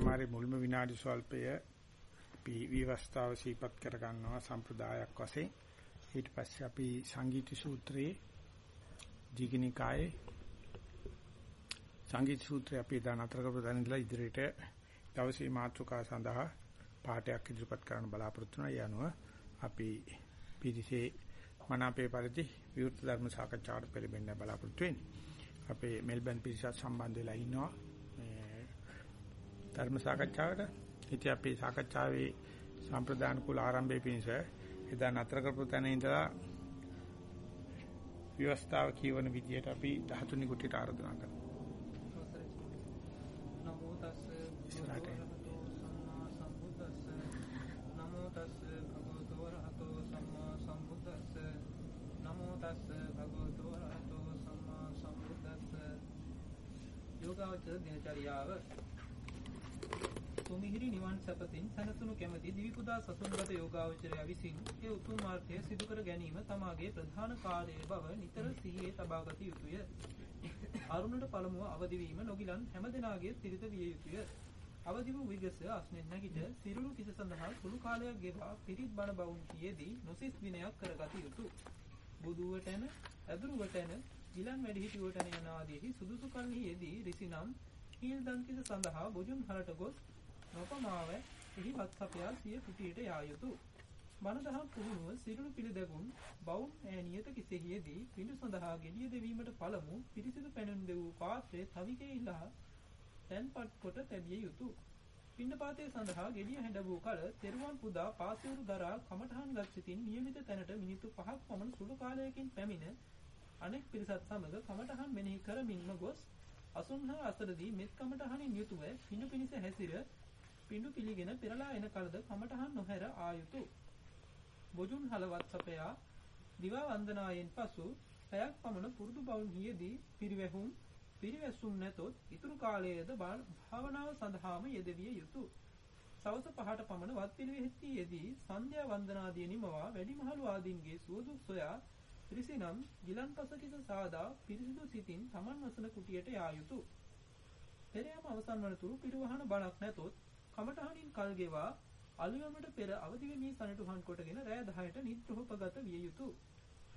සාමාන්‍ය මුල්ම විනාඩි ස්වල්පය අපි විවස්ථාව සීපත් කර ගන්නවා සම්ප්‍රදායක් වශයෙන්. ඊට පස්සේ අපි සංගීත සූත්‍රයේ දීගනිකායේ සංගීත සූත්‍රය අපි දාන අතර කරපු දැන ඉඳලා ඉදිරියට දවසේ මාතෘකා සඳහා පාඩයක් ඉදිරිපත් කරන්න බලාපොරොත්තු වෙනවා. ඒ අනුව අපි පිටිසේ මනාපේ පරිදි විවෘත ධර්ම සාකච්ඡාවට පෙළඹෙන්න බලාපොරොත්තු වෙන්නේ. අපේ මෙල්බන් පිරිසත් සම්බන්ධ වෙලා ඉන්නවා. ධර්ම සාකච්ඡාවට. ඉතින් අපි සාකච්ඡාවේ සම්ප්‍රදාන කුල ආරම්භයේ පිණිස එදා නතර කරපු තැන ඉඳලා ව්‍යවස්ථාව කියවන විදිහට අපි 13 කුටියට ආරාධනා කරනවා. නමෝ තස්ස භගවතු සම්මා සම්බුද්දස්ස නමෝ තස්ස භගවතු වරහතෝ සම්මා සම්බුද්දස්ස නමෝ තස්ස භගවතු වරහතෝ සම්මා සම්බුද්දස්ස යෝගාවචර දිනචරියාව සුමිහිරි නිවන් සැපතින් සනසුණු කැමැති දිවි පුදා සසුන්ගත යෝගාවචරය විසින් ඒ උතුම් මාර්ගය සිදු කර ගැනීම තමාගේ ප්‍රධාන කාර්යය බව නිතර සිහියේ තබා ගත යුතුය. අරුණට පළමුව අවදි වීම නොගිලන් හැමදෙනාගේ සිරිත විය යුතුය. අවදි වූ විගස අස්නෙන් නැගිට සිරුරු කිස සඳහා සුළු කාලයක් ගෙවා පිරිත් බණ බවුන්තියේදී නොසිස් දිනයක් කරගත යුතුය. බුදුවටන, ඇදුරුවටන, ගිලන් වැඩිහිටියවටන යන ආදීහි සුදුසු කල්හියේදී රිසිනම් හීල් දන්කිස සඳහා බොජුන් හලට ගොස් නොපමාව එහි වත්සපයා සිය කුටියට යා යුතුය. බණදහම් පුහුණුව සිරුරු පිළිදැගුම් බවුන් ඈනියත කිසෙහිදී පිඬු සඳහා ගෙඩිය දෙවීමට පළමු පිරිසිදු පැනුම් දෙවූ පාත්‍රයේ තවිකේ ඉලා තැන්පත් කොට තැබිය යුතුය. පින්නපාතේ සඳහා ගෙඩිය හැඬ වූ කල තෙරුවන් පුදා පාසියුරු දරා කමඨහන් ගත් සිටින් නියමිත තැනට මිනිත්තු 5ක් පමණ සුළු කාලයකින් පැමිණ අනෙක් පිරිසත් සමග කමඨහන් මෙනෙහි කරමින්ම ගොස් අසුන්හා අසරදී මෙත් කමඨහනින් යුතුව පිණු පිනිස හැසිර පිඬු පිළිගෙන පෙරලා එන කලද කමඨහන් නොහැර ආයුතු බොජුන් හලවත් සපයා දිවා වන්දනායෙන් පසු පැයක් පමණ පුරුදු බවුන්හියේදී පිරිවැහුම් පිරිවැසුම් නැතොත් ඉතුරු කාලයේද භාවනාව සඳහාම යෙදවිය යුතුය. සවස පහට පමණ වත් පිළිවෙහෙත්තියේදී සන්ධ්‍යා වන්දනාදී නිමවා වැඩිමහලු ආදීන්ගේ සුවදුක් සොයා ත්‍රිසිනම් ගිලන්පසකිස සාදා පිරිසිදු සිතින් Taman වසන කුටියට යා යුතුය. පෙරයම අවසන් වනතුරු පිරිවහන බණක් නැතොත් කමඨහනින් කල් ගෙවා අලුයමට පෙර අවදි වෙමි සනිටුහන් කොටගෙන රෑ 10ට නිද්‍රෝපගත විය යුතුය.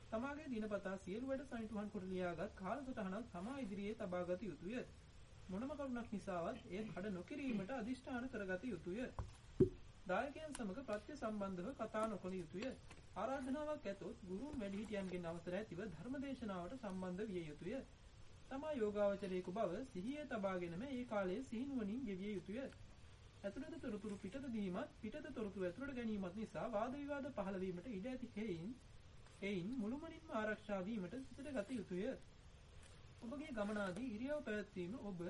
තමාගේ දිනපතා සියලු වැඩ සනිටුහන් කොට ලියාගත් කාලසටහනක් තමා ඉදිරියේ තබාගත යුතුය. මොනම කරුණක් නිසාවත් එය කඩ නොකිරීමට අදිෂ්ඨාන කරගත යුතුය. දායකයන් සමග ප්‍රත්‍ය සම්බන්ධව කතා නොකළ යුතුය. ආරාධනාවක් ඇතොත් ගුරුන් වැඩිහිටියන්ගෙන් අවසර ඇතිව ධර්මදේශනාවට සම්බන්ධ විය යුතුය. තමා යෝගාවචරයෙකු බව සිහියේ තබාගෙනම ඒ කාලයේ සිහිනුවණින් ගෙවිය යුතුය. ඇතුළත තොරතුරු පිටත දීමත් පිටත තොරතුරු ඇතුළට ගැනීමත් නිසා වාද විවාද පහළ වීමට ඉඩ ඇති හේයින් එයින් මුළුමනින්ම ආරක්ෂා වීමට සිතට ගත යුතුය. ඔබගේ ගමනාදී ඉරියව් පැවැත්වීම ඔබ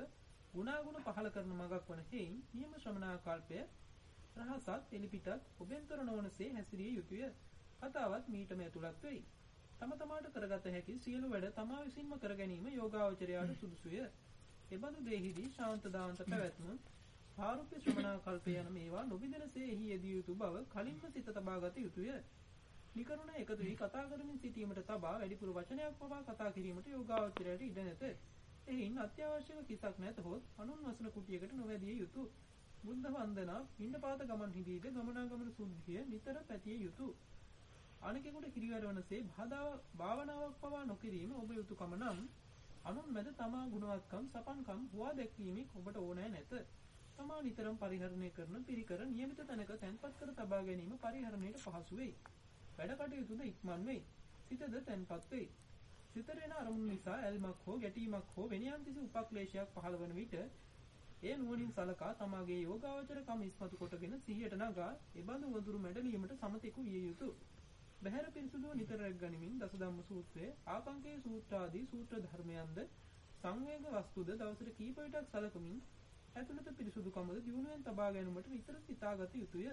ගුණාගුණ පහළ කරන මගක් වන හේයින් නියම ශ්‍රමණාකල්පය රහසත් එලිපිටත් ඔබෙන්තර නොවනසේ හැසිරිය යුතුය. කතාවත් මීටම ඇතුළත් වෙයි. තම තමාට කරගත හැකි සියලු වැඩ තමා විසින්ම කර ගැනීම යෝගාවචරයාට සුදුසුය. එබඳු දෙහිදී ශාන්ත දාන්ත පැවැත්ම සාරුප්‍ය ශ්‍රමණා කල්පය යන මේවා නොබිදෙනසේ එහි යෙදිය යුතු බව කලින්ම සිත තබාගත යුතුය. නිකරුණ එකතු වී කතා කරමින් සිටීමට තබා වැඩිපුර වචනයක් පවා කතා කිරීමට යෝගාවචරයට ඉඩ නැත. එයින් අත්‍යවශ්‍යම කිසක් නැතහොත් අනුන් වසන කුටියකට නොවැදිය යුතුය. බුද්ධ වන්දනා පින්නපාත ගමන් හිදීද ගමනාගමන සුද්ධිය නිතර පැතිය යුතුය. අනෙකුට කිරිවැරවනසේ භාදාව භාවනාවක් පවා නොකිරීම ඔබ යුතුයකම නම් අනුන් මැද තමා ගුණවත්කම් සපන්කම් හුවා දැක්වීමක් ඔබට ඕනෑ නැත. තමා නිතරම පරිහරණය කරන පිරිකර નિયમિત තැනක තැන්පත් කර තබා ගැනීම පරිහරණයට පහසු වෙයි. වැඩ කටයුතුද ඉක්මන් වෙයි. සිතද තැන්පත් වෙයි. සිතට එන අරමුණු නිසා ඇල්මක් හෝ ගැටීමක් හෝ වෙන යම්කිසි උපක්ලේශයක් පහළ වන විට ඒ නුවණින් සලකා තමාගේ යෝගාවචර කම ඉස්මතු කොටගෙන සිහියට නගා ඒබඳු වඳුරු මැඩලීමට සමතෙකු විය යුතුය. බහැර පිරිසුදුව නිතර රැක් ගනිමින් දසධම්ම සූත්‍රයේ ආකංකේ සූත්‍ර ආදී සූත්‍ර ධර්මයන්ද සංවේග වස්තුද දවසට කීප විටක් සලකමින් ඇතුළත පිරිසුදුකමද දියුණුවෙන් තබා ගැනීමට නිතර සිතාගත යුතුය.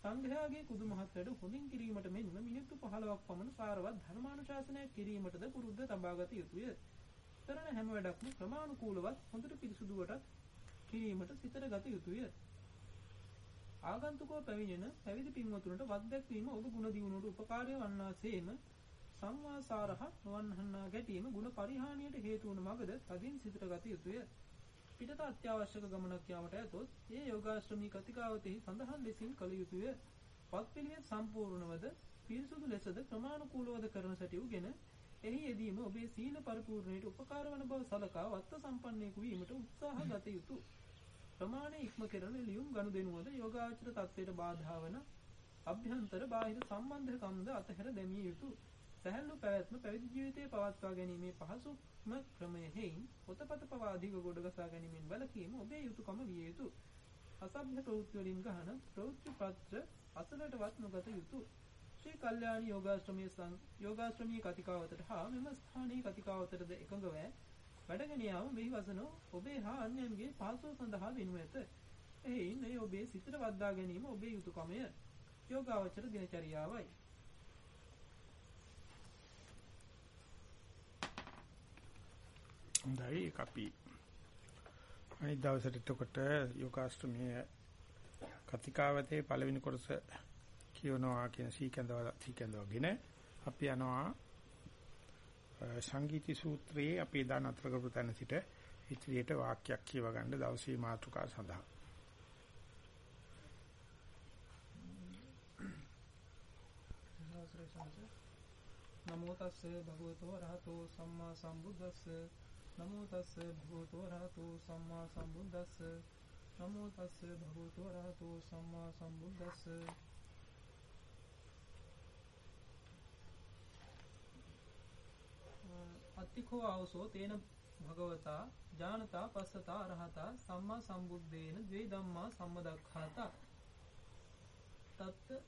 සංඝයාගේ කුදු මහත් වැඩ හොඳින් කිරීමට මෙන්ම මිනිත්තු 15ක් පමණ සාරවත් ධර්මානුශාසනයක් කිරීමටද පුරුද්ද තබාගත යුතුය. කරන හැම වැඩක්ම ක්‍රමානුකූලවත් හොඳට පිරිසුදුවට කිරීමට සිතට ගත යුතුය. ආගන්තුකව පැමිණෙන පැවිදි පින්වතුන්ට වත් දැක්වීම ඔබ ගුණ දියුණුවට උපකාරය වන්නාseම සංවාසාරහ නොවන්හන්නා ගැටීම ගුණ පරිහානියට හේතු වන මගද තදින් සිතට ගත යුතුය. පිටත අත්‍යවශ්‍යක ගමනක් යාමට ඇතොත් ඒ යෝගාශ්‍රමී කතිකාවතෙහි සඳහන් ලෙසින් කළ යුතුය. පත්පිළිවෙත් සම්පූර්ණවද පිරිසුදු ලෙසද ක්‍රමානුකූලවද කරන සැටිවගෙන එහි යෙදීම ඔබේ සීල පරිපූර්ණයට උපකාර වන බව සලකා වත්ත සම්පන්නෙකු වීමට උත්සාහ ගත යුතුය. ප්‍රමාණය ඉක්ම කෙරෙන ලියුම් ගනුදෙනුවද යෝගාචර තත්ත්වයට බාධා වන අභ්‍යන්තර බාහිර සම්බන්ධකම්ද අතහැර දැමිය යුතුය. සැහැල්ලු පැවැත්ම පැවිදි ජීවිතයේ පවත්වා ගැනීමේ පහසුම ක්‍රමය හේයින් පොතපත පවා අධික ගොඩගසා ගැනීමෙන් වැළකීම ඔබේ යුතුයකම විය යුතුය. අසභ්‍ය ප්‍රවෘත්ති වලින් ගහන ප්‍රවෘත්ති පත්‍ර අසලටවත් නොගත යුතුය. ශ්‍රී කල්යාණී යෝගාශ්‍රමයේ සං යෝගාශ්‍රමී කතිකාවතට හා මෙම ස්ථානීය කතිකාවතටද එකඟව වැඩගෙන යාම මෙහි වසන ඔබේ හා අන්‍යයන්ගේ පහසුව සඳහා වෙනු ඇත. එයින් මේ ඔබේ සිතට වද්දා ගැනීම ඔබේ යුතුයකමය. යෝගාවචර දිනචරියාවයි. හොඳයි. ඒක අපි අනිත් දවසට එතකොට යෝගාශ්‍රමයේ කතිකාවතේ පළවෙනි කොටස කියනවා කියන සීකන්දව සීකන්දවගෙන අපි යනවා සංගීති සූත්‍රයේ අපි දාන අතර කරපු තැන සිට ඉදිරියට වාක්‍යයක් කියව ගන්න දවසේ මාතෘකාව සඳහා. නමෝ තස්ස භගවතෝ රහතෝ සම්මා සම්බුද්දස්ස. නමෝ තස්ස භගවතෝ රහතෝ සම්මා සම්බුද්දස්ස නමෝ තස්ස භගවතෝ රහතෝ සම්මා සම්බුද්දස්ස අත්තිකෝ ආවසෝ තේන භගවතා ඥානතා පස්සතා අරහතා සම්මා සම්බුද්දේන ද්වේ ධම්මා සම්මදක්ඛාතා තත්ත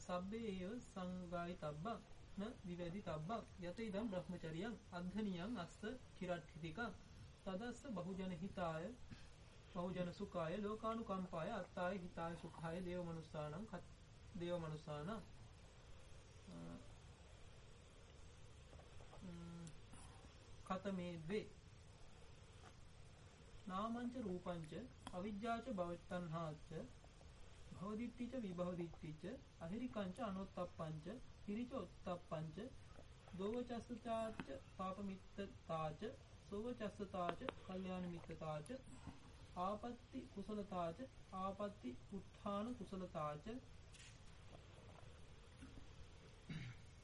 සබ්බේ ඒව සංගායිතබ්බං න විවැදි තබ්බං යත ඉදම් බ්‍රහ්මචරියං අද්ධනියං අස්ස චිරට්ඨිතිකං තදස්ස බහුජන හිතාය බහුජන සුඛාය ලෝකානුකම්පාය අත්තාය හිතාය සුඛාය දේව මනුස්සානං දේව මනුස්සානං. කතමේ ද්වේ නාමංච රූපංච අවිජ්ජාච භවත්තන්හාච්ච භවදිට්ඨිච විභවදිට්ඨිච අහිරිකංච අනොත්තප්පංච හිරිච ඔත්තප්පංච දෝවචස්සතාච පාපමිත්තතාච සෝවචස්සතාච කල්යාණ මිත්තතාච ආපත්‍ති කුසලතාච ආපත්‍ති උත්ථාන කුසලතාච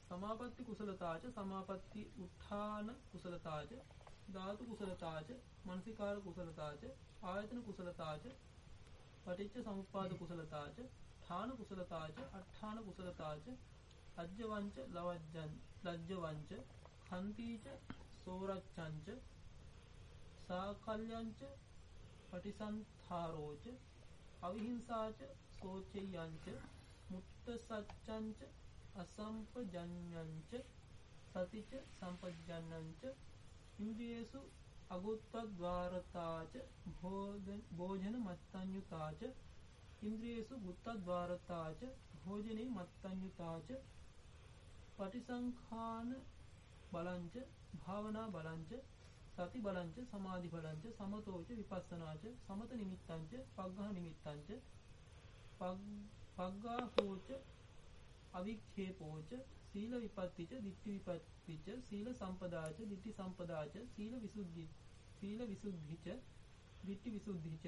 සමාපatti කුසලතාච සමාපatti උත්ථාන කුසලතාච ධාතු කුසලතාච මනසිකාර කුසලතාච ආයතන කුසලතාච පටිච්ච සමුප්පාද කුසලතාච ථාන කුසලතාච අට්ඨාන කුසලතාච අජ්ජවංච ලවජ්ජං ලජ්ජවංච ඛන්තිච සෝරච්ඡංච සාකල්යංච පටිසන්තරෝච අවිහිංසාච සෝචයංච මුත්ත සච්ඡංච අසම්පජඤ්ඤංච සතිච සම්පජඤ්ඤංච ඉන්ද්‍රියේසු අගුත්තද්වාරතාච භෝජන මත්තඤ්ඤුතාච ඉන්ද්‍රියේසු ගුත්තද්වාරතාච භෝජනේ මත්තඤ්ඤුතාච පටිසංඛාන බලංච භාවනා බලංච සති බලංච සමාධි බලංච සමතෝච විපස්සනාච සමත නිමිත්තංච පග්ඝහ නිමිත්තංච පග්ඝා හෝච අවික්ඛේපෝච සීල විපත්තිච දිට්ඨි විපත්තිච සීල සම්පදාච දිට්ඨි සම්පදාච සීල විසුද්ධි සීල විසුද්ධිච දිට්ඨි විසුද්ධිච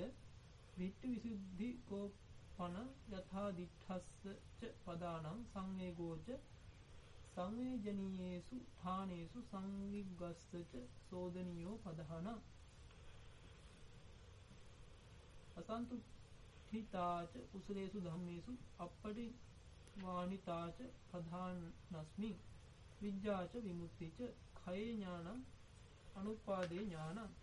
දිට්ඨි විසුද්ධි කෝපන යථා දිට්ඨස්ස පදානං සංවේගෝච සංවේජනීයේසු ථානේසු සංවිග්ගස්සච සෝදනියෝ පදහන. අසන්තුඨිතාච කුසලේසු ධම්මේසු අප්පටි වානිතාච ප්‍රධානස්මි. විද්‍යාච විමුක්තිච khයේ ඥානං අනුපාදේ ඥානං.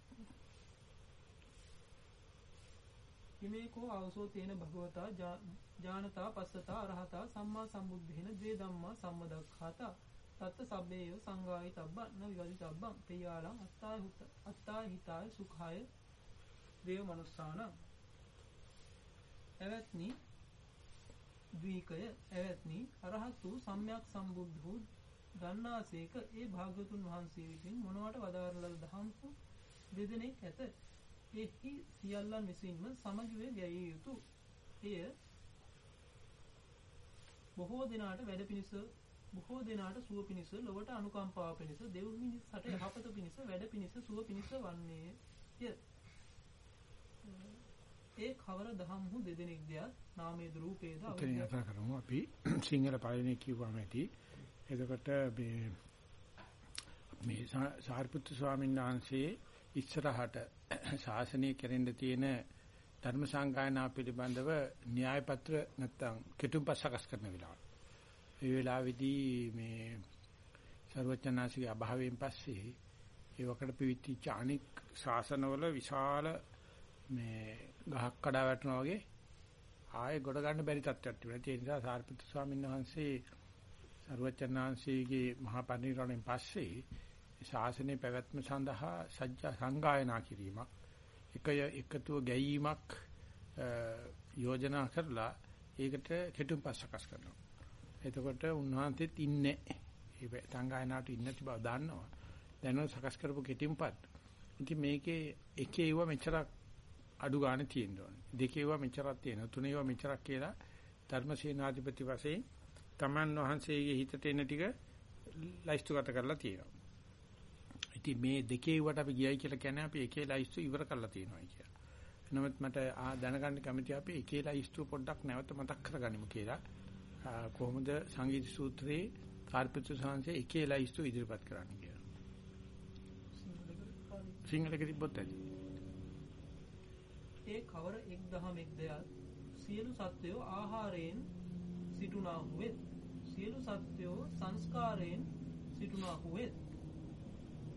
ඉමේකෝ ආවසෝ තේන භගවතා ඥානතා පස්සතා අරහතා සම්මා සම්බුද්ධේන ද්වේ ධම්මා සම්මදක්ඛාතා තත්ත සබ්බේය සංගායි තබ්බ න විවදි තබ්බං තේයාලං අත්තාය හුත අත්තාය හිතාය සුඛාය දේව මනුස්සාන එවත්නි ද්වීකය ඇවැත්නි අරහත් වූ සම්්‍යක් සම්බුද්ධ වූ දන්නාසේක ඒ භාග්‍යතුන් වහන්සේ විසින් මොනවට වදාරන ලද දහම්සු දෙදෙනෙක් ඇත. එහි සියල්ලන් විසින්ම සමගිව ගැයිය යුතු. එය බොහෝ දෙනාට වැඩ පිණිස බොහෝ දෙනාට සුව පිණිස ලොවට අනුකම්පාව පිණිස දෙව් මිනිසට යහපත පිණිස වැඩ පිණිස සුව පිණිස වන්නේ ය. ඒ කවර දහම්හු දෙදෙනෙක් දෙයක් නාමයේද රූපේද අවිද්‍යාව යථා කරමු අපි සිංහල පළවෙනි කිව්වම ඇති. එතකොට මේ මේ සාරිපුත්තු ස්වාමීන් වහන්සේ ඉස්සරහට ශාසනය කෙරෙන්න තියෙන ධර්ම සංගායනා පිළිබඳව න්‍යායපත්‍ර නැත්තම් කෙටුම්පත් සකස් කරන වෙලාව. ඒ වෙලාවේදී මේ ਸਰවචනාසික අභාවයෙන් පස්සේ ඒවකට පිවිච්ච අනික් ශාසනවල විශාල මේ ගහක් කඩා වැටෙනවා වගේ ආයේ ගොඩ ගන්න බැරි තත්ත්වයක් තිබුණා. ඒ නිසා සාරිපුත්‍ර ස්වාමීන් වහන්සේ ਸਰවචනාංශයේ මහා පරිණිරණයෙන් පස්සේ ශාසනයේ පැවැත්ම සඳහා සජ්ජ සංගායනා කිරීමක් එකය එකතුව ගැයීමක් අ, යෝජනා කරලා ඒකට කෙටුම්පස් සකස් කරනවා. එතකොට උන්වහන්සේත් ඉන්නේ ඒ සංගායනාවට ඉන්නේ නැති බව දන්නවා. දැනව සකස් කරපු කෙටුම්පත්. ඉතින් මේකේ එකේ ඒවා මෙච්චරක් අඩු ගන්න තියෙනවා. දෙකේ ඒවා මෙච්චරක් තියෙනවා. තුනේ ඒවා මෙච්චරක් කියලා ධර්මසේනාධිපති වශයෙන් තමන් වහන්සේගේ හිතට එන ටික ලයිස්තුගත කරලා තියෙනවා. ඉතින් මේ දෙකේ වට අපි ගියයි කියලා කියන්නේ අපි එකේ ලයිස්තු ඉවර කරලා තියෙනවා කියලා. නමුත් මට ආ දැනගන්න කැමතියි අපි එකේ ලයිස්තු පොඩ්ඩක් නැවත මතක් කරගනිමු කියලා. ආ, කොහොමද සංගීත සූත්‍රයේ කාර්පිතු සංහසේ එකේ ලයිස්තු ඉදිරිපත් කරන්න කියලා. සිංහලෙක තිබ්බොත් ඇති. ඒ කවර එක් දහමෙක් දෙයක් සියලු සත්වයෝ ආහාරයෙන් සිටුනාහු වෙත් සියලු සත්වයෝ සංස්කාරයෙන් සිටුනාහු වෙත්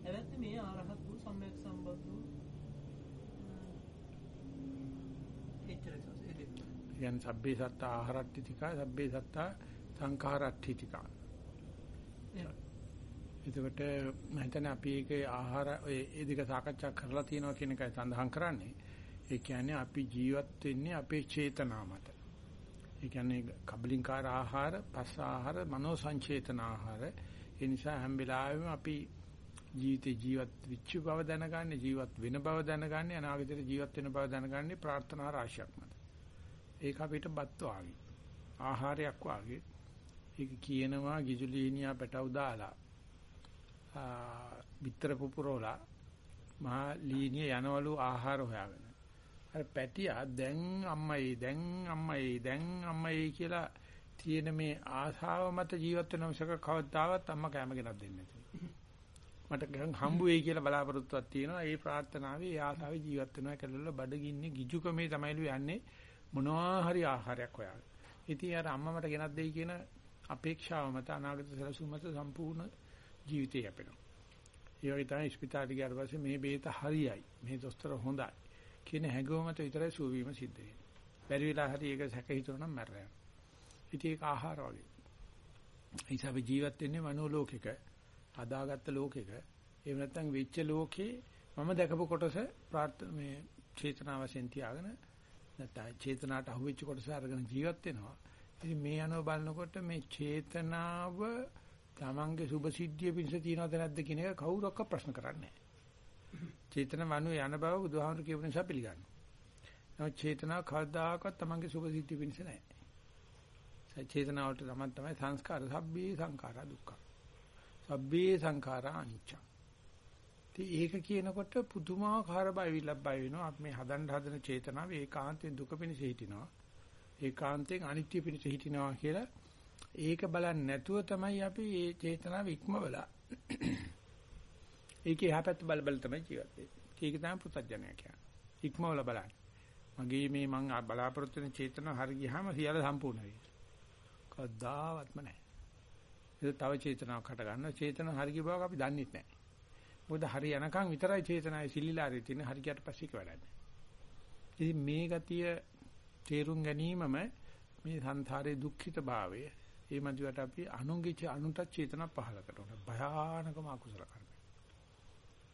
එවැත්ත මේ ආරහත් වූ සම්‍යක් සම්බුද්ධ වූ එච්චර ඒ දෙක. කියන්නේ සබ්බේ සත්තා ආහාරට්ඨිතිකා සබ්බේ සත්තා සංඛාරට්ඨිතිකා. එතකොට මම අපි ඒකේ ආහාර ඒ දෙක සාකච්ඡා කරලා තියෙනවා කියන එකයි සඳහන් කරන්නේ. ඒ කියන්නේ අපි ජීවත් වෙන්නේ අපේ චේතනා මත. ඒ කියන්නේ කබලින්කාර ආහාර, පස් ආහාර, මනෝ සංචේතන ආහාර. ඒ නිසා හැම වෙලාවෙම අපි ජීවිතේ ජීවත් වෙච්ච බව දැනගන්නේ, ජීවත් වෙන බව දැනගන්නේ, අනාගතේ ජීවත් වෙන බව දැනගන්නේ ප්‍රාර්ථනා රාශියක් මත. ඒක අපිට බත් වාගේ. ආහාරයක් වාගේ. ඒක කියනවා ගිජුලීනියා පැටව දාලා විතර පුපුරෝලා මහා ලීනිය යනවලු ආහාර හොයාගෙන. අර පැටියා දැන් අම්මයි දැන් අම්මයි දැන් අම්මයි කියලා තියෙන මේ ආශාව මත ජීවත් වෙන මිසක කවදාවත් අම්මා කැම ගෙනත් දෙන්නේ නැති. මට ගහන් හම්බු වෙයි කියලා බලාපොරොත්තුවක් තියෙනවා. ඒ ප්‍රාර්ථනාවේ ඒ ආශාවේ ජීවත් වෙනවා කියලා බඩගින්නේ ගිජුකමේ තමයිලු යන්නේ මොනවා හරි ආහාරයක් හොයාගෙන. ඉතින් අර අම්මා මට ගෙනත් දෙයි කියන අපේක්ෂාව මත අනාගත සැලසුම් මත සම්පූර්ණ ජීවිතය යැපෙනවා. ඒ වගේ තමයි ස්පිතාලේ ගියාට පස්සේ මේ බේත හරියයි. මේ දොස්තර හොඳයි. කියන හැඟුම මත විතරයි සුවවීම සිද්ධ වෙන්නේ. බැරි වෙලා හරි ඒක සැක හිතුවා නම් මැරලා යනවා. ඉතින් ඒක ආහාර වගේ. ඒ නිසා අපි ජීවත් වෙන්නේ මනෝ ලෝකෙක, හදාගත්ත ලෝකෙක. එහෙම නැත්නම් වෙච්ච ලෝකේ මම දැකපු කොටස ප්‍රාර්ථ මේ චේතනාව වශයෙන් තියාගෙන නැත්නම් චේතනාවට අහුවෙච්ච කොටස අරගෙන ජීවත් වෙනවා. ඉතින් මේ අනුව බලනකොට මේ චේතනාව තමන්ගේ සුභ සිද්ධිය පිණිස තියනවද නැද්ද කියන එක කවුරක්වත් ප්‍රශ්න කරන්නේ නැහැ. චේතන වනු යන බව බුදුහාමුදුරු කියපු නිසා පිළිගන්නවා. නමුත් චේතනාව කවදාකවත් තමන්ගේ සුභ සිද්ධිය පිණිස නැහැ. චේතනාවට තමයි තමයි සංස්කාර සබ්බේ සංඛාරා දුක්ඛ. සබ්බේ සංඛාරා අනිච්ච. ඒක කියනකොට පුදුමාකාර බයවිලක් බය වෙනවා. අපි මේ හදන්න හදන චේතනාව ඒකාන්තයෙන් දුක පිණිස හිටිනවා. ඒකාන්තයෙන් අනිත්‍ය පිණිස හිටිනවා කියලා ඒක බලන්නේ නැතුව තමයි අපි මේ චේතනාව ඉක්මවලා ඒකේ යහපැත්ත බල බල තමයි ජීවත් වෙන්නේ. ඒක තමයි පුතඥය කියන්නේ. ඉක්මවලා බලන්න. මගේ මේ මං බලාපොරොත්තු වෙන චේතනාව හරි ගියාම සියල්ල සම්පූර්ණ වෙයි. කවදාවත්ම නැහැ. ඒක තව චේතනාවක් හට ගන්නවා. චේතනාව හරි ගිය බවක් අපි දන්නේ නැහැ. මොකද හරි යනකම් විතරයි චේතනාවේ සිලිලාරේ තියෙන හරි ගියට පස්සේ ඒක වැඩන්නේ. ඉතින් මේ ගතිය තේරුම් ගැනීමම මේ සංසාරේ දුක්ඛිත භාවය ඒ මැදිවට අපි අනුන්ගේ අනුන්ට චේතනා පහල කරනවා. භයානකම අකුසල කර්ම.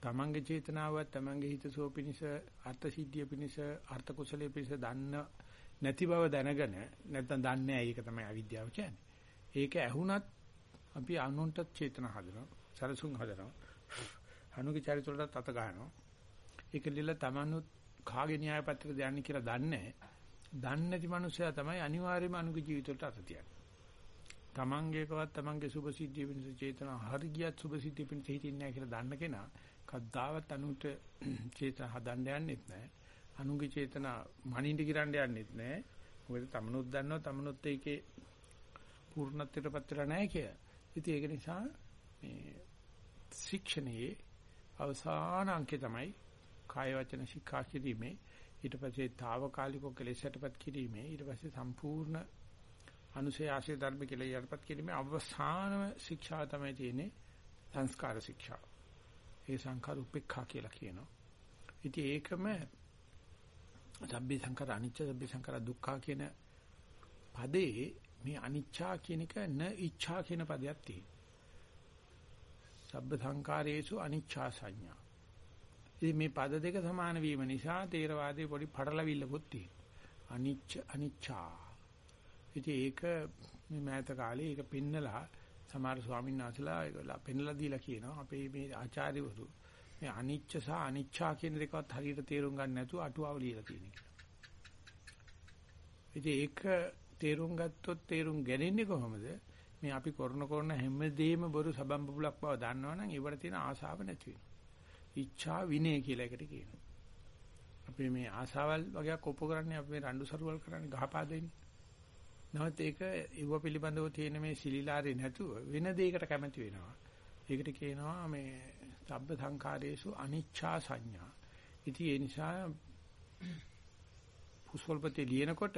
තමන්ගේ චේතනාව තමන්ගේ හිතසෝ පිනිස අර්ථ සිද්ධිය පිනිස අර්ථ කුසලයේ පිනිස දන්න නැති බව දැනගෙන නැත්නම් දන්නේ නැහැ ඒක තමයි අවිද්‍යාව කියන්නේ. ඒක ඇහුණත් අපි අනුන්ට චේතනා හදනවා. සරසුන් හදනවා. අනුගේ චරිත වලට අත ගන්නවා. ඒක lill තමනුත් කාගේ න්‍යාය පත්‍රය දයන්නේ කියලා දන්නේ දන්නේ නැති මනුස්සයා තමයි අනිවාර්යයෙන්ම අනුගේ ජීවිත වලට අත තියන්නේ. තමන්ගේකවත් තමන්ගේ සුභ සිද්ධිය පිණිස චේතනා හරි ගියත් සුභ සිද්ධිය පිණිස හිතින්නේ නැහැ කියලා දන්න කෙනා කද්දාවත් අනුන්ට චේතන හදන්න යන්නෙත් නැහැ. අනුන්ගේ චේතන මනින්ද ගිරන්න යන්නෙත් නැහැ. මොකද තමනුත් දන්නවා තමනුත් ඒකේ පූර්ණත්වයටපත් වෙලා නැහැ කියලා. ඉතින් ඒක නිසා මේ ශික්ෂණයේ අවසාන අංකය තමයි කාය වචන ශික්ෂා කිරීමේ ඊට පස්සේ తాවකාලිකව කෙලෙසටපත් කිරීමේ ඊට පස්සේ සම්පූර්ණ අනුශය ආශය ධර්ම කියලා යටපත් කිරීමේ අවසානම ශික්ෂාව තමයි තියෙන්නේ සංස්කාර ශික්ෂා. ඒ සංඛාර උපේක්ඛා කියලා කියනවා. ඉතින් ඒකම සබ්බේ සංඛාර අනිච්ච සබ්බේ සංඛාර දුක්ඛ කියන පදේ මේ අනිච්චා කියන එක න ඉච්ඡා කියන පදයක් තියෙනවා. සබ්බ සංඛාරේසු අනිච්චා සංඥා. ඉතින් මේ පද දෙක සමාන වීම නිසා තේරවාදයේ පොඩි පටලවිල්ලකුත් තියෙනවා. අනිච්ච අනිච්චා. ඉතින් ඒක මේ මෑත කාලේ ඒක පෙන්නලා සමහර ස්වාමීන් වහන්සේලා ඒගොල්ලෝ පෙන්නලා දීලා කියනවා අපේ මේ ආචාර්යවරු මේ අනිච්ච සහ අනිච්චා කියන දෙකවත් හරියට තේරුම් ගන්න නැතුව අටුවාව ලියලා තියෙන කියලා. ඉතින් ඒක තේරුම් ගත්තොත් තේරුම් ගැනෙන්නේ කොහොමද? මේ අපි කරන කරන හැමදේම බොරු සබම් බබුලක් බව දන්නවනම් ඒවට තියෙන ආශාව නැති වෙනවා. ඉච්ඡා විනය කියලා එකට කියනවා. අපි මේ ආශාවල් වගේක් ඔප්පු කරන්නේ අපි මේ රණ්ඩු සරුවල් කරන්නේ ගහපා දෙන්නේ. නමුත් ඒක ඉව පිළිබඳව තියෙන මේ සිලිලාරේ නැතුව වෙන දෙයකට කැමති වෙනවා. ඒකට කියනවා මේ සබ්බ සංඛාරේසු අනිච්ඡා සංඥා. ඉතින් ඒ නිසා පුස්වල්පතේ ලියනකොට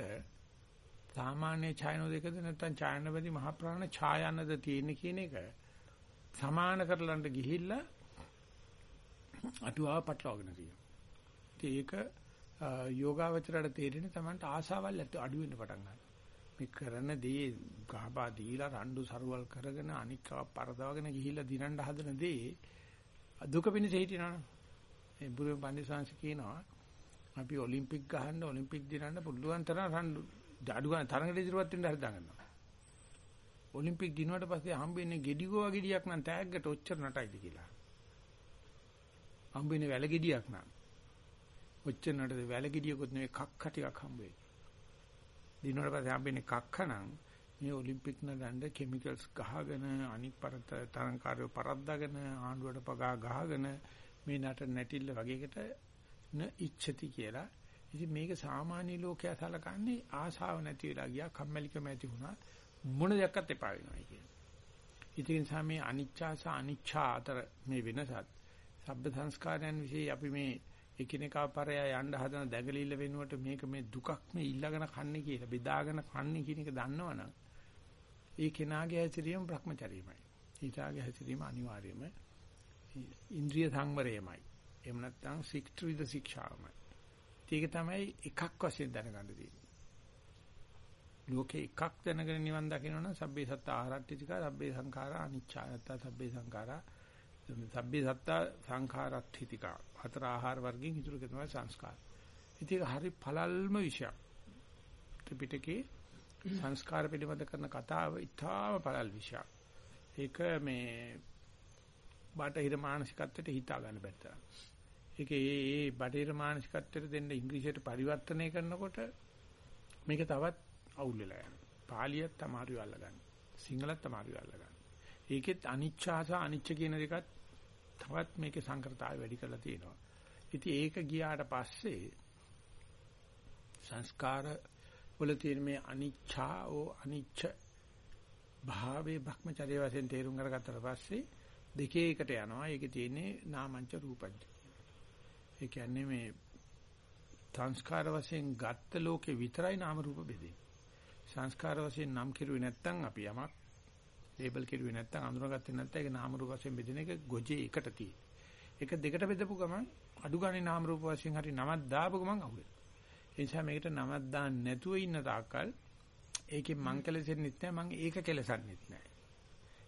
සාමාන්‍ය ඡායන දෙකද නැත්නම් ඡායනවදී මහ ප්‍රාණ ඡායනද තියෙන්නේ කියන එක සමාන කරලන්න ගිහිල්ලා අටුවාව පටලවාගෙන තියෙනවා. ඒක යෝගාවචරයට තේරෙන්නේ Tamanට ආසාවල් අඩු වෙන්න පටන් ගන්නවා. මේ කරන දේ ගහපා දීලා රණ්ඩු සරුවල් කරගෙන අනික් පරදවගෙන ගිහිල්ලා දිනන්න හදන දේ දුක පිණිස හිටිනවනේ. ඒ බුරුම පන්දිසංශ කියනවා අපි ඔලිම්පික් ගහන්න ඔලිම්පික් දිනන්න පුළුවන් තරම් රණ්ඩු අඩු ගන්න තරඟට ඉදිරියට වෙන්න හරි දාගන්නවා. ඔලිම්පික් දිනුවට පස්සේ හම්බෙන්නේ ගෙඩිගෝව ගෙඩියක් නම් තෑග්ගට ඔච්චර නටයිද කියලා. හම්බෙන්නේ වැල ගෙඩියක් නම්. ඔච්චර නටද වැල ගෙඩියකුත් නෙවෙයි කක්ක ටිකක් හම්බෙයි. දිනුවට පස්සේ හම්බෙන්නේ කක්කනම් මේ ඔලිම්පික් නඩන්න කිමිකල්ස් ගහගෙන අනික් පරත තරංකාරය පරද්දාගෙන ආණ්ඩුවට පගා ගහගෙන මේ නට නැටිල්ල වගේකට න ඉච්ඡති කියලා. ඉතින් මේක සාමාන්‍ය ලෝකයා සලකන්නේ ආශාව නැති වෙලා ගියා කම්මැලිකම ඇති වුණා මොන දෙයක්වත් එපා වෙනවා කියන. ඉතින් සාමේ අනිච්චාස අනිච්ඡා අතර මේ වෙනසත් සබ්බ සංස්කාරයන් વિશે අපි මේ එකිනෙකා පරය යන්න හදන දැගලිල්ල වෙනුවට මේක මේ දුකක් මේ ඉල්ලගෙන කන්නේ කියලා බෙදාගෙන කන්නේ කියන එක දන්නවනම් ඒ කෙනාගේ හැසිරීම Brahmacharyaමයි. ඊටාගේ හැසිරීම අනිවාර්යයෙන්ම ඉන්ද්‍රිය සංවරයමයි. එහෙම නැත්නම් සික්ට් විද ශික්ෂාවමයි. ඒක තමයි එකක් වශයෙන් දැනගන්න තියෙන්නේ. ලෝකේ එකක් දැනගෙන නිවන් දකිනවනම් සබ්බේ සත්ත ආහාරට්ඨිතික සබ්බේ සංඛාරා අනිච්චා නැත්නම් සබ්බේ සංඛාරා සබ්බේ සත්ත සංඛාරට්ඨිතික හතර ආහාර වර්ගයෙන් ඉතුරු කරනවා සංස්කාර. ඉතින් හරි පළල්ම විෂයක්. ත්‍රිපිටකේ සංස්කාර පිළිබඳ කරන කතාව ඉතාම පළල් විෂයක්. ඒක මේ බටහිර මානසිකත්වයට හිතා ගන්න බැහැ. ඒක ඒ ඒ බටහිර මානසිකත්වයට දෙන්න ඉංග්‍රීසියට පරිවර්තනය කරනකොට මේක තවත් අවුල් වෙලා යනවා. පාලියත් තමයි අල්ලගන්න. සිංහලත් තමයි අල්ලගන්න. ඒකෙත් අනිච්චාස අනිච්ච කියන දෙකත් තවත් මේකේ සංකෘතාවය වැඩි කරලා තියෙනවා. ඉතින් ඒක ගියාට පස්සේ සංස්කාර වල තියෙන මේ අනිච්චා ඕ අනිච්ච භාවයේ භ්‍රමචර්ය වශයෙන් තේරුම් අරගත්තට පස්සේ දෙකේ එකට යනවා. ඒකේ තියෙන්නේ නාමංච රූපංච. ඒ කියන්නේ මේ සංස්කාර වශයෙන් ගත්ත ලෝකේ විතරයි නාම රූප බෙදෙන්නේ. සංස්කාර වශයෙන් නම් කිරුවේ නැත්නම් අපි යමක් ලේබල් කිරුවේ නැත්නම් අඳුනගත්තේ නැත්නම් ඒක නාම රූප වශයෙන් බෙදෙන එක ගොජේ එකට තියෙන. ඒක දෙකට බෙදපු ගමන් අඩු ගානේ නාම රූප වශයෙන් හරි නමක් දාපු ගමන් අහුවෙනවා. ඒ නිසා මේකට නමක් දාන්න නැතුව ඉන්න තාක්කල් ඒකෙන් මං කෙලෙසෙන්නෙත් නැහැ මං ඒක කෙලසන්නෙත් නැහැ.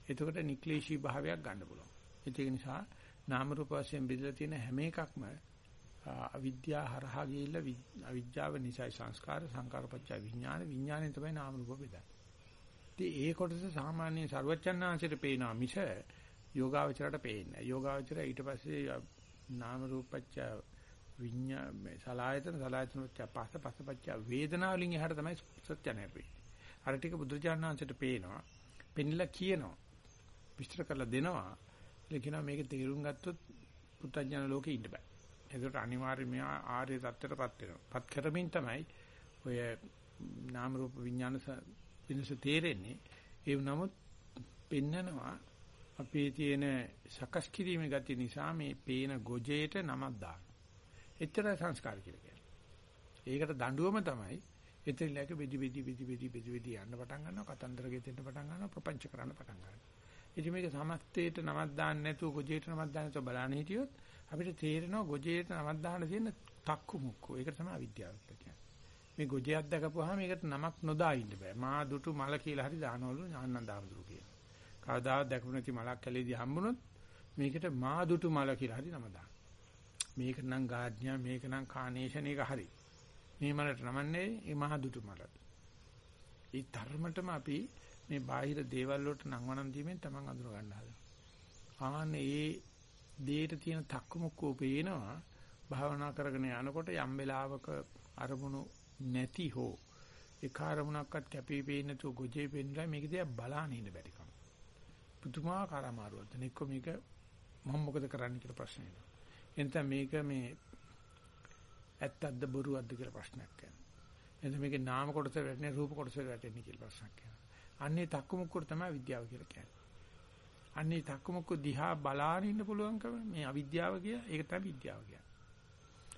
එතකොට නික්ලේශී භාවයක් ගන්න පුළුවන්. ඒක නිසා නාම රූප වශයෙන් බෙදලා තියෙන හැම එකක්ම අවිද්‍යාව හරහා ගිහිල්ලා අවිද්‍යාව නිසා සංස්කාර සංකාරපච්චය විඥාන විඥාණයෙන් තමයි නාම රූප බෙදන්නේ. ඉතින් ඒ කොටස සාමාන්‍ය ਸਰවචන්නාංශයට පේනවා මිස යෝගාවචරයට පේන්නේ නැහැ. යෝගාවචරය ඊට පස්සේ නාම රූපච්චය විඤ්ඤා මේ සලායතන සලායතන පච්ච පස්ස පස්ස පච්ච වේදනාව වලින් එහාට තමයි සත්‍ය නැරෙන්නේ. අර ටික බුදුරජාණන්සේට පේනවා. පෙන්නලා කියනවා. විස්තර කරලා දෙනවා. ඒකිනා මේක තේරුම් ගත්තොත් පුත්තඥාන ලෝකේ ඉන්න බෑ. ඒකට අනිවාර්යයෙන් මෙයා ආර්ය தත්ත්වයටපත් වෙනවා. පත් කරමින් තමයි ඔය නාම රූප විඥාන වෙනස තේරෙන්නේ. ඒ නමුත් පෙන්නනවා අපේ තියෙන සකස් කිරීමේ ගතිය නිසා මේ පේන ගොජේට නමක් දාන. එච්චර සංස්කාර කියලා කියන්නේ. ඒකට දඬුවම තමයි එතනලක බෙදි බෙදි බෙදි බෙදි බෙදි බෙදි යන්න පටන් ගන්නවා කතන්දර ගෙතෙන්න පටන් ගන්නවා ප්‍රපංච කරන්න පටන් ගන්නවා. ඉතින් මේක සමස්තයට නමක් දාන්න නැතුව ගොජේට නමක් දාන්න නැතුව බලන්න හිටියොත් අපිට තේරෙනවා ගොජේට නමක් දාන්න තියෙන තක්කු මුක්කු. ඒක තමයි අවිද්‍යාව කියන්නේ. මේ ගොජයක් දැකපුවාම මේකට නමක් නොදා ඉන්න බෑ. මා දුටු මල කියලා හරි දානවලු ඥානන්දාමඳුරු කියන. කවදාවත් දැකපු නැති මලක් කැලේදී හම්බුනොත් මේකට මා දුටු මල කියලා හරි නම දාන්න. මේක නම් ගාඩ්නියා මේක නම් කානේෂන් එක හරි. මේ මලට නමන්නේ මේ මහ දුටු මලට. ඒ ධර්මතම අපි මේ බාහිර දේවල් වලට නම් වනම් දීමෙන් තමන් අඳුර ගන්න හදනවා. ආන්නේ ඒ දේට තියෙන තක්කමුක්කෝ පේනවා භාවනා කරගෙන යනකොට යම් වෙලාවක අරමුණු නැති හෝ ඒ කාර්මුණක්වත් කැපී පේන්නේ නැතුව ගොජේ පෙන්නලා මේක දිහා බලාගෙන ඉන්න බැරිකම. පුදුමාකාර අමාරුවක්. එක්ක මේක මම මොකද කරන්න කියලා ප්‍රශ්න එනවා. එතන මේක මේ ඇත්තක්ද බොරුවක්ද කියලා ප්‍රශ්නයක් යනවා. එතන මේකේ නාම කොටස වැටෙන්නේ රූප කොටස වැටෙන්නේ කියලා ප්‍රශ්නයක් යනවා. අන්නේ තක්කමුක්කුර තමයි විද්‍යාව කියලා කියන්නේ. අන්නේ තක්කමුක්ක දිහා බලාගෙන ඉන්න පුළුවන්කම මේ අවිද්‍යාව කිය ඒක තමයි විද්‍යාව කියන්නේ.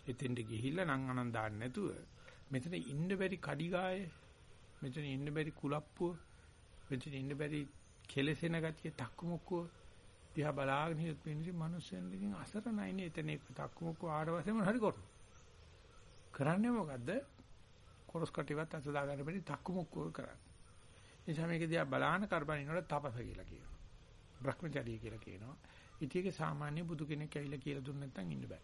එතෙන්ට ගිහිල්ලා නම් අනන් දාන්න නැතුව මෙතන ඉන්න බැරි කඩිගාය මෙතන ඉන්න බැරි කුලප්පුව මෙතන ඉන්න බැරි කෙලසෙන ගතිය තක්කමුක්කුව දිහා බලාගෙන හිටියොත් වෙන්නේ මිනිස්සුන්ගෙන් අසරණයිනේ එතන ඒක තක්කමුක්කුව ආඩවසෙම හරි කරනවා. කරන්නේ මොකද්ද? කොරස් කටිවත් අත දාගන්න බැරි තක්කමුක්කුව කරන්නේ. නිසා මේක දිහා බලාන කරබන් ඉන්නකොට තපස කියලා කියනවා. භ්‍රමචර්ය කියලා කියනවා. ඉතින් ඒක සාමාන්‍ය බුදු කෙනෙක් ඇවිල්ලා කියලා දුන්න නැත්නම් ඉන්න බෑ.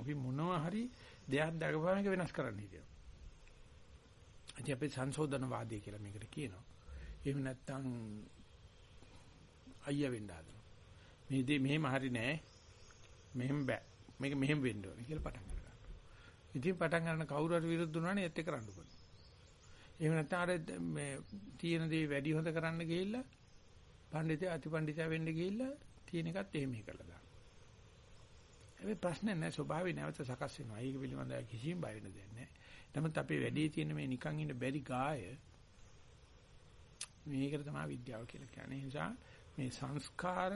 අපි මොනවා හරි දෙයක් දකපුවාම ඒක වෙනස් කරන්න හිතෙනවා. ඉතින් අපි සංශෝධනවාදී කියලා මේකට කියනවා. එහෙම නැත්නම් අයියා වෙන්න හදනවා. මේ දේ මෙහෙම හරි නෑ. මෙහෙම බෑ. මේක මෙහෙම වෙන්න ඕනේ කියලා පටන් ගන්නවා. ඉතින් පටන් ගන්න කවුරු හරි විරුද්ධ වුණානේ ඒත් එක කරන්න ඕනේ. එහෙම නැත්නම් අර මේ තියෙන දේ වැඩි හොඳ කරන්න ගිහිල්ලා පඬිතය අතිපඬිතය වෙන්න ගිහිල්ලා තියෙන එකත් එහෙම කරලා දානවා. හැබැයි ප්‍රශ්නේ නැහැ ස්වභාවය නැවත සකස් වෙනවා. ඒක පිළිබඳව කිසිම බය වෙන්න දෙයක් නැහැ. නමුත් අපේ වැඩි තියෙන මේ නිකන් ඉන්න බැරි ගාය මේකට තමයි විද්‍යාව කියලා කියන්නේ. ඒ නිසා මේ සංස්කාර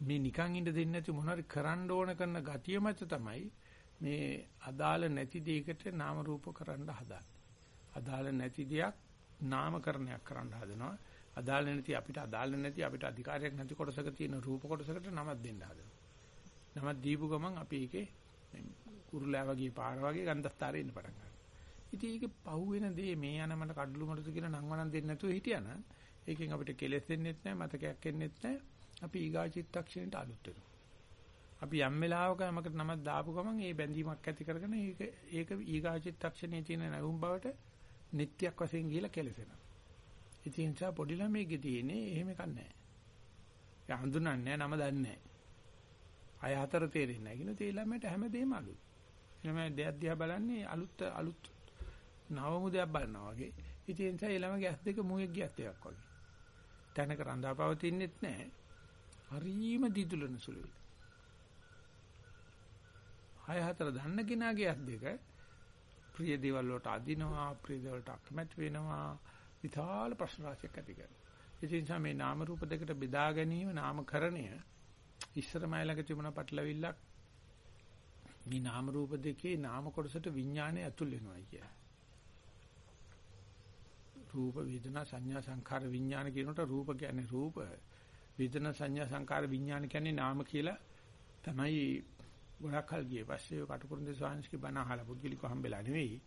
මේ නිකන් ඉන්න දෙන්නේ නැති මොනවාරි කරන්න ඕන කරන ගතිය මත තමයි මේ අදාළ නැති දෙයකට නාම රූප කරන්න හදන්නේ. අදාළ නැති දෙයක් නාමකරණයක් කරන්න හදනවා. අදාළ නැති අපිට අදාළ නැති අපිට අධිකාරියක් නැති කොටසක තියෙන රූප කොටසකට නමක් දෙන්න හදනවා. නමක් දීපු ගමන් අපි ඒකේ කුරුලෑ වගේ පාර වගේ ගන්ධස්තරේ ඉන්න පටන් ගන්නවා. ඉතින් ඒක පහුවෙන දේ මේ යන මට කඩළු මඩද කියලා නම් වණන් දෙන්නේ නැතුව හිටියානම් ඒකෙන් අපිට කෙලෙස් දෙන්නෙත් නැහැ මතකයක් එන්නෙත් නැහැ. අපි ඊගා චිත්තක්ෂණයට අලුත් වෙනවා. අපි යම් වෙලාවක යමකට නමක් දාපු ගමන් ඒ බැඳීමක් ඇති කරගෙන ඒක ඒක ඊගා චිත්තක්ෂණයේ තියෙන නැවුම් බවට නිට්ටයක් වශයෙන් ගිහිලා කෙලසෙනවා. ඉතින් ඒ නිසා පොඩි ළමයිගේ තියෙන්නේ එහෙම එකක් නැහැ. ඒ හඳුනන්නේ නැහැ නම දන්නේ නැහැ. අය හතර තේරෙන්නේ නැහැ කියන තේ ළමයට හැමදේම අලුත්. ළමයි දෙයක් දිහා බලන්නේ අලුත් අලුත් නවමු දෙයක් බලනවා වගේ. ඉතින් ඒ නිසා ඒ ළමගේ ඇස් දෙක මුවෙක් ගියත් එකක් වගේ. තැනක රඳාපවතින්නෙත් නැහැ. හරීම දිදුලන සුළුයි. හය හතර දන්න කෙනාගේ ඇස් දෙක ප්‍රිය දේවල් වලට අදිනවා ප්‍රිය දේවල් වලට අකමැති වෙනවා. විශාල ප්‍රශ්න රාශියක් ඇති කරනවා. ඒ නිසා මේ නාම රූප දෙකට බෙදා ගැනීම නාමකරණය ඉස්සරමයි ළඟ තිබුණ පටලවිල්ලක් මේ නාම රූප දෙකේ නාම කොටසට විඥානය ඇතුල් වෙනවා කිය. රූප වේදනා සංඥා සංඛාර විඥාන කියනකොට රූප කියන්නේ රූප. වේදනා සංඥා සංඛාර විඥාන කියන්නේ නාම කියලා තමයි ගොඩක් කල් ගියේ පස්සේ ඔය කටුකුරුන්දේ ස්වාමීන්ගේ බණ අහලා පුද්ගලිකව හම්බෙලා නෙවෙයි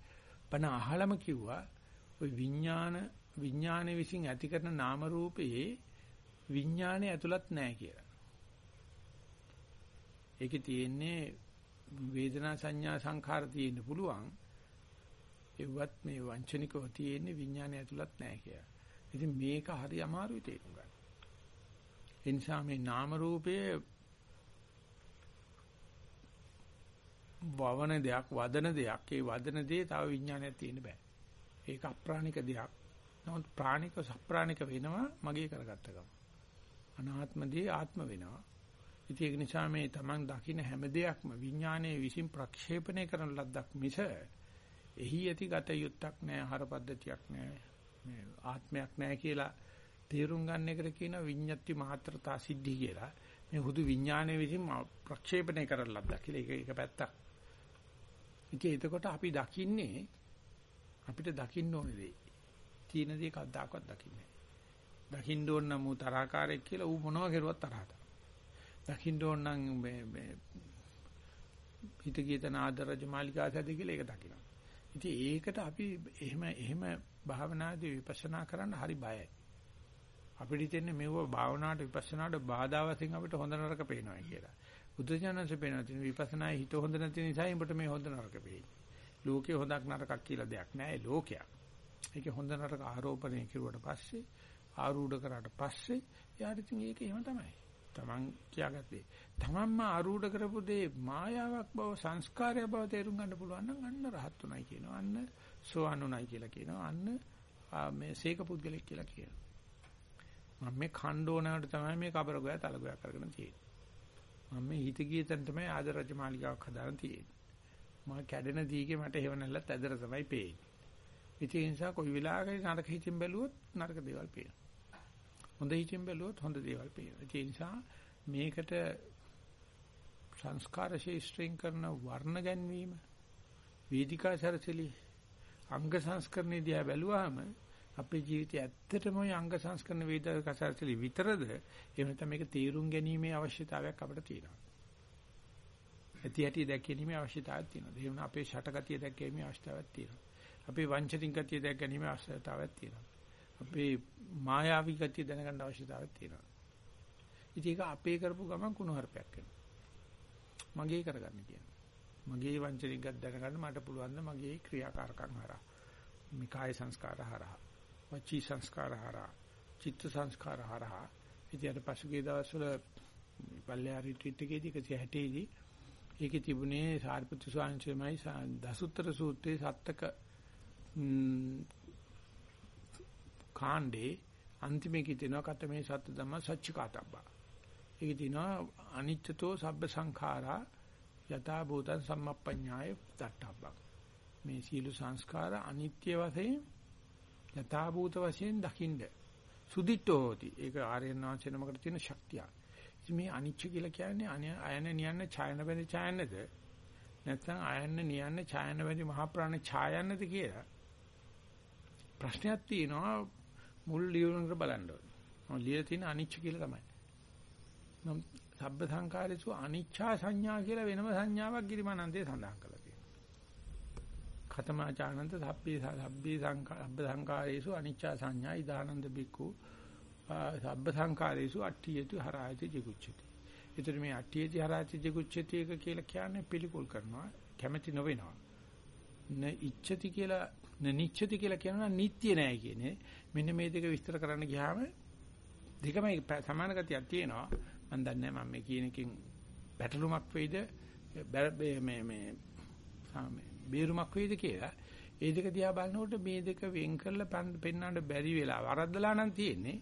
බණ අහලම කිව්වා ওই විඥාන විඥානයේ විසින් ඇති කරන නාම රූපයේ විඥානය ඇතුළත් නැහැ කියලා. ඒකේ තියෙන්නේ වේදනා සංඥා සංඛාර තියෙන්න පුළුවන්. ඒවත් මේ වංචනිකව තියෙන්නේ විඥානය ඇතුළත් නැහැ කියලා. ඉතින් මේක හරි අමාරුයි තේරුම් ගන්න. ඒ නිසා මේ නාම රූපයේ වවන දෙයක් වදන දෙයක් ඒ වදන දේ තව විඥානයක් තියෙන්න බෑ ඒක අප්‍රාණික දෙයක් නමුත් ප්‍රාණික සප්‍රාණික වෙනවා මගේ කරගත්ත ගම අනාත්ම දේ ආත්ම වෙනවා ඉතින් ඒක නිසා මේ Taman දකින්න හැම දෙයක්ම විඥානයේ විසින් ප්‍රක්ෂේපණය කරන ලද්දක් මිස එහි ඇති ගත යුත්තක් නැහැ, හර පද්ධතියක් නැහැ, මේ ආත්මයක් නැහැ කියලා තේරුම් ගන්න එකට කියන විඤ්ඤාති මාත්‍රතා සිද්ධි කියලා. මේ හුදු විඥානයේ විසින් ප්‍රක්ෂේපණය කරන ලද්දක් කියලා. ඒක එක පැත්තක්. ඉතින් එතකොට අපි දකින්නේ අපිට දකින්න ඕනේ දේ. තීන දේ කවදාකවත් දකින්නේ නැහැ. දකින්න ඕන නම් ඌ තරහකාරයෙක් කියලා ඌ මොනවා කරුවත් තරහට. දකින්න ඕන නම් මේ මේ හිත ගියතන ආදරජ මාලිකාසද කියලා ඒක දකිනවා. ඉතින් ඒකට අපි එහෙම එහෙම භාවනාදී විපස්සනා කරන්න හරි බයයි. අපිට හිතෙන්නේ මෙව භාවනාවට විපස්සනාවට බාධා වශයෙන් අපිට හොඳ නරක පේනවා කියලා. බුදුජානන්සේ පේනවා තියෙන විපස්සනායේ හිත හොඳ නැති නිසා උඹට මේ හොඳ නරක පේන්නේ. ලෝකේ හොඳක් නරකක් කියලා දෙයක් නැහැ ලෝකයක්. ඒකේ හොඳ නරක ආරෝපණය කෙරුවට පස්සේ ආරූඪ කරාට පස්සේ යාට ඉතින් ඒක එහෙම තමයි. Taman කියාගත්තේ. Tamanම ආරූඪ කරපු දේ මායාවක් බව සංස්කාරය බව තේරුම් ගන්න පුළුවන් නම් අන්න රහත් උනායි කියනවා. අන්න සෝවන් උනායි කියලා කියනවා. අන්න මේ සීක පුද්ගලෙක් කියලා කියනවා. මම මේ ඛණ්ඩෝනකට තමයි මේ කබර ගෝයා තල ගෝයා කරගෙන තියෙන්නේ. මම මේ හිත ගිය තැන තමයි ආද රජ මාලිගාවක් හදාගෙන තියෙන්නේ. මම කැඩෙන දීගේ මට හේව නැල්ලත් ඇදර තමයි පේන්නේ. ඉතින් ඒ නිසා කොයි වෙලාවකරි නරක හිතින් බැලුවොත් නරක දේවල් පේනවා. හොඳ හිතින් බැලුවොත් හොඳ දේවල් පේනවා. ඒ නිසා මේකට සංස්කාර ශේෂ්ත්‍රයෙන් කරන වර්ණ ගැන්වීම වේදිකා සරසලි අංග සංස්කරණේ දිහා බැලුවාම අපේ ජීවිතයේ ඇත්තටම ওই අංග සංස්කරණ වේදිකා සරසලි විතරද එහෙම නැත්නම් මේක තීරුම් ගැනීමේ අවශ්‍යතාවයක් අපිට තියෙනවා. ඇති ඇති දැකීමේ අවශ්‍යතාවයක් තියෙනවා. ඒ වුණා අපේ ෂටගතිය දැකීමේ අවශ්‍යතාවයක් තියෙනවා. අපේ වංචනික ගතිය දැකීමේ අවශ්‍යතාවයක් තියෙනවා. අපේ මායාවී ගතිය දැනගන්න අවශ්‍යතාවයක් තියෙනවා. ඉතින් ඒක අපේ කරපු ගමන් කුණුහරුපයක් වෙනවා. මගේ කරගන්න කියනවා. මගේ වංචනික ගත දැනගන්න මට පුළුවන් ද මගේ ක්‍රියාකාරකම් හරහා. මේ කාය සංස්කාර හරහා. වචී සංස්කාර හරහා. චිත්ත සංස්කාර හරහා. ඉතින් අර පසුගිය දවස්වල පල්ලෙහා රිට්‍රීට් එකේදී 160 දී ඒකේ තිබුණේ සාරිපුත්තු ස්වාමීන් වහන්සේමයි දසුත්තර සූත්‍රයේ සත්තක කාණ්ඩේ අන්තිමේ කිතිනවා කත මේ සත්‍ය ධම්ම සච්චිකාතබ්බා. ඒකේ තිනවා අනිච්චතෝ සබ්බ සංඛාරා යථා භූතං සම්මප්පඤ්ඤාය දට්ඨබ්බා. මේ සීල සංස්කාර අනිත්‍ය වශයෙන් යථා භූත වශයෙන් දකින්න. සුදිට්ඨෝ හෝති. ඒක ආර්යයන් වහන්සේ නමකට තියෙන ශක්තියක්. මේ අනිච්ච කියලා කියන්නේ අයන නියන්න ඡායන බැඳි ඡායනද නැත්නම් අයන්න නියන්න ඡායන බැඳි මහ ප්‍රාණ ඡායන්නද කියලා ප්‍රශ්නයක් තියෙනවා මුල් ලියුමකට බලන්න ඕනේ. මම ලියලා තියෙන අනිච්ච කියලා තමයි. නම් සබ්බ සංකාරේසු අනිච්චා සංඥා කියලා වෙනම සංඥාවක් ගිරිමානන්දේ සඳහන් කරලා තියෙනවා. ඛතමාචානන්ත සබ්බේ සබ්බේ සබ්බ සංකාරේසු අනිච්චා සංඥා ඉදානන්ද බික්කු සබ්බ සංකාරේසු අට්ඨියති හරායති ජිගුච්ඡති. ඒතර මේ අට්ඨියති හරායති ජිගුච්ඡති එක කියලා කියන්නේ පිළිකුල් කරනවා කැමැති නොවෙනවා. න ඉච්ඡති කියලා න නිච්ඡති කියලා කියනවා නිට්ටිය නෑ කියන්නේ. මෙන්න මේ දෙක විස්තර කරන්න ගියාම දෙකම සමාන ගතියක් තියෙනවා. මම දන්නේ මම මේ කියන එකෙන් පැටලුමක් වෙයිද මේ මේ බේරුමක් වෙයිද කියලා. ඒ දෙක දිහා බලනකොට මේ දෙක වෙන් කරලා පෙන්වන්න බැරි වෙලා වරද්දලා නම් තියෙන්නේ.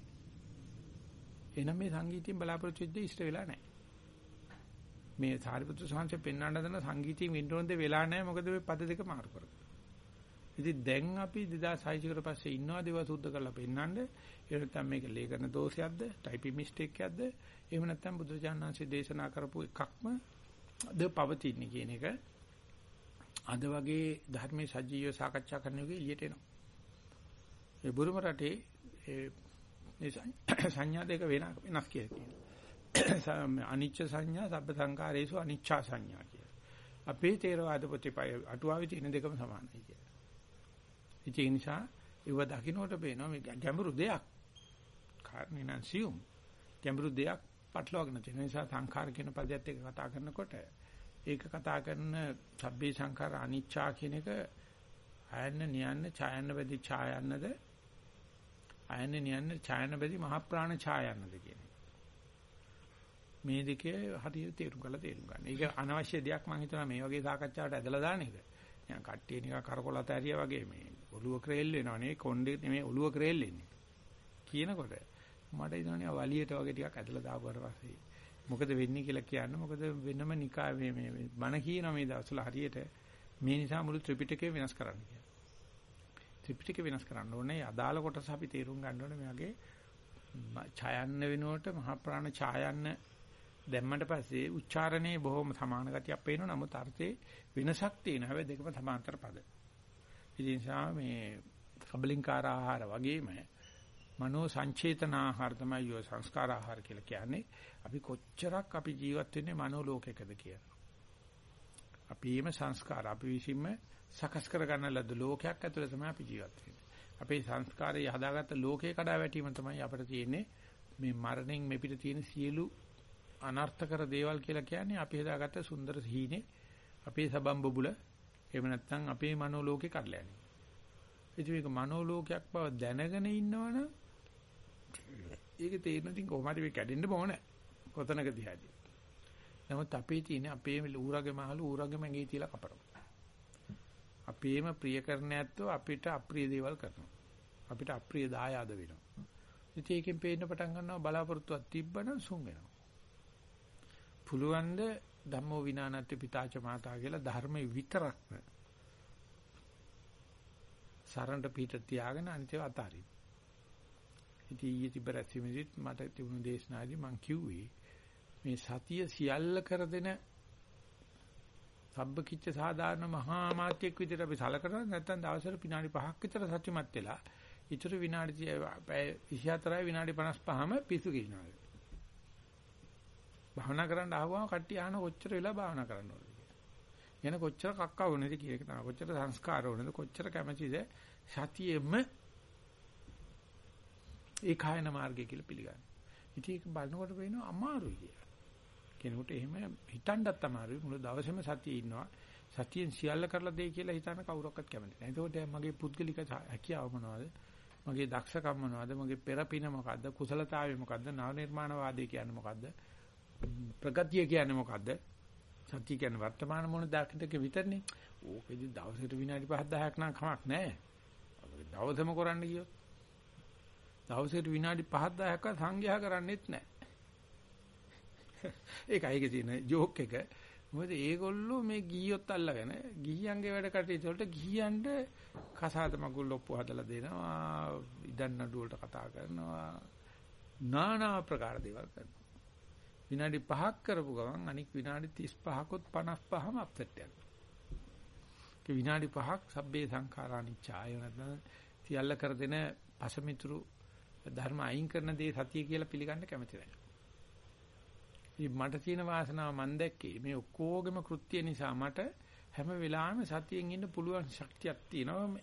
එහෙනම් මේ සංගීතයෙන් බලාපොරොත්තු වෙද්දී ඉෂ්ට වෙලා නැහැ. මේ සාරිපුත්‍ර සාංශයෙන් පෙන්වන්න හදන සංගීතයෙන් වින්ඩෝන්ද වෙලා නැහැ මොකද මේ පද දෙක මාරු කරලා. ඉතින් දැන් අපි 2600 කට පස්සේ ඉන්නවා දේව සුද්ධ කරලා පෙන්නන්න. ඒ නැත්නම් මේක ලේඛන දෝෂයක්ද, ටයිපින් මිස්ටේක් එකක්ද? එහෙම නැත්නම් බුදුචානන්සේ දේශනා කරපු එකක්ම ද පවතින්නේ කියන එක අද වගේ ධර්මයේ සජීව සාකච්ඡා කරන එකේ එළියට එනවා. ඒ බුරුම රටේ ඒ සංඥා දෙක වෙනස් කියලා කියනවා. අනිච්ච සංඥා, සබ්බ සංකාරේසු අනිච්චා සංඥා කියලා. අපේ තේරවාද පොතේ අටුවාවේ තියෙන දෙකම සමානයි කියලා. ඒ නිසා ඒව දකින්නට පේනවා මේ ගැඹුරු දෙයක්. කාරණේ නම් සියුම්. ගැඹුරු දෙයක් පටලවාගෙන තියෙන නිසා සංඛාර කියන පදයට එක කතා කරනකොට ඒක කතා කරන සබ්බේ සංඛාර අනිච්චා කියන එක අයන්න නියන්න ඡායන්න බෙදි ඡායන්නද අයන්න නියන්න ඡායන්න බෙදි මහ ප්‍රාණ ඡායන්නද කියන මේ දෙකේ හරියට තේරුම් ගන්න තේරුම් ගන්න. ඒක අනවශ්‍ය දෙයක් මම හිතනවා මේ වගේ සාකච්ඡාවට ඇදලා දාන එක. නිකන් කට්ටිය නිකන් කරකොලත ඇරියා වගේ මේ ඔළුව ක්‍රේල් වෙනවා නේ කොණ්ඩේ නෙමෙයි ඔළුව ක්‍රේල් වෙන්නේ කියනකොට මට හිතෙනවා වලියට වගේ ටිකක් ඇදලා දාපුවාට පස්සේ මොකද වෙන්නේ කියලා කියන්නේ මොකද වෙනම නිකා මේ මේ බණ කියන මේ දවස්වල හරියට මේ නිසා මුළු ත්‍රිපිටකය වෙනස් කරන්න කියලා. ත්‍රිපිටකය වෙනස් කරන්න ඕනේ අදාළ කොටස අපි තේරුම් ගන්න ඕනේ මේ වගේ ඡායන්න වෙනුවට මහා ප්‍රාණ ඡායන්න දැම්මට පස්සේ උච්චාරණේ බොහොම සමාන ගතියක් පේනවා නමුත් අර්ථේ වෙනසක් තියෙනවා හැබැයි දෙකම සමාන්තර පද. ඉතින් මේ කබලින්කාර ආහාර වගේම මනෝ සංචේතන ආහාර තමයි යෝ සංස්කාර ආහාර කියලා කියන්නේ. අපි කොච්චරක් අපි ජීවත් වෙන්නේ මනෝ ලෝකයකද කියලා. අපේම සංස්කාර අපි විසින්ම සකස් කරගන්න ලද ලෝකයක් ඇතුළේ තමයි අපි ජීවත් වෙන්නේ. අපේ සංස්කාරය හදාගත්ත ලෝකේ කඩා වැටීම තමයි අපිට තියෙන්නේ මේ මරණයෙන් මෙපිට තියෙන සියලු අනර්ථකර දේවල් කියලා කියන්නේ අපි හදාගත්ත සුන්දර හීනේ අපේ සබම් බබුල එහෙම නැත්නම් අපේ මනෝ ලෝකේ කඩලා යන්නේ. ඉතින් මේක මනෝ ලෝකයක් බව දැනගෙන ඉන්නවනම් ඒක තේරෙන ඉතින් කොහොමද මේ කැඩෙන්න ඕනේ. කොතනකදී හරි. නමුත් අපේ තියෙන අපේ ඌරගේ මහලු ඌරගේ මගේ තියලා කපනවා. අපේම ප්‍රිය කරන ඇත්තෝ අපිට අප්‍රිය දේවල් කරනවා. අපිට අප්‍රිය දායාද වෙනවා. ඉතින් ඒකෙන් පේන්න පටන් ගන්නවා බලාපොරොත්තුවක් තිබ්බනම් සුන් වෙනවා. පුළුවන් ද ධම්මෝ විනානත්ති පිතාච මාතා කියලා ධර්මයේ විතරක්ම සරණට පිට තියාගෙන අනිතව අතාරින්න. ඉතින් ඊයේ තිබරැසිමෙදිත් මට තිබුණු දේශනාදී මම කිව්වේ මේ සතිය සියල්ල කර දෙන සබ්බකිච්ච සාධාරණ මහා මාත්‍යෙක් විදිහට අපි සලකනවා නැත්නම් දවසට විනාඩි 5ක් විතර සත්‍යමත් වෙලා ඊටු විනාඩි 24යි විනාඩි 55ම පිස්සු කියනවා. භාවනා කරන්න ආවම කට්ටිය අහන කොච්චර වෙලා භාවනා කරන්න ඕනද කියලා. එන කොච්චර කක්ක වුණේද කියන එක තමයි. කොච්චර සංස්කාර වුණේද කොච්චර කැමැතිද සතියෙම ඒ කායන මාර්ගය කියලා පිළිගන්න. ඉතින් ඒක බලනකොට වෙනවා අමාරුයි කියලා. කෙනෙකුට එහෙම හිතන්නත් අමාරුයි. මුළු දවසේම සතියේ ඉන්නවා. සතියෙන් සියල්ල කරලා දෙයි කියලා හිතන කවුරක්වත් කැමති නැහැ. ඒකෝට මගේ පුද්ගලික හැකියාව මොනවද? මගේ දක්ෂකම් මොනවද? මගේ පෙරපින මොකද්ද? කුසලතාවය මොකද්ද? නව නිර්මාණවාදී කියන්නේ මොකද්ද? ප්‍රගතිය කියන්නේ මොකද්ද? සත්‍ය කියන්නේ වර්තමාන මොන දාකිටක විතරනේ. ඕකෙදි දවසට විනාඩි 5 10ක් නම් කමක් නැහැ. දවසම කරන්න ගියොත් දවසට විනාඩි 5 10ක් සංඝයා කරන්නේත් නැහැ. ඒකයි ඒකේ තියෙන ජෝක් එක. මොකද ඒගොල්ලෝ මේ ගිහියොත් අල්ලගෙන ගිහියන්ගේ වැඩ කටයුතු වලට ගිහියන්ට කසාද මගුල් ඔප්පු හදලා දෙනවා ඉදන් නඩු වලට කතා කරනවා নানা ප්‍රකාර දේවල් කරනවා. විනාඩි 5ක් කරපු ගමන් අනික් විනාඩි 35කොත් 55ම අප්සෙට් යනවා. ඒ විනාඩි 5ක් සබ්බේ සංඛාරානිච්චාය නැත්නම් සියල්ල කර දෙන පසමිතුරු ධර්ම අයින් කරන දේ සතිය කියලා පිළිගන්න කැමති නැහැ. ඉතින් මට තියෙන වාසනාව මම දැක්කේ මේ ඔක්කොගෙම කෘත්‍ය නිසා මට හැම වෙලාවෙම සතියෙන් ඉන්න පුළුවන් ශක්තියක් තියෙනවා.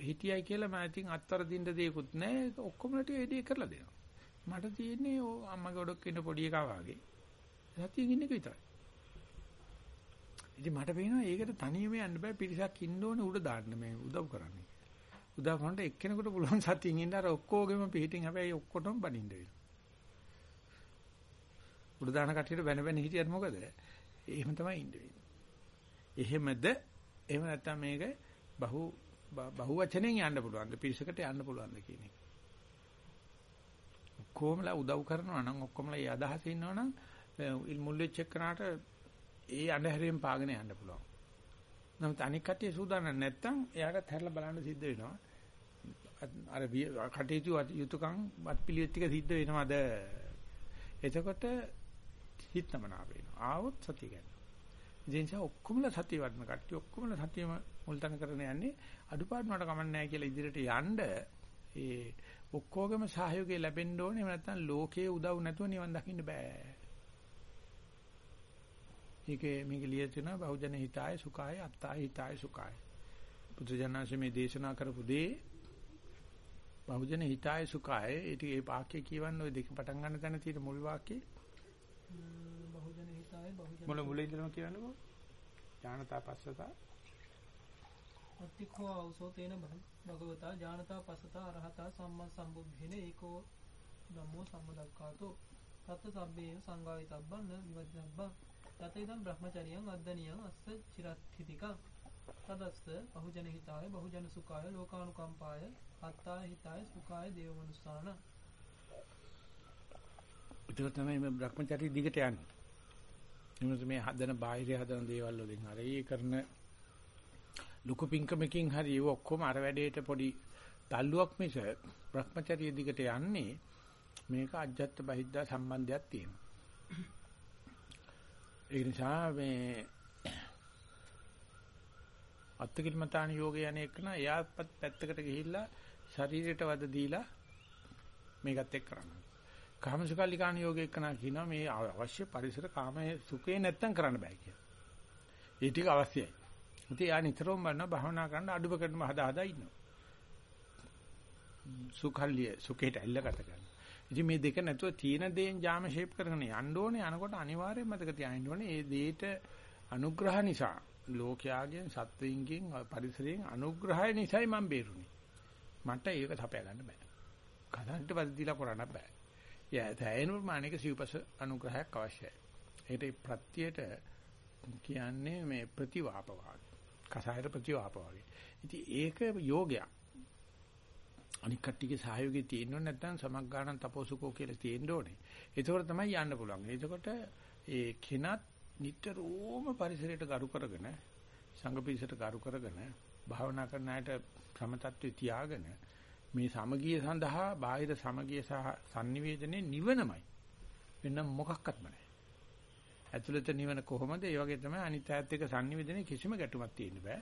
හිටියයි කියලා මම ඉතින් අත්තර දින්න දෙයක්වත් නැහැ. ඔක්කොම ටික එදී කරලා දෙනවා. මට තියෙන්නේ අම්මගේ ඔඩොක් ඉන්න පොඩි එකා වාගේ. සතියෙන් ඉන්න එක විතරයි. ඉතින් මට පේනවා ඒකට තනියම යන්න බෑ පිරිසක් ඉන්න ඕනේ උඩ දාන්න මේ උදව් කරන්නේ. උදව් කරනට එක්කෙනෙකුට පුළුවන් සතියින් ඉන්න අර ඔක්කොගෙම පිටින් හැබැයි ඔක්කොටම බනින්න වෙනවා. උඩ දාන කට්ටියට බැන බැන හිටියත් මොකද? එහෙම තමයි ඉන්න වෙන්නේ. එහෙමද? එහෙම නැත්නම් මේක බහු බහු වචනෙන් යන්න පුළුවන්ද? පිරිසකට යන්න පුළුවන්ද කියන එක. ඔක්කොමලා උදව් කරනවා නම් ඔක්කොමලා ඒ අදහස ඉන්නවා නම් මුල් වෙච්ච එකනට ඒ අඳුරෙන් පාගෙන යන්න පුළුවන්. නමුත් අනික් කට්ටිය සූදානම් නැත්තම් එයාට හැරලා බලන්න සිද්ධ වෙනවා. අර කටයුතු යුතුයකම් වත් පිළිවෙත් ටික සිද්ධ වෙනවද? එතකොට හිතමනා වෙනවා. ආවොත් සතිය ගන්න. ඒ නිසා ඔක්කොමලා සතිය වඩන කට්ටිය ඔක්කොමලා සතියම මුල්තන කරගෙන යන්නේ අඩුපාඩුවට කමන්නේ නැහැ කියලා ඉදිරියට යන්න ඒ ඔක්කොගේම සහයෝගය ලැබෙන්න ඕනේ. එහෙම නැත්නම් ලෝකයේ උදව් නැතුව නිවන් දකින්න බෑ. මේකේ මේක ලියලා බහුජන හිතාය සුඛාය අත්තාය හිතාය සුඛාය. බුදුජානක මේ දේශනා කරපු දේ බහුජන හිතාය සුඛාය ඒ වාක්‍ය කියවන්න ওই දෙක පටන් ගන්න තැන තියෙන මුල් වාක්‍යේ බහුජන හිතාය බහුජන මුල මුල ඉඳලම කියන්නකෝ? ඥානතා පස්සතා අත්තිකෝ අවසෝ තේන භගවතා ඥානතා පස්සතා අරහතා සම්මා සම්බුද්ධින ඒකෝ ධම්මෝ සම්මදක්ඛාතෝ තත් සබ්බේ සංගායිතබ්බන් විවජ්ජබ්බ. තතේදම් බ්‍රහ්මචරියං අද්දනියං අස්ස චිරත්ථිතිකං. තදස්ස බහුජන හිතාය බහුජන සුඛාය ලෝකානුකම්පාය අත්තා හිතාය සුඛාය දේවමනුස්සාන ඒක තමයි මේ Brahmacharya දිගට යන්නේ. එමුත් මේ හදන බාහිර හදන දේවල් වලින් හරි ඒ කරන ලুকু පිංකමකින් හරි ඒව ඔක්කොම අර වැඩේට පොඩි තල්ලුවක් මිස Brahmacharya දිගට යන්නේ මේක අජත්ත බහිද්දා සම්බන්ධයක් තියෙනවා. ඒ නිසා මේ අත්තිකිලමතාන යෝගය යන්නේකන එයාපත් පැත්තකට ගිහිල්ලා ශරීරයට වද දීලා මේකත් එක්ක කරනවා. කාමසුකල්ලිකාන යෝගය එක්කන කියනවා මේ අවශ්‍ය පරිසර කාමයේ සුඛේ නැත්තම් කරන්න බෑ කියලා. ඒ ටික අවශ්‍යයි. ඉතින් යා නිතරම බලන භවනා කරන්න අඩුවකටම හදා හදා ඉන්නවා. සුඛල්ලිය සුඛේට ඇල්ලකට ගන්න. ඉතින් මේ දෙක නැතුව තීන දේෙන් ජාම ෂේප් කරගෙන යන්න ඕනේ අනකොට අනිවාර්යයෙන් මතක තියාගන්න ඕනේ මේ දෙයට අනුග්‍රහ නිසා ලෝකයාගෙන් සත්වයින්ගෙන් පරිසරයෙන් අනුග්‍රහය නිසායි මම බේරුනේ. මට ඒක තපය ගන්න බෑ. කතාන්ට පරිදිලා කරන්න බෑ. යා තැයින ප්‍රමාණික සිව්පස අනුග්‍රහයක් අවශ්‍යයි. ඒකට ප්‍රත්‍යයට කියන්නේ මේ ප්‍රතිවාප වාගේ. කසායර ප්‍රතිවාප වාගේ. ඉතින් ඒක යෝගයක්. අනික් කට්ටියගේ සහයෝගය තියෙන්න ඕනේ නැත්නම් සමග්ගාණන් තපෝසුකෝ කියලා තියෙන්න ඕනේ. ඒකෝර තමයි යන්න පුළුවන්. එතකොට ඒ කෙනත් නිතරම පරිසරයට ගරු කරගෙන සංඝ පිරිසට ගරු කරගෙන භාවනා කරන අයට සමතත්වයේ තියාගෙන මේ සමගිය සඳහා බාහිර සමගිය සහ sannivedanaye නිවනමයි. වෙන මොකක්වත්ම නැහැ. ඇතුළත නිවන කොහොමද? ඒ වගේ තමයි අනිත් අයත් එක්ක sannivedanaye කිසිම ගැටුමක් තියෙන්න බෑ.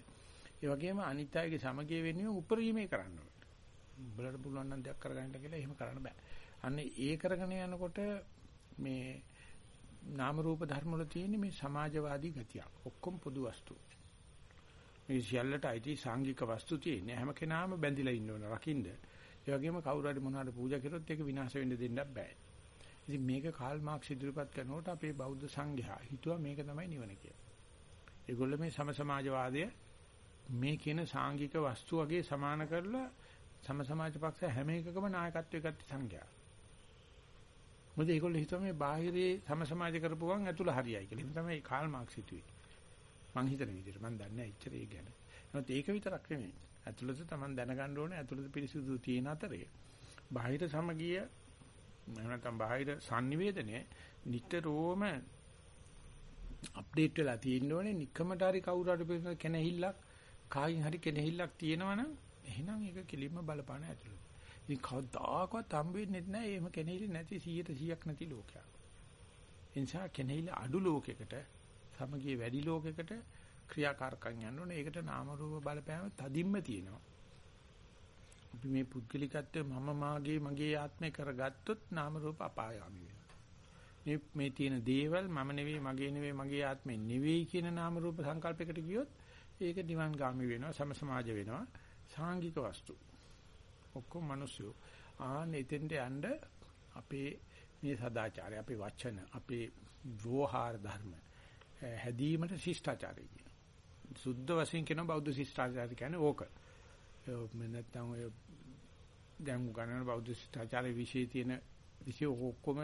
ඒ වගේම අනිත් අයගේ සමගිය වෙනුවෙන් උපරිමේ කරන්න ඕනේ. උඹලට පුළුවන් නම් දෙයක් කරගන්න කියලා එහෙම කරන්න බෑ. අන්න ඒ කරගෙන යනකොට මේ නාම රූප ධර්ම වල තියෙන මේ සමාජවාදී ගතිය. ඔක්කොම පොදු වස්තු. මේ සියල්ලට අයිති සාංගික වස්තු තියෙන හැම කෙනාම බැඳිලා ඉන්න ඕන රකින්න. ඒ වගේම කවුරු හරි මොනවාට පූජා කරොත් ඒක විනාශ වෙන්න දෙන්නත් බෑ. ඉතින් මේක කාල් මාක්ස් ඉදිරිපත් කරනකොට අපේ බෞද්ධ සංඝයා හිතුවා මේක තමයි නිවන කියලා. ඒගොල්ලෝ මේ සම සමාජවාදය මේ කියන සාංගික වස්තු වගේ සමාන කරලා සම සමාජ පක්ෂ හැම එකකම නායකත්වයේ ගත්ත සංඝයා. මොකද ඒගොල්ලෝ හිතුවා මේ බාහිරේ සම සමාජ කරපුවන් ඇතුළ හරියයි කියලා. එහෙනම් තමයි කාල් මාක්ස් හිතුවේ. මං හිතන විදිහට මං දන්නේ නැහැ එච්චර ඒ ගැන. නමුත් ඒක විතරක් නෙමෙයි. ඇතුළත Taman දැනගන්න ඕනේ ඇතුළත පිරිසිදු තියෙන අතරේ බාහිර සමගිය එහෙම නැත්නම් බාහිර sannivedanaye නිතරම අප්ඩේට් වෙලා තියෙන්න ඕනේ. নিকමට හරි කවුරු හරි පිළිබඳ කෙනෙහිල්ලක් කායින් හරි කෙනෙහිල්ලක් තියෙනවනම් එහෙනම් ඒක කෙලින්ම බලපාන ඇතුළත. ඉතින් කවදාකවත් හම්බ වෙන්නේ නැහැ එහෙම කෙනෙහිලි නැති 100ට 100ක් නැති ලෝකයක්. ඒ නිසා කෙනෙහිලි අඩු ලෝකයකට සමගිය වැඩි ලෝකයකට ක්‍රියාකාරකම් යන්න ඕනේ. ඒකට නාම රූප බලපෑම තදින්ම තියෙනවා. අපි මේ පුද්ගලිකත්වය මම මාගේ මගේ ආත්මය කරගත්තොත් නාම රූප අපායগামী වෙනවා. මේ මේ තියෙන දේවල් මම නෙවෙයි මගේ නෙවෙයි මගේ ආත්මෙ නෙවෙයි කියන නාම රූප සංකල්පයකට ගියොත් ඒක නිවන් ගාමි වෙනවා සම සමාජ වෙනවා සාංගික වස්තු. ඔක්කොම මිනිස්සු ආන්න එතෙන්ට යන්න අපේ මේ සදාචාරය අපේ වචන අපේ වෝහාර ධර්ම හැදීමට ශිෂ්ටාචාරය කියන. සුද්ධ වශයෙන් කියන බෞද්ධ ශිෂ්ටාචාරය කියන්නේ ඕක. මේ නැත්තම් ඔය දැන් ගණන බෞද්ධ ශිෂ්ටාචාරයේ විශේෂ තියෙන විශේෂ ඔක්කොම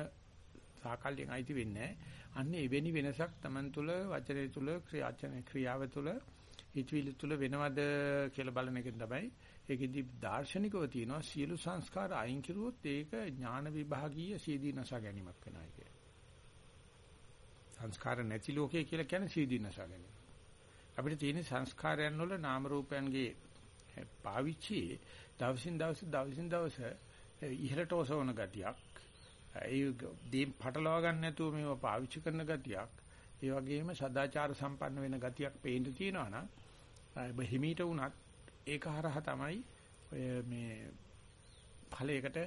සාකල්යෙන් අයිති වෙන්නේ අන්න එවැනි වෙනසක් Taman තුල වචනය තුල ක්‍රියාචන ක්‍රියාව තුල හිතවිලි තුල වෙනවද කියලා බලන එකෙන් තමයි ඒකෙදි දාර්ශනිකව තියෙනවා සියලු සංස්කාර අයින් කරුවොත් ඒක ඥාන විභාගීය සියදී නසා ගැනීමක් වෙනවා කිය. සංස්කාර නැති ලෝකය කියලා කියන්නේ සියදී නසා ගැනීම. අපිට තියෙන සංස්කාරයන් වල නාම රූපයන්ගේ පාවිච්චි දවසින් දවස දවසින් දවස ඉහළට ඔසවන ගතියක් ඒ දේ පටලවා ගන්න නැතුව මේව පාවිච්චි කරන ගතියක් ඒ වගේම සදාචාර සම්පන්න වෙන ගතියක් පේන්න තියෙනවා නම් හිමීට වුණත් ඒක හරහා තමයි ඔය මේ ඵලයකට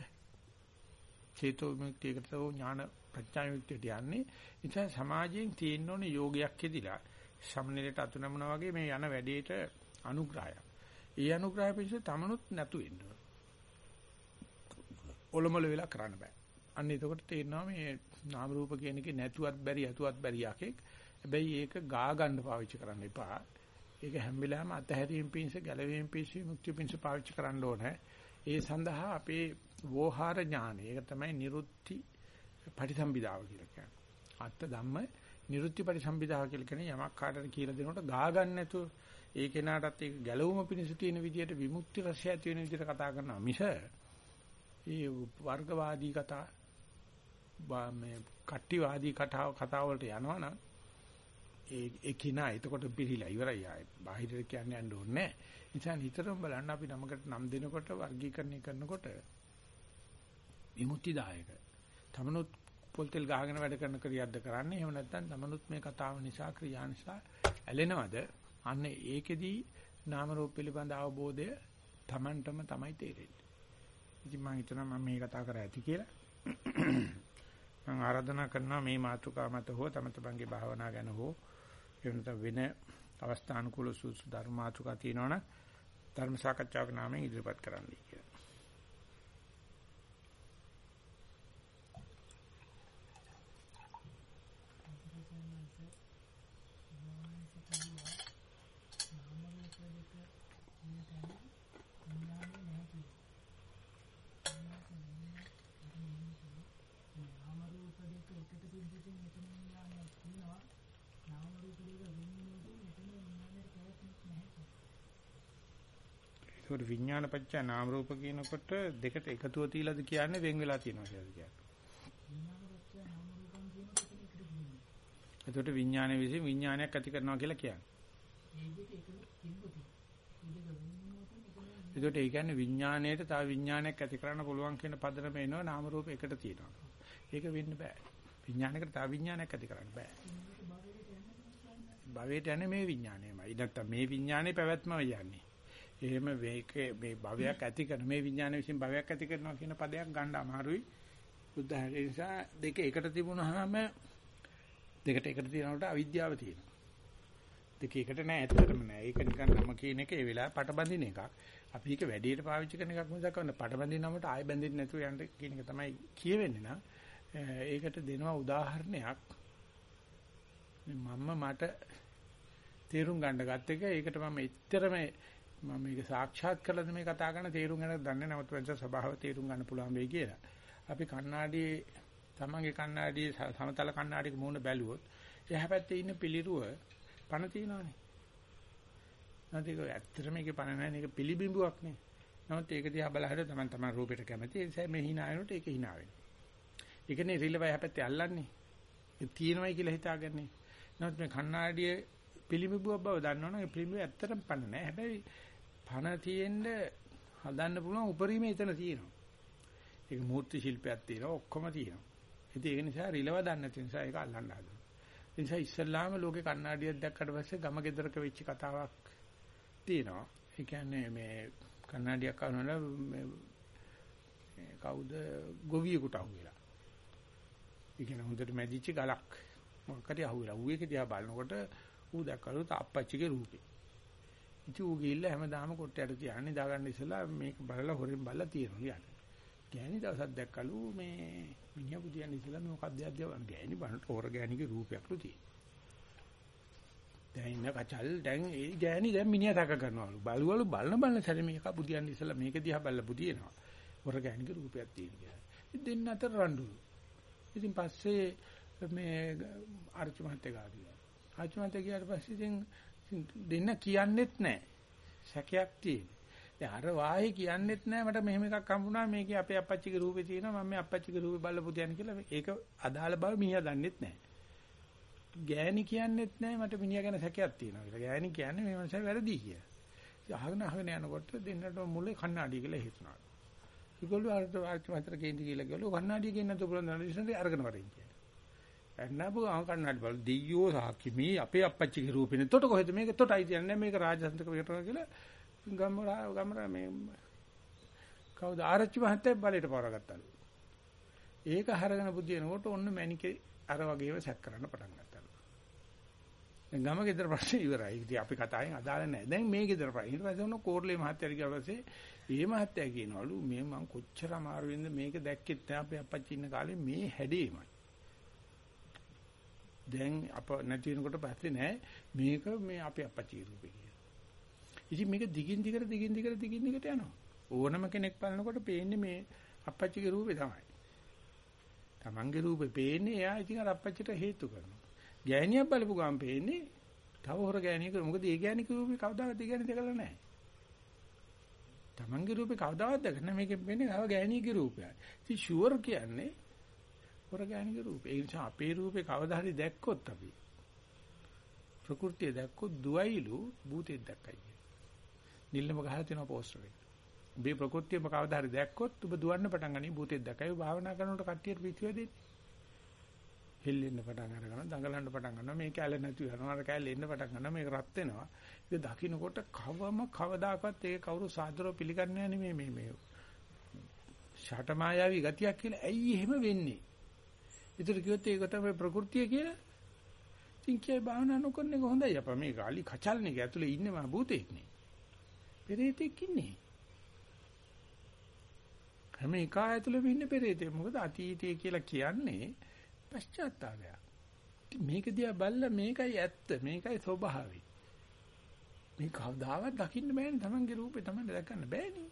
චේතෝ විමුක්තියකට ඥාන ප්‍රඥා විමුක්තියට යන්නේ ඉතින් සමාජයෙන් තියෙන්න ඕනේ යෝගයක් කෙදිලා සම්නිරයට අතු නමුනා වගේ මේ යන වැඩේට අනුග්‍රහයක්. ඒ අනුග්‍රහය පිණිස තමනුත් නැතු වෙන්න ඕන. ඔලොමල වෙලා කරන්න බෑ. අන්න එතකොට තේරෙනවා මේ නාම රූප කියන එකේ නැතුවත් බැරි ඇතුවත් බැරි යකෙක්. හැබැයි ඒක ගා ගන්න පාවිච්චි කරන්න එපා. ඒක හැම වෙලාවෙම අතහැරීම පිණිස ගැලවීම පිණිස මුක්ති පිණිස පාවිච්චි කරන්න ඕනේ. ඒ සඳහා අපේ වෝහාර ඥානය. ඒක තමයි නිරුත්ති පටිසම්භිදාව කියලා කියන්නේ. අත්ත ධම්ම නිරුත්ති පරිසම්පදාව කියලා කියන්නේ යමක් කාටද කියලා දෙනකොට ගා ගන්න නැතුව ඒ කෙනාටත් ඒක ගැලවුම පිණිස තියෙන විදියට විමුක්ති රසය ඇති වෙන විදියට කතා කරනවා මිස ඒ වර්ගවාදී කතා මේ කට්ටිවාදී කතාව කතාව වලට යනවනම් ඒ ඒ කිනා එතකොට පිළිලා ඉවරයි ආයේ බාහිරට කියන්නේ යන්න ඕනේ නැහැ. නිසා නිතරම බලන්න අපි නමකට නම් දෙනකොට වර්ගීකරණය කරනකොට විමුක්තිදායක. තමනුත් පොල් තෙල් ගහගෙන වැඩ කරන ක්‍රියාවක්ද කරන්නේ. එහෙම නැත්නම් තමනුත් මේ කතාව නිසා ක්‍රියා නිසා ඇලෙනවද? අන්න ඒකෙදී නාම රූප පිළිබඳ අවබෝධය Tamanටම තමයි තේරෙන්නේ. ඉතින් මම හිතනවා මම මේ කතා කර ඇති කියලා. මම ආරාධනා කරනවා මේ මාතෘකාව මත හෝ තම තමන්ගේ භාවනා ගැන හෝ එවනත වෙන අවස්ථානුකූල සුසු ධර්ම මාතෘකා තියෙනවනම් ධර්ම සාකච්ඡාවක නාමයෙන් ඉදිරිපත් කරන්නයි කියලා. ඒකට විඥාන පත්‍ය නාම රූප කියනකොට දෙකට එකතුව තියලාද කියන්නේ වෙන් වෙලා තියෙනවා කියලාද කියන්නේ. එතකොට විඥානයේ විසින් විඥානයක් ඇති කරනවා කියලා කියන්නේ. එතකොට ඒ කියන්නේ විඥාණයට තව විඥානයක් ඇති කරන්න පුළුවන් කියන පදනම එනවා නාම රූප එකට තියෙනවා. ඒක වෙන්න බෑ. විඥානයකට තව විඥානයක් ඇති කරන්න බෑ. භවයට යන්නේ මේ විඥානයමයි. නැත්තම් මේ විඥානේ පැවැත්මයි යන්නේ. එහෙම මේක මේ භවයක් ඇති කරන මේ විඥාන විසින් භවයක් ඇති කරනවා කියන පදයක් ගන්න අමාරුයි. බුද්ධ හැටි නිසා දෙක එකට තිබුණාම දෙකට එකට තියනකොට අවිද්‍යාව තියෙනවා. දෙක එකට නෑ ඇත්තටම නෑ. ඒක නිකන් නම කියන එක ඒ වෙලාවේ පටබඳින එකක්. අපි ඒක වැඩියට පාවිච්චි කරන එකක් මිසක් කරන පටබඳින නමට ආයෙ බැඳෙන්නේ නැතුව යන්න කියන එක තමයි කියවෙන්නේ නම් ඒකට දෙනවා උදාහරණයක්. මම මට තේරුම් ගන්න ගත්ත එක ඒකට මම එච්චරම මම මේක සාක්ෂාත් කරලාද මේ කතා කරන තේරුම් ගන්න දන්නේ නැවත වෙනස ස්වභාව තේරුම් ගන්න පුළුවන් වෙයි කියලා. අපි කණ්ණාඩියේ තමන්ගේ කණ්ණාඩියේ සමතල කණ්ණාඩියක මූණ බැලුවොත් එහා පැත්තේ ඉන්න පිළිරුව පණ තියනවානේ. නැත්නම් ඒක ඇත්තටම මේකේ පණ නැහැ මේක පිළිබිඹුවක් නේ. නමුත් ඒක දිහා බලහට තමන් තමන් රූපෙට කැමති ඒ නිසා මේ hina වෙනකොට ඒක hina වෙනවා. ඒකනේ රිලව එහා පැත්තේ අල්ලන්නේ. ඒ තියෙනවයි කියලා හිතාගන්නේ. නමුත් මේ කණ්ණාඩියේ පිළිඹුවක් බව දන්නවනම් ඒ පිළිඹුව ඇත්තටම පණ නැහැ. හැබැයි පණ තියෙන්න හදන්න පුළුවන් උපරිමය එතන තියෙනවා. ඒක මූර්ති ශිල්පයක් තියෙනවා ඔක්කොම තියෙනවා. ඉතින් ඒක නිසා රිලව දන්නේ නැති නිසා ඒක අල්ලන්න හදනවා. ඒ නිසා ඉස්සල්ලාම ලෝකේ කණ්ණාඩියක් දැක්කට පස්සේ ගම ගෙදරක වෙච්ච කතාවක් තියෙනවා. ඒ කියන්නේ මේ කණ්ණාඩියක් අහනවල මේ කවුද ගොවියෙකුට අහුවෙලා. ඒ කියන්නේ හොඳට මැදිච්ච ගලක්. මොකක්ද අහුවෙලා. ඌ ඒක දිහා බලනකොට ඌ දැක්කලු තාප්පච්චිගේ රූපේ. ඉතින් ඌ ගිහිල්ලා හැමදාම කොට්ටයට තියන්නේ දාගන්න ඉස්සලා මේක බලලා හොරෙන් බලලා තියෙනවා කියන්නේ. ගෑණි දවසක් දැක්කලු මේ මිනිහා පුදියන් ඉස්සලා මේ මොකක්ද යද්දියා ගෑණි බලනට හොර ගෑණිගේ රූපයක්ලු තියෙනවා. දැන් ඉන්න කචල් දැන් ඒ ගෑණි දැන් මිනිහා තක කරනවලු. බලවලු බලන බලන සැරේ මේක පුදියන් ඉස්සලා මේක දිහා බලලා පුදිනවා. හොර ගෑණිගේ රූපයක් තියෙනවා. ඉතින් දෙන්න අතර රණ්ඩු. ඉතින් පස්සේ මේ ආර්චි මහත්තයා ගාවිලා. ආර්චි මහත්තයා ගියාට පස්සේ ඉතින් දෙන්න කියන්නෙත් නැහැ. සැකයක් තියෙන. දැන් අර වාහේ කියන්නෙත් නැහැ මට මෙහෙම එකක් හම්බුණා මේකේ අපේ අපච්චිගේ රූපේ තියෙනවා මම මේ අපච්චිගේ රූපේ බලලා පුතියන් කියලා ඒක අදාළ බව මිනිහා දන්නෙත් නැහැ. ගෑණි කියන්නෙත් නැහැ මට මිනිහා ගැන සැකයක් තියෙනවා කියලා. ගෑණි කියන්නේ මේ මනුස්සයා වැරදි කියලා. ඉතින් අහගෙන අහගෙන යනකොට දෙන්නට මුලේ කණ්ණාඩිය කියලා හිතනවා. ඒගොල්ලෝ අර ආච්චි මතර කේන්ති කියලා ගිහලා කණ්ණාඩිය කියන නැතුව පුළුවන් නඩිසන්ට අරගෙන වරින් කියලා. එන්නපු ගමන් කන්නඩි බල දෙයියෝ සාක්ෂි මේ අපේ අපච්චිගේ රූපෙනේ. එතකොට කොහෙද මේක? එතකොටයි කියන්නේ මේක රාජසන්තක විතරයි කියලා ගම්මරා ගම්මරා මේ කවුද ආරච්චි මහත්තයා බලයට පවරගත්තලු. ඒක හරගෙන බුද්ධියනකොට ඔන්න මැනිකේ අර වගේව සැක් කරන්න පටන් ගත්තලු. දැන් ගම ගෙදර ප්‍රශ්නේ ඉවරයි. ඉතින් අපි කතාවෙන් අදාළ නැහැ. දැන් මේ ගෙදර ප්‍රශ්නේ. ඊට පස්සේ ඔන්න කෝර්ලේ මහත්තයා ගියා පස්සේ ඒ මහත්තයා කියනවලු මේ මං කොච්චර අමාරුවෙන්ද මේක දැක්කෙත් නැහැ අපේ අපච්චි ඉන්න කාලේ මේ හැඩේමයි. දැන් අප නැති වෙනකොට පස්සේ නෑ මේක මේ අපේ අපච්චි රූපේ කියලා. ඉතින් මේක දිගින් දිගට දිගින් දිගට දිගින් දිගට යනවා. ඕනම කෙනෙක් බලනකොට පේන්නේ මේ අපච්චිගේ රූපේ තමයි. Tamange රූපේ පේන්නේ එයා ඉතින් අර අපච්චිට හේතු කරනවා. ගෑණියක් බලපු ගමන් පේන්නේ තව හොර ගෑණියෙක් මොකද ඒ ගෑණික රූපේ කවදාවත් ඒ ගෑණි දැකලා නැහැ. Tamange රූපේ කවදාවත් දැකලා නැහැ මේකෙන් වෙන්නේ තව ගෑණියගේ රූපයක්. ඉතින් ෂුවර් කියන්නේ ඔර්ගැනික රූපේ. ඒ නිසා අපේ රූපේ කවදා හරි දැක්කොත් අපි ප්‍රകൃතිය දැක්කොත් දුවයිලු භූතෙක් දැක්කයි. නිල්ලම ගහලා තියෙනවා පෝස්ටර් එක. ඔබේ ප්‍රകൃතියම කවදා හරි දැක්කොත් ඔබ දුවන්න පටන් ගනි භූතෙක් දැක්කයි. භාවනා කරනකොට කට්ටියට පිටුවේ දෙන්නේ. හෙල්ලෙන්න පටන් අරගෙන දඟලන්න පටන් ගන්නවා මේ කැලේ නැති වෙනවා අර කැලේ එන්න පටන් ගන්නවා මේක රත් වෙනවා ඒක දකින්නකොට කවම කවදාකවත් ඒක කවුරු සාදරව පිළිගන්නේ නැහැ මේ මේ ෂටමායාවී ගතියක් කියලා ඇයි එහෙම වෙන්නේ ඒතර කිව්වොත් ඒක තමයි ප්‍රകൃතිය කියලා ඉතින් කිය භාවනා නොකරන එක හොඳයි අපා මේ ගාලි කචල්නේ ඇතුලේ ඉන්නේ මා භූතෙක් නේ පෙරේතෙක් ඉන්නේ හැම එක ඇතුලේ ඉන්නේ පෙරේතෙක් මොකද අතීතය කියලා කියන්නේ පශ්චාත්තාවය. මේක දිහා බැලලා මේකයි ඇත්ත මේකයි ස්වභාවය. මේ කවදාවත් දකින්න බෑනේ Tamange රූපේ Tamanne දැක ගන්න බෑනේ.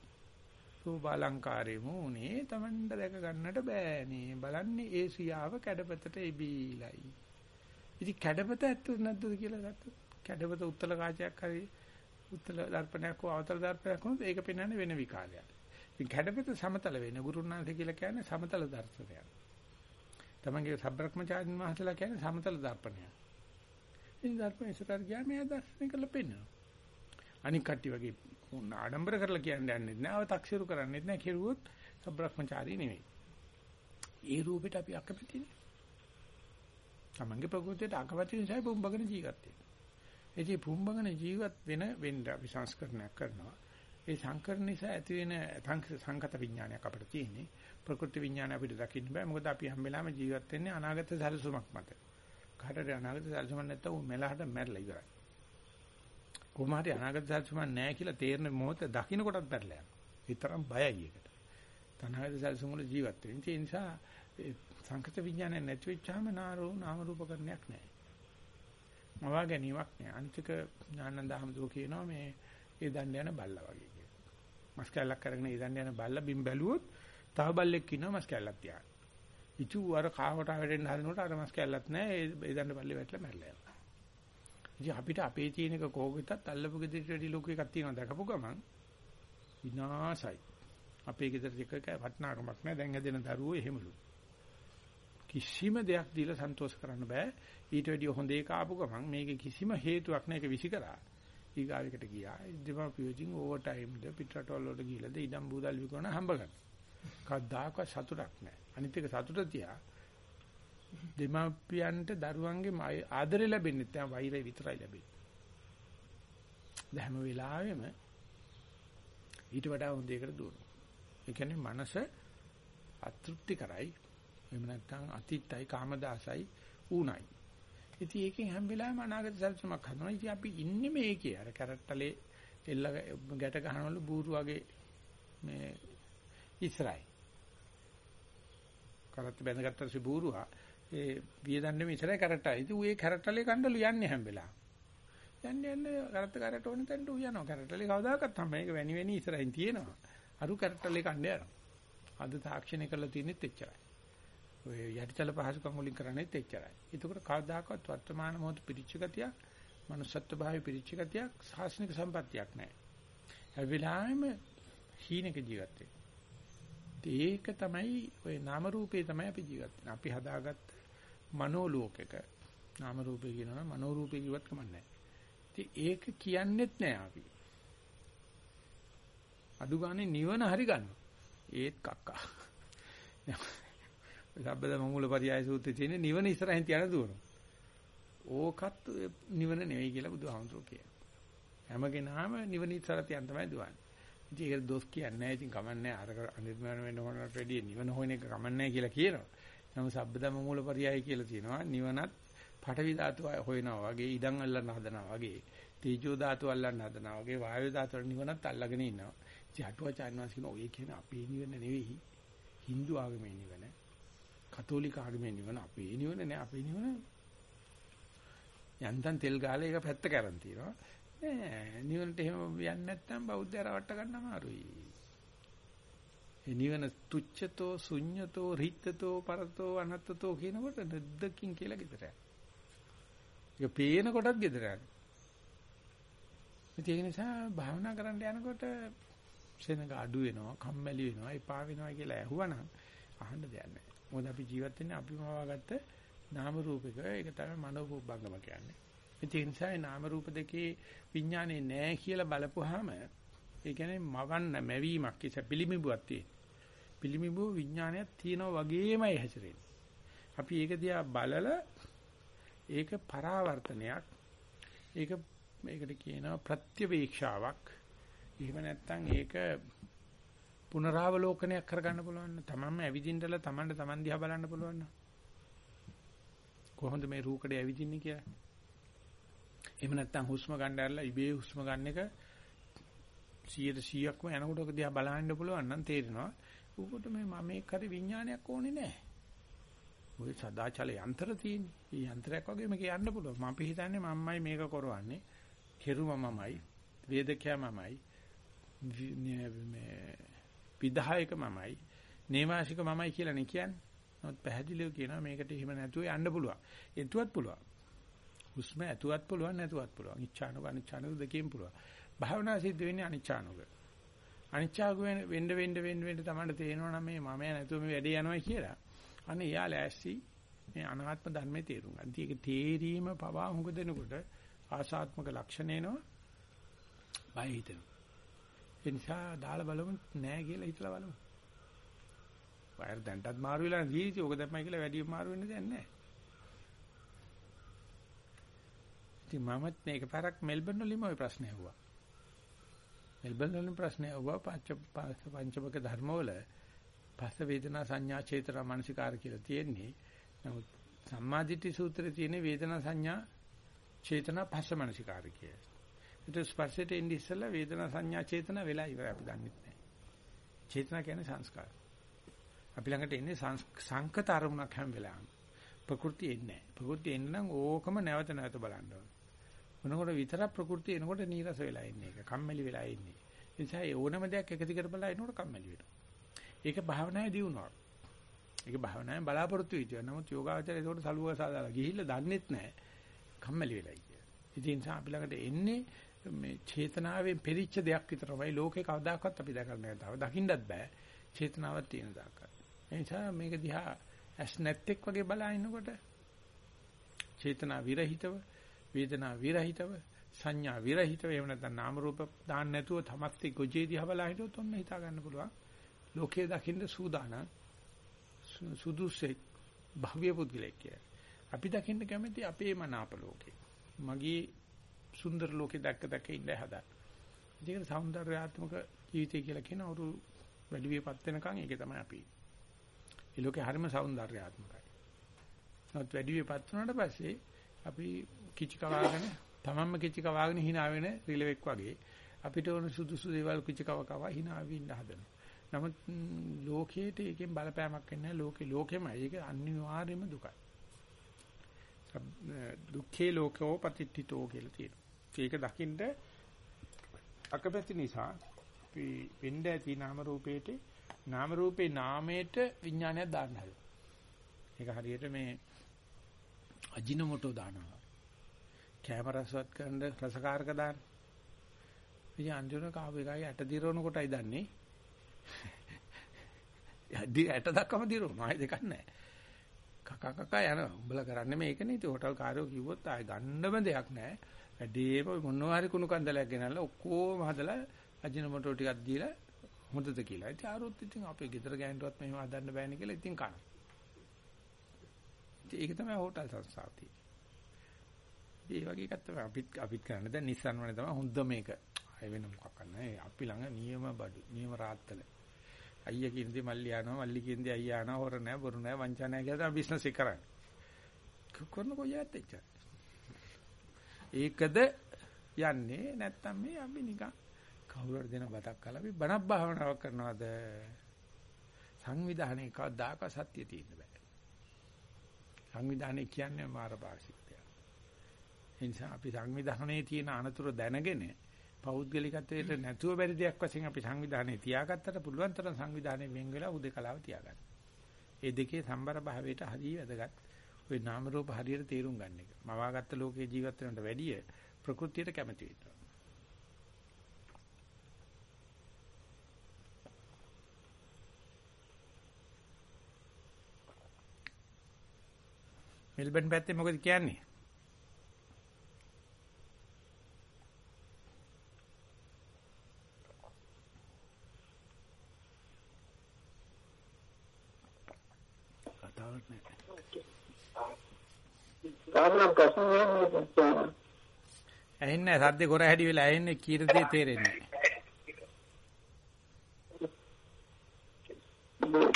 රූපාලංකාරේ මූනේ Tamanne දැක ගන්නට බෑනේ. බලන්නේ ඒ සියාව කැඩපතට එබීලයි. ඉතින් කැඩපත ඇත්ත නැද්ද කියලා ගත්තොත් කැඩපත උත්තල කාචයක් හරි උත්තල දර්පණයක් හෝ අවතල දර්පණයක් වුණොත් ඒක පෙන්වන්නේ වෙන විකාරයක්. ඉතින් කැඩපත සමතල වෙන ගුරුනාථ කියලා කියන්නේ සමතල දර්ශනයක්. තමන්ගේ සබ්‍රක්‍මචාරින් වහන්සේලා කියන්නේ සමතල දර්පණය. ඉතින් දර්පණය ඉස්සරහ ගියාම එයා දර්ශනය කරලා පෙන්නනවා. අනික් කට්ටිය වගේ ආඩම්බර කරලා කියන්නේ නැහැ. නැව තක්සිරු කරන්නේත් නැහැ. කෙරුවොත් සබ්‍රක්‍මචාරී නෙවෙයි. ඒ රූපෙට අපි අකපැතිනේ. තමන්ගේ ප්‍රകൃතියට අකපැති නිසා පුම්බගෙන ජීවත් වෙනවා. ඒ පුම්බගෙන ජීවත් වෙන වෙන්න අපි සංස්කරණයක් කරනවා. ඒ සංකරණ නිසා ඇති වෙන සංකත විඥානයක් අපිට තියෙන්නේ. ප්‍රකෘති විඥාන අපිට දකින්න බෑ. මොකද අපි හැම වෙලාවෙම ජීවත් වෙන්නේ අනාගත සැලසුමක් මත. කාටද අනාගත සැලසුමක් නැත්තම් උන් මෙලහට මැරලා ඉවරයි. කොහොම හරි අනාගත සැලසුමක් නැහැ කියලා තේරෙන මොහොත දකින්න කොටත් මැරලා යනවා. ඒ තරම් බයයි ඒකට. අනාගත සැලසුම වල ජීවත් වෙන. ඒ නිසා සංකත විඥානය නැති වෙච්චාම නාරෝ නාම රූපකරණයක් නැහැ. මවා ගැනීමක් නැහැ. අනිතික ඥානන්ද අහමදෝ කියනවා මේ ඒ දණ්ඩ යන බල්ලා වගේ කියලා. මස් කැල්ලක් අරගෙන ඒ දණ්ඩ යන බල්ලා බිම් බැලුවොත් තව බල්ලෙක් ඉන්නවා මස් කැල්ලක් තියාගෙන. ඉතු අර කාවට වැටෙන්න හදනකොට අර මස් කැල්ලක් නැහැ ඒ දඬ බල්ලේ වැටලා මැරලා යනවා. ඉතින් අපිට අපේ තියෙන එක කෝගෙතත් අල්ලපු ගෙදරට වැඩි ලොකු එකක් තියෙනවා දැකපු ගමන් විනාසයි. අපේ ගෙදර එකක වටිනාකමක් නැහැ දැන් හැදෙන දරුවෝ එහෙමලු. කිසිම දෙයක් දීලා සන්තෝෂ කරන්න බෑ. ඊට වැඩිය හොඳ එක ආපු ගමන් මේකේ කිසිම හේතුවක් නැහැ ඒක විසි කරා. ඊගාවෙකට ගියා. දෙමාපියෝජින් ඕවර් ටයිම්ද පිටරටවල වලට ගිහලාද ඉඩම් බූදල් විකුණන හම්බ ගන්න. කවදාකවත් සතුටක් නැහැ. අනිත් එක සතුට තියා දෙමාපියන්ට දරුවන්ගේ ආදරය ලැබෙන්නේ නැත්නම් වෛරය විතරයි ලැබෙන්නේ. හැම වෙලාවෙම ඊට වඩා හොඳ දෙයකට දුවනවා. ඒ කියන්නේ මනස අතෘප්ති කරයි. එහෙම නැත්නම් අතිත්තයි කාමදාසයි ඌණයි. ඉතින් ඒකෙන් හැම වෙලාවෙම අනාගත සැලසුමක් හදනවා. ඉතින් අපි ඉන්නේ මේකේ අර කැරට්ටලේ එල්ල ගැට ගන්නවලු බూరు වගේ මේ ඉස්සරයි. කරත් බැඳගත්ත සිබූරුවා ඒ වියදන්නේ ඉස්සරයි කරට්ටයි. ඉතින් ඌ ඒ කරට්ටලේ කණ්ඩලු යන්නේ හැම වෙලාවෙම. යන්නේ යන්නේ කරත් කරට ඕන තැනට ඌ යනවා. කරට්ටලේ කවදාකවත් තමයි මේක වැනි වැනි ඉස්සරහින් තියෙනවා. අරු කරට්ටලේ කණ්ඩ යනවා. අද තාක්ෂණය කරලා තියෙනෙත් එච්චරයි. ඔය යටිතල පහසුකම් වලින් කරන්නේත් එච්චරයි. ඒකෝට කවදාකවත් වර්තමාන මොහොත පිරිච්ච ගතියක්, manussත්ව භාවය පිරිච්ච ගතියක්, සාසනික සම්පත්තියක් නැහැ. හැම වෙලාවෙම හීනක ජීවත් වෙනවා. ඒක තමයි ওই නාම රූපේ තමයි අපි ජීවත් වෙන්නේ. අපි හදාගත්ත මනෝ ලෝකෙක නාම රූපේ කියනවා මනෝ රූපේ කිව්වත් කමක් නැහැ. ඉතින් ඒක කියන්නෙත් නෑ අපි. අඩු ගානේ නිවන හරි ගන්නවා. ඒත් කක්කා. සබ්බද මංගල පරියාය සූත්‍රයේ තියෙන නිවන ඉස්සරහින් තියන දුවනවා. ඕකත් නිවන නෙවෙයි කියලා බුදුහාමුදුරුවෝ කියනවා. හැම කෙනාම නිවන ඉස්සර තියන් තමයි දුවන්නේ. ඉතින් ඒකට දොස් කියන්නේ නැහැ. ඉතින් කමන්නේ අර අනිර්මාණ වෙන්න ඕනකට වැඩිය නිවන හොයන එක කමන්නේ කියලා කියනවා. නමුත් සබ්බදම මූලපරියාය කියලා තියෙනවා. නිවනත් පඨවි ධාතු හොයනවා වගේ, ඉඩම් අල්ලන්න හදනවා වගේ, තේජෝ ධාතු අල්ලන්න හදනවා වගේ, වායු ධාතු නිවනත් අල්ලගෙන ඉන්නවා. ඉතින් අටුවාචාන් වහන්සේ කියන ඔය කියන අපේ නිවන නෙවෙයි. Hindu ආගමේ නිවන. කතෝලික ආගමේ නිවන අපේ නිවන නෑ. අපේ නිවන යන්තම් තෙල් ගාලා ඒක පැත්ත කරන් තියෙනවා. නෑ නිවනට එහෙම යන්නේ නැත්නම් බෞද්ධය රවට්ට ගන්න අමාරුයි. ඒ නිවන තුච්ඡතෝ ශුඤ්ඤතෝ රිත්තතෝ පරතෝ අනත්තතෝ කියනකොට නැද්දකින් කියලා ගෙදර යනවා. ඒක පේන කොටත් ගෙදර යනවා. ඒක නිසා භාවනා කරන්න යනකොට සෙනඟ අඩු වෙනවා, කම්මැලි වෙනවා, එපා වෙනවා කියලා ඇහුවනම් අහන්න දෙයක් නැහැ. මොකද අපි ජීවත් වෙන්නේ අපිම වගත්ත නාම රූපයක ඒක තමයි මනෝපුබ්බංගම කියන්නේ. ඒ නිසා ඒ නාම රූප දෙකේ විඥානේ නැහැ කියලා බලපුවාම ඒ කියන්නේ මවන්න මැවීමක් ඉස පිළිමිබුවක් තියෙන. පිළිමිබුව විඥානයක් තියෙනවා වගේමයි හැසිරෙන්නේ. අපි ඒක දිහා බලලා ඒක පරාවර්තනයක් ඒක මේකට කියනවා ප්‍රත්‍යවේක්ෂාවක්. එහෙම නැත්නම් ඒක පුනරාවලෝකනයක් කරගන්න පුළුවන්. තමන්ම ඇවිදින්නලා තමන්ට තමන් දිහා බලන්න පුළුවන්. කොහොමද මේ රූකඩේ ඇවිදින්නේ කියලා. එහෙම නැත්නම් හුස්ම ගන්න ඇරලා ඉබේ හුස්ම ගන්න එක 100%ක්ම යනකොට දිහා බලන්න පුළුවන් නම් තේරෙනවා. ඌකට මේ මම එක් හරි විඥානයක් ඕනේ නැහැ. ඔය සදාචල යන්ත්‍ර තියෙන්නේ. මේ යන්ත්‍රයක් වගේ මේක යන්න පුළුවන්. මම හිතන්නේ මමයි මේක කරවන්නේ. කෙරුම මමයි, වේදකයා මමයි, මේ විධායක මමයි, නේවාසික මමයි කියලා නේ කියන්නේ. නමුත් පැහැදිලිව කියනවා මේකට එහෙම නැතුව යන්න පුළුවන්. එතුවත් පුළුවන්. හුස්ම ඇතුවත් පුළුවන් නැතුවත් පුළුවන්. ඉච්ඡානුක අනිච්ඡානුක දෙකේම පුළුවන්. භාවනා සිද්ධ වෙන්නේ අනිච්ඡානුක. අනිච්ඡානුක වෙන්න වෙන්න වෙන්න වෙන්න තමයි තේරෙනවා නම් මේ මම නැතුව මේ වැඩේ යනවා කියලා. අනේ යා ලෑස්ති මේ අනාත්ම ධර්මයේ තේරුම් ගන්න. ඒක තේරීම පවා හුඟ දෙනකොට ආශාත්මක ලක්ෂණේනෝ බය හිතෙනවා. ඒ නිසා දාලා බලමු නෑ කියලා හිතලා බලමු. වයර් දැන්ටත් මාරු වෙලා ජීවිතය ඕක තමයි කියලා වැඩිම මාරු වෙන්න දෙයක් නෑ. ඉතින් මමත් මේක පාරක් මෙල්බන් වලින්ම ওই ප්‍රශ්නේ ඇහුවා. මෙල්බන් වලින් ප්‍රශ්නේ ඇහුවා පංච පංචමක ධර්මවල පස්ස වේදනා සංඥා චේතනා මනසිකාර කියලා තියෙන්නේ. නමුත් සම්මාදිට්ඨි සූත්‍රයේ තියෙන වේදනා සංඥා චේතනා පස්ස මනසිකාර කියලා. ඒක ස්පර්ශයට එන්නේ ඉස්සෙල්ලා වේදනා සංඥා චේතනා වෙලා ඉවරයි අපි දන්නේ නැහැ. චේතනා කියන්නේ සංස්කාර. අපි ළඟට එන්නේ සංකත අරමුණක් හැම වෙලාවෙම. ප්‍රകൃති එන්නේ නැහැ. ප්‍රകൃති එන්න නම් ඕකම නැවත නැවත බලන්න ඕන. මොනකොට විතරක් ප්‍රകൃති එනකොට නීරස වෙලා ඉන්නේ ඒක. කම්මැලි වෙලා ඉන්නේ. ඒ නිසා ඕනම දෙයක් එක දිගට බලලා ඉනකොට කම්මැලි වෙනවා. ඒක භාවනාවේ දියුණුවක්. ඒක භාවනාවෙන් බලාපොරොත්තු වෙච්ච. නමුත් යෝගාවචරය ඒකට සලුව සාදාලා ගිහිල්ලා දන්නෙත් නැහැ. කම්මැලි වෙලා ඉන්නේ. ඉතින් නිසා අපි ළඟට එන්නේ මේ චේතනාවෙන් පෙරිච්ච දෙයක් විතරමයි ලෝකේ කවදාකවත් අපි දැකලා නැහැ. තව දකින්නත් බෑ. චේතනාවක් තියෙන දායක. ඒ නිසා මේක දිහා ඇස් නැත්තෙක් වගේ බලා ඉන්නකොට චේතනා විරහිතව වේදනා විරහිතව සංඥා විරහිතව එහෙම නැත්නම් නාම රූප දාන්න නැතුව තමස්ති ගොජේ දිහා බලා හිටියොත් ඔන්න හිතා ගන්න පුළුවන් ලෝකයේ දකින්න සූදානම් සුදුසෙක් භව්‍ය පුද්ගලෙක් කියලා. අපි දකින්න කැමති අපේ මනාප ලෝකේ. මගේ සුන්දර ලෝකේ දැක්ක දැක ඉඳ හදා. ඒක සෞන්දර්යාත්මක ජීවිතය කියලා කියන අවුරු වැඩි වියපත් වෙනකන් ඒකේ තමයි අපි. ඒ ලෝකේ හරිම සෞන්දර්යාත්මකයි. නමුත් වැඩි වියපත් වුණාට පස්සේ අපි කිචි කවාගෙන තමන්ම කිචි කවාගෙන hina වෙන රිලෙවෙක් වගේ අපිට ඕන සුදුසු දේවල් කිචි කව කවා hina වෙන්න හදනවා. නමුත් ලෝකයේට ඒකෙන් බලපෑමක් වෙන්නේ නැහැ. ලෝකේ ලෝකෙමයි. ඒක අනිවාර්යයෙන්ම දුකයි. දුක්ඛේ ලෝකෝ පතිට්ඨිතෝ කියලා තියෙනවා. ඒක දකින්න අකපැති නිසා අපි වෙන්න ඇති නාම රූපේට නාම රූපේ නාමයට විඥානයක් දාන්න හදලා. ඒක හරියට මේ අජිනමොටෝ දානවා. කැමරාස්වත් කරන රසකාරක දාන. ඉතින් අන්තිම කාව එකයි ඇට දිරවන කොටයි දන්නේ. යද්දි ඇට දක්වම දිරවනවා. ආයි දෙකක් නැහැ. කක කක යනවා. උඹලා කරන්නේ මේකනේ. ඉතින් හෝටල් කාර්යෝ කිව්වොත් ආයි ගන්නම දෙයක් නැහැ. වැඩිම මොනවා හරි කුණු කන්දලයක් ගෙනල්ලා ඔක්කොම හදලා අජිනමොටෝ ටිකක් දීලා හොඳද කියලා. ඉතින් ආරොත් ඉතින් අපේ ගෙදර ගෑනටවත් මෙහෙම හදන්න බෑනේ කියලා ඉතින් කන. ඒක තමයි හෝටල් සංස්ථාව තියෙන්නේ. ඒ වගේ එකක් තමයි අපිත් අපිත් කරන්නේ. දැන් Nissan වනේ තමයි හොඳ මේක. අය වෙන මොකක් නැහැ. අපි ළඟ නියම බඩු, නියම රාත්තල. අයියා කියන දේ මල්ලි යනවා, මල්ලි කියන දේ අයියා යනවා, හොර නැහැ, බොරු නැහැ, වංචා නැහැ කියලා තමයි බිස්නස් එක කරන්නේ. කරන කොයියත් එච්චර. ඒකද යන්නේ නැත්තම් මේ අපි නිකන් කවුරුහරි දෙන බතක් කාලා අපි බණක් භාවනාවක් කරනවද? සංවිධානයේ කවදාක සත්‍ය තියෙන්න බෑ. සංවිධානය කියන්නේ මාරපාක්ෂිකය. ඒ නිසා අපි සංවිධානයේ තියෙන අනතුරු දැනගෙන පෞද්ගලිකත්වයට නැතුව බැරි දෙයක් වශයෙන් අපි සංවිධානයේ තියාගත්තට පුළුවන් තරම් සංවිධානයේ වෙන් වෙලා උදකලාව තියාගන්න. ඒ දෙකේ සම්බර භාවයට හරිය වැදගත්. ওই නාම රූප හරියට තේරුම් ගන්න එක. මවාගත්ත ලෝකේ ජීවත් වෙනට වැඩිය ප්‍රകൃතියට කැමති වෙනවා. මෙල්බන් පැත්තේ මොකද කියන්නේ? කාරණා ප්‍රශ්න නෑ ඇහෙන්නේ. සද්දේ කොර හැඩි වෙලා ඇහෙන්නේ කීර දේ තේරෙන්නේ.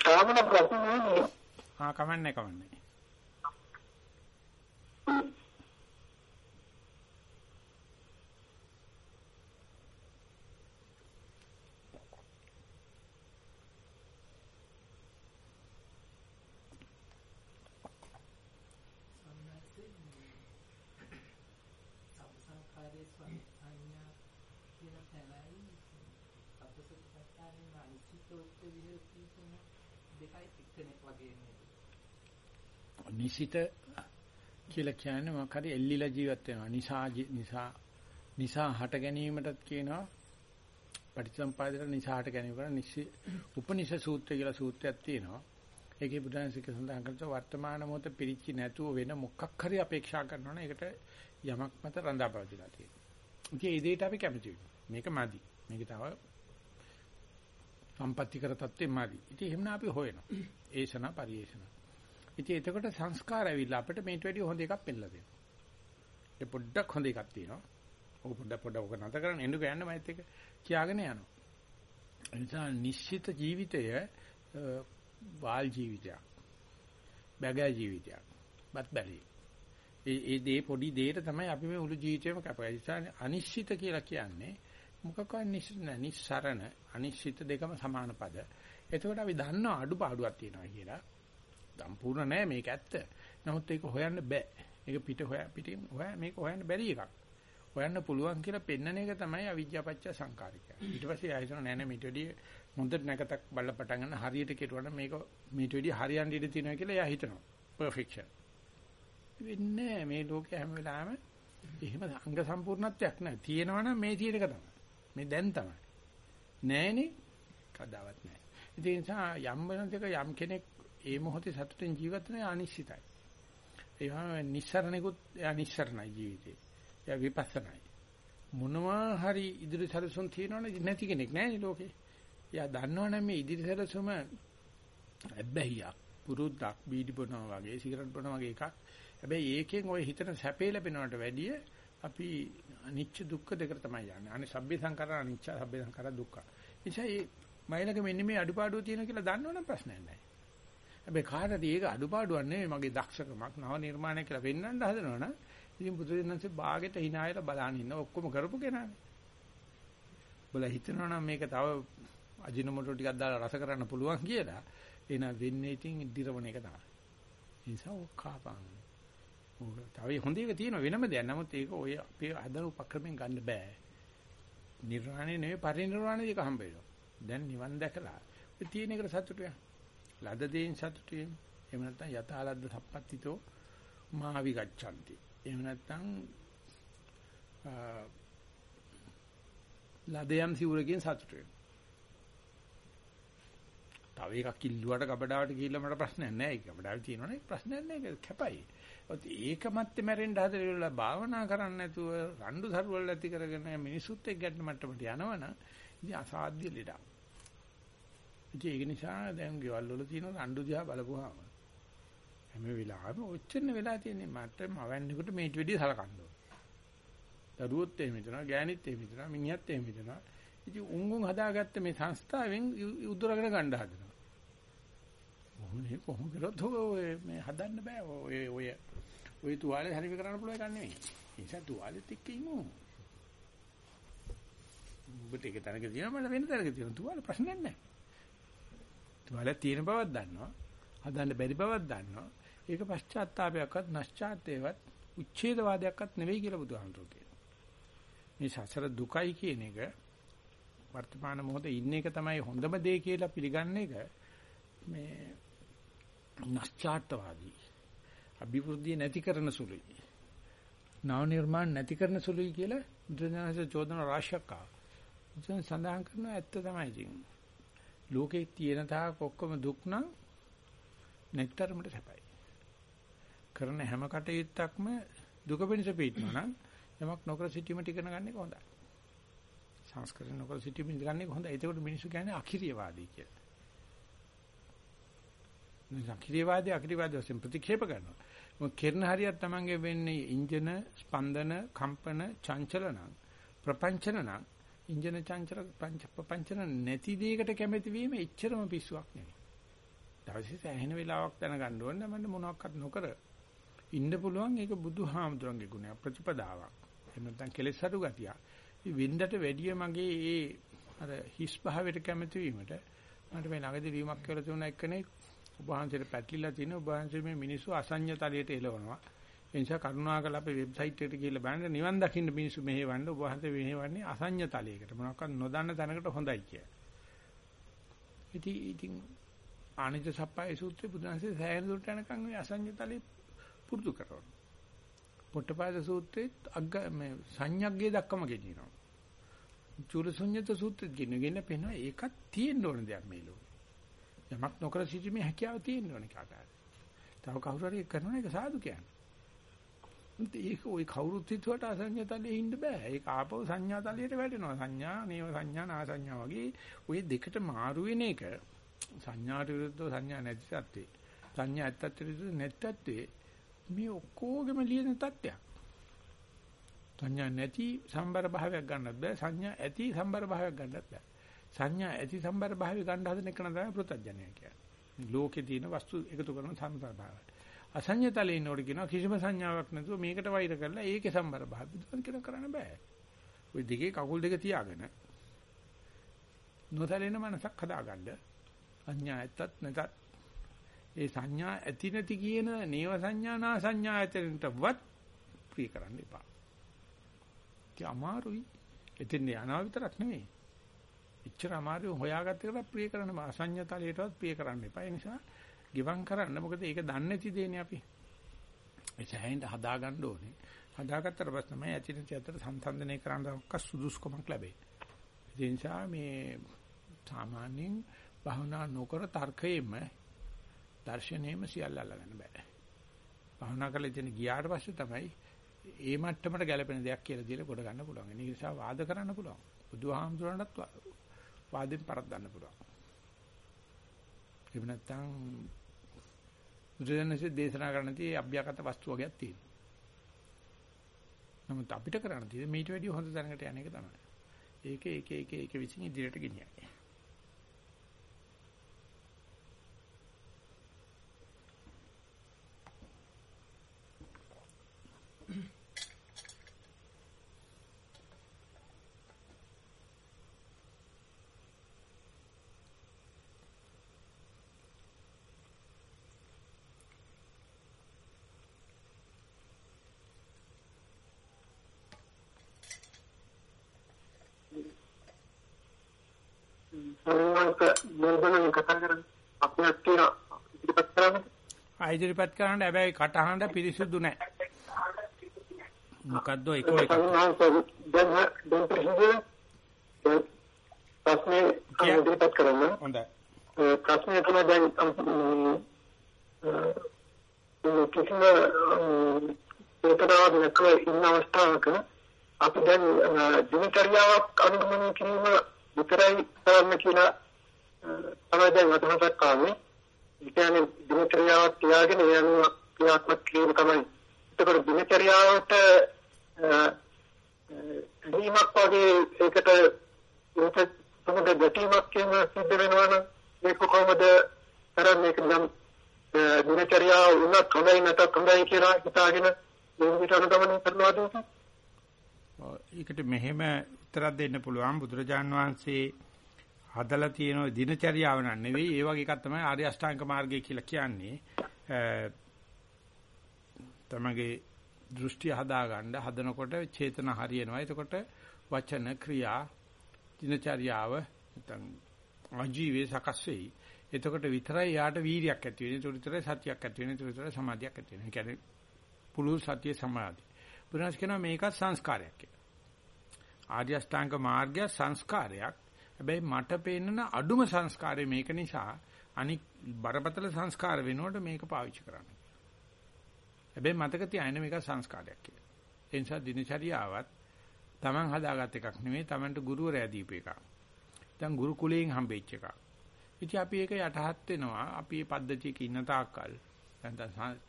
කාරණා ප්‍රශ්න නෑ ආ කමන්නේ කමන්නේ. සංස්කාරයේ සංඥා කියන තැනයි සත්‍යසත්‍යයෙන් අනිශ්චිතෝත්ත විහෙරති කියන දෙකයි එක්කෙනෙක් වගේ නේද නිසිත කියලා කියන්නේ මොකක් හරි එල්ලිලා ජීවත් වෙනවා. නිසා ජී- නිසා නිසා හට ගැනීමටත් කියනවා පටිච්චසම්පාදයට නිසා හට ගැනීම කරන නිසි උපනිෂ සූත්‍රය කියලා සූත්‍රයක් තියෙනවා. ඒකේ බුදුන්සික සඳහන් කරනවා වර්තමාන මොහොත පිරිච්චි නැතුව වෙන මොකක් හරි අපේක්ෂා කරනවනේ ඒකට යමක් මත රඳාපවතිලා තියෙනවා. ඉතින් ඒ දෙයට අපි කැමති වෙනවා. මේක මදි. මේක තව සම්පත්‍ති කර තත්ත්වෙ මදි. ඉතින් එහෙමනම් අපි හොයනවා. ඒසන පරිේෂණ. ඉතින් එතකොට සංස්කාර ඇවිල්ලා අපිට මේට වැඩිය හොඳ එකක් පෙන්නලා දෙනවා. ඒ පොඩ්ඩක් හොඳ එකක් තියෙනවා. ඔක පොඩ්ඩක් පොඩ්ඩක් ඔක නැත කරන්න එන්නු ගෑන්න මයිත් එක කියාගෙන යනවා. ඒ නිසා නිශ්චිත ජීවිතය අ, වාල් ජීවිතයක්. බැගෑ ජීවිතයක්. බත් බැරි. ඒ ඒ දේ පොඩි දෙයට තමයි අපි මේ මුළු ජීවිතේම කැපවෙන්නේ. ඒ නිසා අනිශ්චිත කියලා කියන්නේ මොකක්වත් නිශ්චිත නැහැ. නිස්සරණ අනිශ්චිත දෙකම සමාන පද. එතකොට අපි දන්නවා අඩුපාඩුවක් තියෙනවා කියලා. සම්පූර්ණ නෑ මේක ඇත්ත. නමුත් ඒක හොයන්න බෑ. ඒක පිට හොය පිටින් හොය මේක හොයන්න බැරි එකක්. හොයන්න පුළුවන් කියලා පෙන්නන එක තමයි අවිජ්ජාපච්ච සංකාරිකය. ඊට පස්සේ ආයතන නෑ නෑ මීට වැඩිය හොඳට නැකතක් බල්ල පටන් ගන්න හරියට කෙරුවනම් මේක මීට වැඩිය හරියන්න ඉඩ තියෙනවා කියලා එයා හිතනවා. පර්ෆෙක්ෂන්. වෙන්නේ මේ ලෝකේ හැම වෙලාවෙම එහෙම අංග සම්පූර්ණත්වයක් නෑ. තියෙනවනම් මේ තියෙන එක තමයි. මේ දැන් තමයි. නෑනේ කදාවත් නෑ. ඒ නිසා යම් වෙනතක යම් කෙනෙක් ඒ මොහොතේ සතුටින් ජීවත් වෙන අනිශ්චිතයි. ඒ වගේම නිස්සරණිකුත් එයා නිස්සරණයි ජීවිතේ. එයා විපස්සනායි. මොනවා හරි ඉදිරි සැලසුම් තියෙනවනේ නැති කෙනෙක් නෑනේ ලෝකේ. එයා දන්නවනේ මේ ඉදිරි සැලසුම ඇබ්බැහියක්, පුරුද්දක්, බීඩි බොනවා වගේ, සිගරට් බොනවා වගේ එකක්. හැබැයි ඒකෙන් ওই හිතන සැපේ ලැබෙනවට වැඩිය අපි අනිච්ච දුක්ඛ දෙකට තමයි යන්නේ. අනේ සබ්බේ සංඛාරා අනිච්ච, සබ්බේ සංඛාරා දුක්ඛ. නිසා මේ මයිලක මෙන්න මේ අඩුපාඩුව තියෙනවා කියලා දන්නවනම් ප්‍රශ්නයක් නැහැ. හැබැයි කාටද ඒක අඩුපාඩුවක් නෙවෙයි මගේ දක්ෂකමක් නව නිර්මාණය කියලා පෙන්වන්න හදනවනම් ඉතින් බුදුරජාණන්සේ බාගෙට hina වෙලා බලන් ඉන්න ඔක්කොම කරපු කෙනානේ. බල හිතනවනම් මේක තව අජිනමොටෝ ටිකක් දාලා රස කරන්න පුළුවන් කියලා එහෙනම් වෙන්නේ ඉතින් දිරවන එක තමයි. ඒ නිසා ඔක් කාපන්. ඔක තව හොඳ එක තියෙන වෙනම දෙයක්. නමුත් ඒක ඔය අපේ හදන උපක්‍රමෙන් ගන්න බෑ. නිර්වාණය නෙවෙයි පරිනිර්වාණය දෙක හම්බ වෙනවා. දැන් නිවන් දැකලා ඔය තියෙන එකට සතුටු වෙනවා. ලද දේන් සතුටු වෙනවා. එහෙම නැත්නම් යථාලද්ද සප්පත්තිතෝ මාවි ගච්ඡanti. එහෙම නැත්නම් ලදයන් සිවුරකින් සතුටු වෙනවා. තව එකක් කිල්ලුවට කබඩාවට ගිහිල්ලා මට ප්‍රශ්නයක් නැහැ. ඒක කබඩාවේ තියෙනවනේ ප්‍රශ්නයක් නැහැ. ඒක කැපයි. ඔත් ඒකමත් මැරෙන්න හදලා භාවනා කරන්නේ නැතුව රණ්ඩු සරුවල් ඇති කරගෙන මිනිසුත් එක්ක ගැටෙන මට්ටමට යනවනම් ඉතින් අසාධ්‍ය ලෙඩක්. ඉතින් ඒක නිසා දැන් ගෙවල් වල තියෙන රණ්ඩු දිහා බලපුවාම හැම වෙලාවෙම ඔච්චරන වෙලා තියෙන්නේ මට මවන්නේකට මේට වෙඩි සලකන්න ඕන. දරුවොත් එහෙම හිතනවා, ගෑණිත් එහෙම හිතනවා, මිනිහත් එහෙම හිතනවා. ඉතින් උංගුන් හදාගත්ත මේ සංස්ථාවෙන් උදුරගෙන ගන්න හදනවා. මොහොනේ කොහොම කරොත් ඔය මේ හදන්න බෑ. ඔය ඔය ඔය තුවාලේ හරිව කරන්න පුළුවන් එකක් නෙවෙයි. ඒ නිසා තුවාලෙත් එක්ක ඉමු. ඔබට ඒක තැනක තියෙනවා මට වෙන තැනක තියෙනවා. තුවාල ප්‍රශ්නයක් නැහැ. තුවාලේ තියෙන බවක් දන්නවා. හදන්න බැරි බවක් දන්නවා. ඒක පශ්චාත්තාවයක්වත් නැස්චාත්තේවත් උච්ඡේදවාදයක්වත් නෙවෙයි කියලා බුදුහාමුදුරුවෝ කියනවා. මේ සසර දුකයි කියන එක වර්තමාන මොහොතේ ඉන්න එක තමයි හොඳම දේ කියලා පිළිගන්න එක මේ නැස්චාත්තවාදී අභිවෘද්ධිය නැති කරන සුළුයි. නව නිර්මාණ නැති කරන සුළුයි කියලා බුදුදහමේ චෝදන රාශියක් ආවා. බුදුන් සඳහන් කරන ඇත්ත තමයි ඉතින්. ලෝකේ තියෙන තාක් ඔක්කොම දුක් නම් නැත්තරමට සැපයි. කරන හැම කටයුත්තක්ම දුක පිණිස පිටනවා නම් යමක් නොකර සිටීම ටිකන ගන්න එක හොඳයි. සංස්කරණ නොකර සිටීම ඉඳගන්න එක හොඳයි. ඒකට මිනිස්සු කියන්නේ අකිරියවාදී කියලා. මේ අකිරියවාදී අකිරියවාදී වශයෙන් ප්‍රතික්ෂේප කරනවා. මොකද කෙරණ හරියක් Tamange වෙන්නේ ඉන්ජන ස්පන්දන කම්පන චංචලන ප්‍රපංචන නම් ඉන්ජන චංචල ප්‍රපංචන නැති දෙයකට කැමති වීම එච්චරම පිස්සුවක් නෙවෙයි. දවසේ සෑහෙන වෙලාවක් දැනගන්න ඕනේ මම මොනවත් නොකර ඉන්න පුළුවන් ඒක බුදුහාමුදුරන්ගේ ගුණය ප්‍රතිපදාවක්. එහෙම නැත්නම් කෙලෙස් අඩු ගතිය. ඉතින් වින්දට වැඩිය මගේ ඒ අර හිස් භාවයට කැමති වීමට මට මේ ළඟදී වීමක් කියලා තුන එක්කනේ ඔබ වහන්සේට පැටලිලා තියෙන ඔබ වහන්සේ මේ මිනිස්සු අසඤ්ඤ තලයට එලවනවා. ඒ නිසා කරුණාකර අපේ වෙබ්සයිට් එකට ගිහලා බලන්න නිවන් දකින්න මිනිස්සු මෙහෙවන්න ඔබ වහන්සේ මෙහෙවන්නේ අසඤ්ඤ තලයකට. මොනවාක්වත් නොදන්න තැනකට හොඳයි කියලා. ඉතින් ඉතින් ආනිජ සප්පයි සූත්‍රයේ බුදුන්සේ සෑහෙන දුරට යනකම් මේ අසඤ්ඤ තලේ පුරුදු කරනවා. පොට්ටපාද සූත්‍රයේ අග්ග මේ සංඥග්ගේ දක්වම ගෙනියනවා. චූලසුඤ්ඤත සූත්‍රෙත් ගෙනගෙන පෙනවා ඒකත් තියෙන්න ඕන දෙයක් මේ ලෝකේ. යමක් නොකර සිටීමේ හැකියාව තියෙන්න ඕන කාටද. තව කවුරු හරි කරන එක සාදු කියන්නේ. ඒක ওই කවුරුත් හිතුවට අසඤ්ඤතලයේ ඉන්න බෑ. ඒක ආපහු සංඥාතලයට වැටෙනවා. සංඥා, නේව සංඥා, නා සංඥා වගේ ওই දෙකට මාරු වෙන එක සංඥාට විරුද්ධව සංඥා නැති තත්ත්වේ. සංඥා ඇත්තට විරුද්ධව නැති තත්ත්වේ මේ ඔක්කොගෙම ලියන තත්ත්වයක්. සංඥා නැති සම්බර භාවයක් ගන්නත් බෑ. සංඥා ඇති සම්බර භාවයක් ගන්නත් බෑ. සංඥා ඇති සම්බර භාවය ගන්න හදන එක නම් තමයි පෘථජ්ජනය කියන්නේ. ලෝකේ තියෙන වස්තු එකතු කරන සම්බර භාවය. අසඤ්ඤතලේ ඉන්නකොට කියනවා කිසිම සංඥාවක් නැතුව මේකට වෛර කරලා ඒකේ සම්බර භාවය බුදුන් කියන කරන්න බෑ. ওই දෙකේ කකුල් දෙක තියාගෙන නොතැලෙන මනසක් හදාගන්න සංඥා ඇත්තත් නැතත් ඒ සංඥා ඇති නැති කියන නේව සංඥා නා සංඥා ඇතෙන්ටවත් ප්‍රිය කරන්න එපා. ඒක අමාරුයි. එතෙන් යනවා විතරක් නෙමෙයි. එච්චර අමාරුයි හොයාගත්ත එකට ප්‍රිය කරන්න බෑ. අසඤ්ඤතලයටවත් ප්‍රිය කරන්න එපා. ඒ නිසා ගිවං කරන්න. මොකද ඒක දන්නේ නැති දෙන්නේ අපි. ඒ සෑහෙන්න හදා ගන්න ඕනේ. හදාගත්තට පස්සේ තමයි ඇති නැති අතර සම්සන්දනය කරන්න ඔක්ක සුදුසුකමක් ලැබෙන්නේ. ඒ නිසා මේ සාමාන්‍යයෙන් භවනා නොකර තර්කයෙන්ම දර්ශනයෙන්ම සියල්ල අල්ලගන්න බෑ. භවනා කරලා ඉතින් ගියාට පස්සේ තමයි ඒ මට්ටමට ගැලපෙන දෙයක් කියලා දීලා කොට ගන්න පුළුවන්. ඒ නිසා වාද කරන්න පුළුවන්. බුදුහාමුදුරන්ටත් වාදෙන් පරද්දන්න පුළුවන්. එහෙම නැත්නම් බුදුරජාණන්සේ දේශනා කරන tie අභ්‍යගත වස්තු වර්ගයක් තියෙනවා. නමුත් අපිට කරන්න තියෙන්නේ මීට වැඩිය හොඳ තැනකට යන එක තමයි. ඒක ඒක ඒක ඒක විසින් ඉදිරියට ගෙනියන්නේ. සමහරවිට මොනවද කතා කරන්නේ අපිට තියෙන ඉතිපත් කරන්නේ ආයිදිරිපත් කරන්න හැබැයි කටහඬ පිරිසුදු නැහැ. මොකද්ද එක සමහරවිට දැන් දැන් ප්‍රශ්නේ ප්‍රශ්නේ ඉදිරිපත් කරන්න හොඳයි. ප්‍රශ්නේ තමයි දැන් කිසිම ඒකතාවක් නැතුව ඉන්න අවස්ථාවක අපි දැන් දිනචරියාවක් අනුගමනය කිරීම විතරයි කරන්න කියලා තමයි දැන් අදහසක් ආවේ. ඒ කියන්නේ දිනචරියාවක් තියාගෙන ඒ අනුව ක්‍රියාත්මක කිරීම තමයි. ඒකට දිනචරියාවට දීමක් වගේ ඒකට ඒක සමුද ගැටීමක් කියන සිද්ධ වෙනවා නම් මේක කොහොමද කරන්නේ කියලා දිනචරියාව උනත් හොඳයි නැත්නම් හොඳයි කියලා හිතාගෙන මේ විදිහට අනුගමනය කරනවාද ඒකට මෙහෙම උත්තරයක් දෙන්න පුළුවන් බුදුරජාන් වහන්සේ හදලා තියෙන දිනචරියාව නන් නෙවෙයි ඒ වගේ එකක් තමයි ආර්ය අෂ්ටාංග මාර්ගය කියලා කියන්නේ තමගේ දෘෂ්ටි හදාගන්න හදනකොට චේතන හරියනවා එතකොට වචන ක්‍රියා දිනචරියාව නැත්නම් ආජීවයේ සකස් වෙයි එතකොට විතරයි යාට වීරියක් ඇති වෙන්නේ ඒතර විතරයි සතියක් ඇති වෙන්නේ ඒතර විතරයි සමාධියක් ඇති වෙන්නේ. ඒ කියන්නේ පුළුල් සතිය සමාධි. බුදුරජාණන් කියනවා මේකත් සංස්කාරයක් කියලා. ආර්ය අෂ්ටාංග මාර්ගය සංස්කාරයක්. හැබැයි මට පේන්න අඩුම සංස්කාරය මේක නිසා අනික් බරපතල සංස්කාර වෙනකොට මේක පාවිච්චි කරන්න. හැබැයි මතක තියාගන්න මේක සංස්කාරයක් කියලා. ඒ නිසා දිනචරියාවත් Taman හදාගත් එකක් නෙමෙයි Tamanට ගුරුවරයා දීපු එකක්. දැන් ගුරුකුලයෙන් හම්බෙච්ච එකක්. ඉතින් අපි ඒක යටහත් වෙනවා. අපි මේ පද්ධතියක ඉන්න තාක්කල් දැන්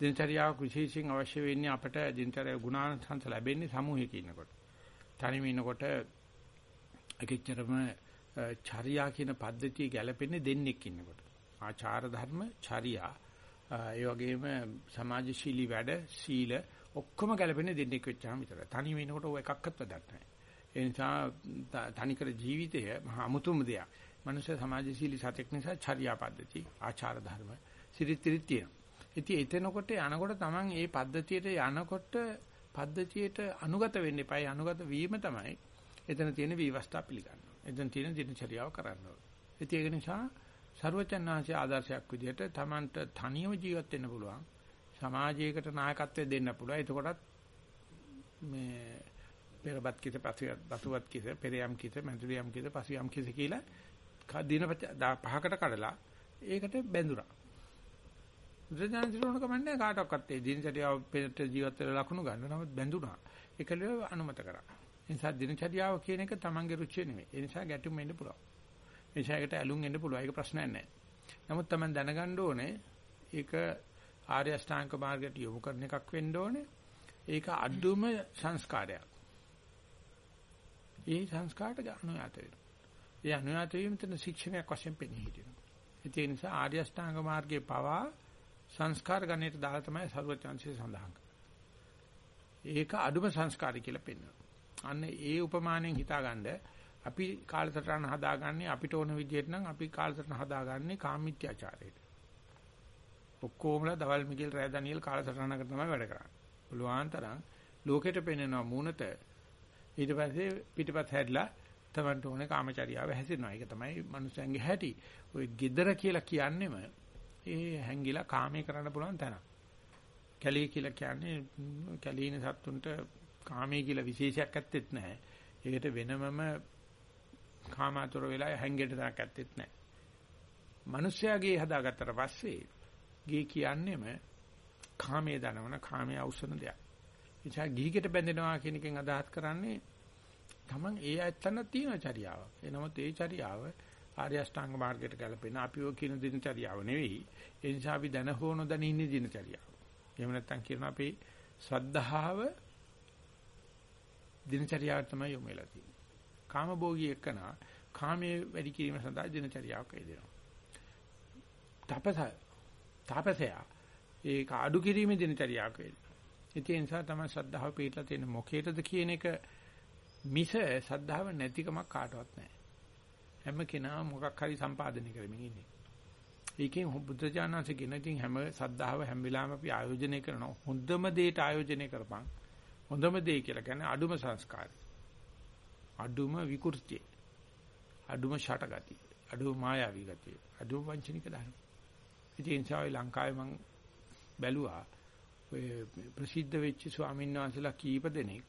දිනචරියාවක් විශේෂයෙන් අවශ්‍ය වෙන්නේ අපට දිනචරියා ගුණාංශ ලැබෙන්නේ සමූහයක ඉන්නකොට. තනියම ඉන්නකොට එකෙච්චරම චර්යා කියන පද්ධතිය ගැලපෙන්නේ දෙන්නෙක් ඉන්නකොට. ආචාර ධර්ම, චර්යා, ඒ වගේම සමාජශීලී වැඩ, සීල ඔක්කොම ගැලපෙන්නේ දෙන්නෙක් වෙච්චාම විතරයි. තනියම ඉන්නකොට ඔය එකක්වත් වැඩක් නැහැ. ඒ නිසා තනිකර ජීවිතය මහා අමුතුම දෙයක්. මනුෂ්‍ය සමාජශීලී සතෙක් නිසා චර්යා පද්ධති, ආචාර ධර්ම, සිරිත් තිරිත් තියෙනවා. ඉතින් එතනකොට යනකොට Taman මේ පද්ධතියට යනකොට පද්ධතියට අනුගත වෙන්න එපායි. අනුගත වීම තමයි එතන තියෙන විවස්ථා පිළිගන්නවා. එතන තියෙන දිනචරියාව කරන්න ඕනේ. ඉතින් ඒක නිසා ਸਰවචන්නාංශයේ ආදර්ශයක් විදිහට Tamanට තනියම ජීවත් වෙන්න පුළුවන්. සමාජයකට නායකත්වය දෙන්න පුළුවන්. එතකොටත් මේ පෙරබත් කිත පසුවත් කිත පෙරයම් කිත මැදුරියම් කිත පසුයම් කිත කියලා දින පහකට කඩලා ඒකට බැඳුනා. බුදුජානක කමන්නේ කාටවත් ඒ දිනචරියාව පෙරට ජීවත් වෙලා ලකුණු ගන්න නමුත් බැඳුනා. ඒකලිය අනුමත කරා. ඒ නිසා දිනචරියාව කියන එක තමන්ගේ රුචිය නෙමෙයි. ඒ නිසා ගැටුම් වෙන්න පුළුවන්. ඒ නිසා ඒකට ඇලුම් එන්න පුළුවන්. ඒක ප්‍රශ්නයක් නැහැ. නමුත් තමන් දැනගන්න ඕනේ ඒක ආර්ය අෂ්ටාංග මාර්ගයට යොමු කරන එකක් වෙන්න ඕනේ. ඒක අඩුම සංස්කාරයක්. ඒ සංස්කාරට අනුයාත වෙනවා. ඒ අනුයාත වීම තන ශික්ෂණයක් වශයෙන් පෙනී හිටිනවා. ඒ නිසා ආර්ය අෂ්ටාංග මාර්ගයේ පවා සංස්කාර ගණයට දාලා තමයි සර්වචන්සිය සඳහන් ඒක අඩුම සංස්කාරය කියලා පෙන්වනවා. අන්න ඒ උපමාණයෙන් හිතාගන්න අපි කාලසටහන හදාගන්නේ අපිට ඕන විදිහට නම් අපි කාලසටහන හදාගන්නේ කාමීත්‍යාචාරයට. ඔක්කොමලා දවල් මිගෙල් රෑ ඩැනියෙල් කාලසටහනකට තමයි වැඩ කරන්නේ. පුළුවන් තරම් ලෝකෙට පෙන්වනවා මූණට ඊට පස්සේ පිටපත් හැදලා තමන්ට ඕනේ කාමචාරියාව හැසිරෙනවා. ඒක තමයි මනුස්සයන්ගේ හැටි. ওই gedara කියලා කියන්නේම ඒ හැංගිලා කාමයේ කරන්න පුළුවන් තැන. කැලී කියලා කියන්නේ කැලීන සත්තුන්ට කාමයේ කියලා විශේෂයක් ඇත්තෙත් නැහැ. ඒකට වෙනමම කාමාතුර වෙලා හැංගෙට දාක් ඇත්තෙත් නැහැ. මිනිස්යාගේ හදාගත්තට පස්සේ ගේ කියන්නේම කාමයේ දනවන කාමයේ අවසන දෙයක්. එචා ගිහිකට බැඳෙනවා කියන එකෙන් අදහස් කරන්නේ තමන් ඒ ඇත්තන තියෙන චර්යාවක්. ඒ නමුත් ඒ චර්යාව ආර්ය අෂ්ටාංග මාර්ගයට ගැලපෙන අපි ඔය කියන දිනචරියාව නෙවෙයි. ඒ නිසා අපි දැන හෝ නොදැන ඉන්නේ දිනචරියාව. එහෙම නැත්නම් කියනවා අපි ශ්‍රද්ධාව දිනචරියාවට තමයි යොමු වෙලා තියෙන්නේ. කාමභෝගී එක්කන කාමයේ වැඩි කිරීම සඳහා දිනචරියාවක් හදෙනවා. තපස තාපසයා ඒක අඩු කිරීමේ දිනචරියාවක් වෙනවා. ඒ නිසා තමයි ශ්‍රද්ධාව පිටලා තියෙන මොකේද කියන එක මිස ශ්‍රද්ධාව නැතිකමක් කාටවත් නැහැ. හැම කෙනා මොකක් හරි සම්පාදනය කරමින් ඉන්නේ. ඒකෙන් බුද්ධ ඥානසේ කියන ඉතින් හැම ශ්‍රද්ධාව හැම වෙලාවෙම අපි ආයෝජනය කරනවා. හොඳම දෙයට ආයෝජනය කරපන්. හොඳම දේ කියලා කියන්නේ අඩුම සංස්කාරය. අඩුම විකෘතිය. අඩුම ෂටගතිය. අඩුම මායාවී ගතිය. අඩුම වංචනික ධර්ම. ඉතින් සායි ලංකාවේ මම බැලුවා ඔය ප්‍රසිද්ධ වෙච්ච ස්වාමීන් වහන්සේලා කීප දෙනෙක්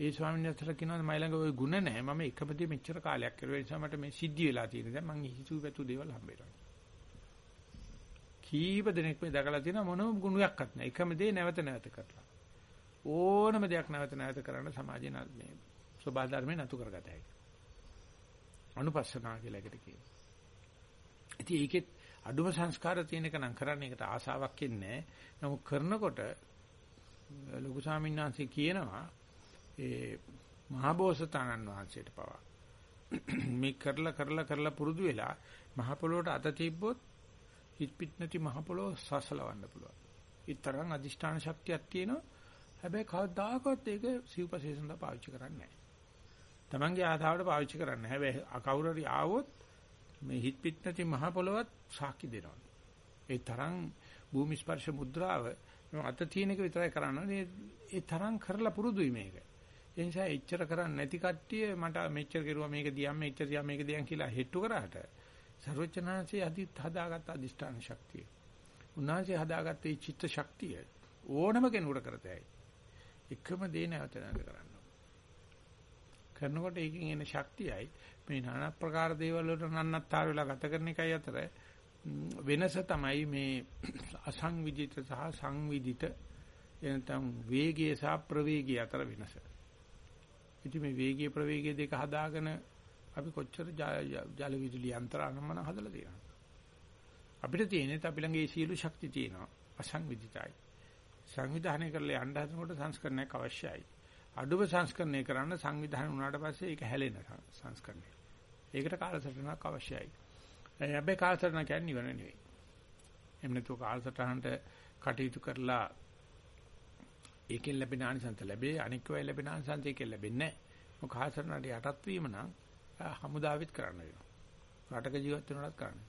ඒ ස්වාමීන් වහන්සේලා කියනවා මයි ළඟ ওই ಗುಣ නැහැ මම එකපදී මෙච්චර කාලයක් කරුවා ඒ නිසා මට මේ සිද්ධි වෙලා තියෙන දැන් මං හිතු පැතු දේවල් හම්බෙලා කීප දෙනෙක් මේ දැකලා තියෙන මොනම ගුණයක්වත් නැහැ එකම දේ නැවත නැවත කරලා ඕනම දෙයක් නැවත නැවත කරන්න සමාජයේ මේ සබා ධර්මේ නතු කරගත හැකියි. අනුපස්සනා කියලා එකට කියනවා. ඉතින් ඒකෙත් අඩුම සංස්කාර තියෙන එක නම් කරන්නේ ඒකට ආසාවක් ඉන්නේ නමුත් කරනකොට ලොකු ස්වාමීන් වහන්සේ කියනවා ඒ මහබෝසතාණන් වහන්සේට පවා මේ කරලා කරලා කරලා පුරුදු වෙලා මහ පොළොවට අත තිබ්බොත් හිට පිට නැති මහ පොළොව සසලවන්න පුළුවන්. ඒ තරම් අදිෂ්ඨාන ශක්තියක් තියෙනවා. හැබැයි කවදාකවත් ඒක සිව්පසේ සඳහා පාවිච්චි කරන්නේ නැහැ. Tamange ආධාවට පාවිච්චි කරන්නේ. හැබැයි කවුරු හරි ආවොත් මේ හිත පිට නැති මහ පොළොවත් සාක්ෂි දෙනවා. ඒ තරම් භූමි ස්පර්ශ මුද්‍රාව අත තියෙන එක විතරයි කරන්නේ. ඒ තරම් කරලා පුරුදුයි මේක. ඒ නිසා එච්චර කරන්නේ නැති කට්ටිය මට මෙච්චර කෙරුවා මේක දියම් මෙච්චර දියම් මේක දියම් කියලා හෙට්ටු කරාට සර්වචනාංශයේ අදිත් හදාගත්ත අදිෂ්ඨාන ශක්තිය. උන්වහන්සේ හදාගත්ත මේ චිත්ත ශක්තිය ඕනම කෙනෙකුට කරතයි. එකම දේ නැවත නැවත කරන්න. කරනකොට ඒකෙන් එන ශක්තියයි මේ নানা ප්‍රකාර දේවල් වලට නන්නත්තර වෙලා ගත කරන එකයි අතර වෙනස තමයි මේ අසංවිධිත සහ සංවිධිත එනතම් වේගය සහ ප්‍රවේගය අතර වෙනස. ඉතින් මේ වේගය ප්‍රවේගය දෙක හදාගෙන අපි කොච්චර ජල විදුලි යන්ත්‍ර අනම්මන හදලා තියෙනවද? අපිට තියෙන්නේ අපි ළඟ ඒ සියලු ශක්ති තියෙනවා අසංවිධිතයි. සංවිධානය කරලා යන්න හදනකොට සංස්කරණයක් අවශ්‍යයි. අඩුව සංස්කරණය කරන්න සංවිධානය වුණාට පස්සේ ඒක හැලෙන සංස්කරණය. ඒකට කාලසටහනක් අවශ්‍යයි. හැබැයි කාලසටහන කියන්නේ ඉවර නෙවෙයි. එහෙම නැතුව කාලසටහනට කටයුතු කරලා ඒකෙන් ලැබෙන ආනිසංස ලැබේ අනික් වෙයි ලැබෙන ආනිසංස ඒකෙන් ලැබෙන්නේ නැහැ. මොකද කාලසටහනට යටත් වීම නම් හමුදාවෙත් කරන්න වෙනවා. රටක ජීවත් වෙනවත් කරන්න.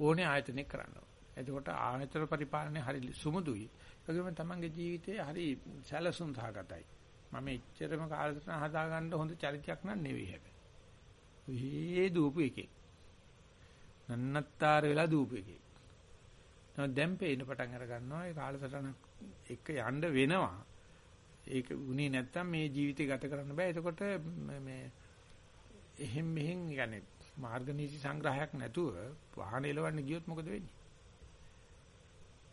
ඕනේ ආයතනෙක කරන්න. එතකොට ආයතන පරිපාලනය හරි සුමුදුයි. ඒගොම තමන්ගේ ජීවිතේ හරි සැලසුම් සහගතයි. මම එච්චරම කාලසටහන හදාගන්න හොඳ චරිතයක් නන් නෙවෙයි හැබැයි. ඔහේ දූපු එකේ. නන්නත්තර වෙලා දූපු එකේ. නමුත් දැන් පේන්න පටන් අර ගන්නවා ඒ කාලසටහන එක යන්න වෙනවා. ඒක උනේ නැත්තම් මේ ජීවිතය ගත කරන්න බෑ. එතකොට මේ එහෙම් මෙහෙන් يعني මාර්ග නීති සංග්‍රහයක් නැතුව වාහන එලවන්න ගියොත් මොකද වෙන්නේ?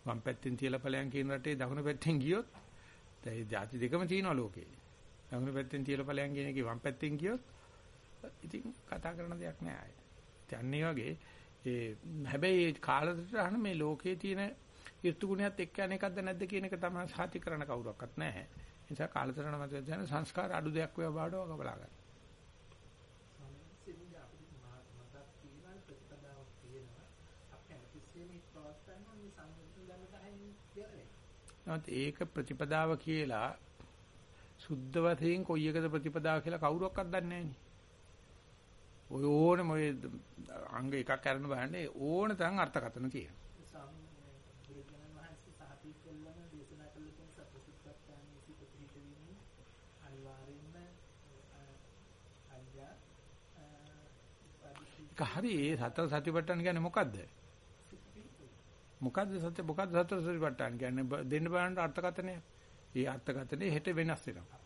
වම් පැත්තෙන් තියලා ඵලයන් කියන රටේ දකුණු පැත්තෙන් ගියොත් දැන් ಜಾති දෙකම තියෙනවා ලෝකේ. දකුණු පැත්තෙන් තියලා ඵලයන් කියන එකේ වම් පැත්තෙන් ගියොත් ඉතින් කතා කරන දෙයක් නෑ ආයේ. ඉතින් වගේ ඒ හැබැයි කාලසටහන මේ ලෝකේ තියෙන ඍතු ගුණයත් එක්ක යන එකක්ද නැද්ද කියන එක තමයි සාති කරන කවුරක්වත් නැහැ. ඒ නිසා කාලසටහන මත දැන සංස්කාර අඩු දෙයක් වේවා බාඩව බලා ගන්න. නමුත් ඒක ප්‍රතිපදාව කියලා සුද්ධ වශයෙන් කොයි එකද ප්‍රතිපදාව කියලා කවුරක්වත් දන්නේ නැහැ ඔය ඕනෙම ඔය අංග එකක් කරන බෑනේ ඕන තරම් අර්ථකථන තියෙනවා. හරි ඒ සතර සතිපට්ඨාන කියන්නේ මොකද්ද? මොකද්ද සත්‍ය මොකද්ද සතර සතිපට්ඨාන කියන්නේ දෙන්න බලන්න අර්ථකථනය. ඒ අර්ථකථනේ හෙට වෙනස් වෙනවා.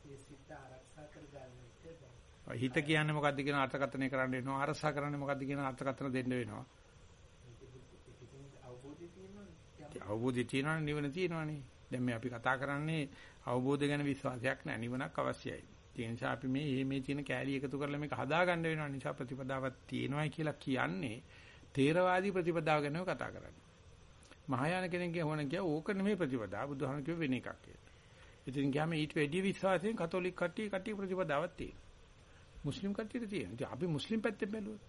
හිත කියන්නේ මොකද්ද කියන අර්ථකථනය කරන්න වෙනවා. අරසා කරන්නේ මොකද්ද කියන අර්ථකථන දෙන්න වෙනවා. අවබෝධය තියෙනවනේ නිවන තියෙනවනේ. දැන් මේ අපි කතා කරන්නේ අවබෝධය ගැන විශ්වාසයක් නැහැ. නිවනක් අවශ්‍යයි. ඒ නිසා අපි මේ මේ තියෙන කෑලි එකතු කරලා මේක හදාගන්න වෙනවා. නිසා ප්‍රතිපදාවක් තියෙනවායි කියලා කියන්නේ තේරවාදී ප්‍රතිපදාව ගැනම කතා කරන්නේ. මහායාන කෙනෙක්ගේ හොන කිය ඕක නෙමෙයි ප්‍රතිපදාව. බුදුහාම කිව්ව වෙන එකක් කියලා. ඉතින් ගියාම ඊට වැඩි විශ්වාසයෙන් කතෝලික කට්ටිය කට්ටිය ප්‍රතිපදාවක් තියෙනවා. මුස්ලිම් කට්ටියට තියෙනවා. ඉතින් අපි මුස්ලිම් පැත්තෙන් බැලුවොත්.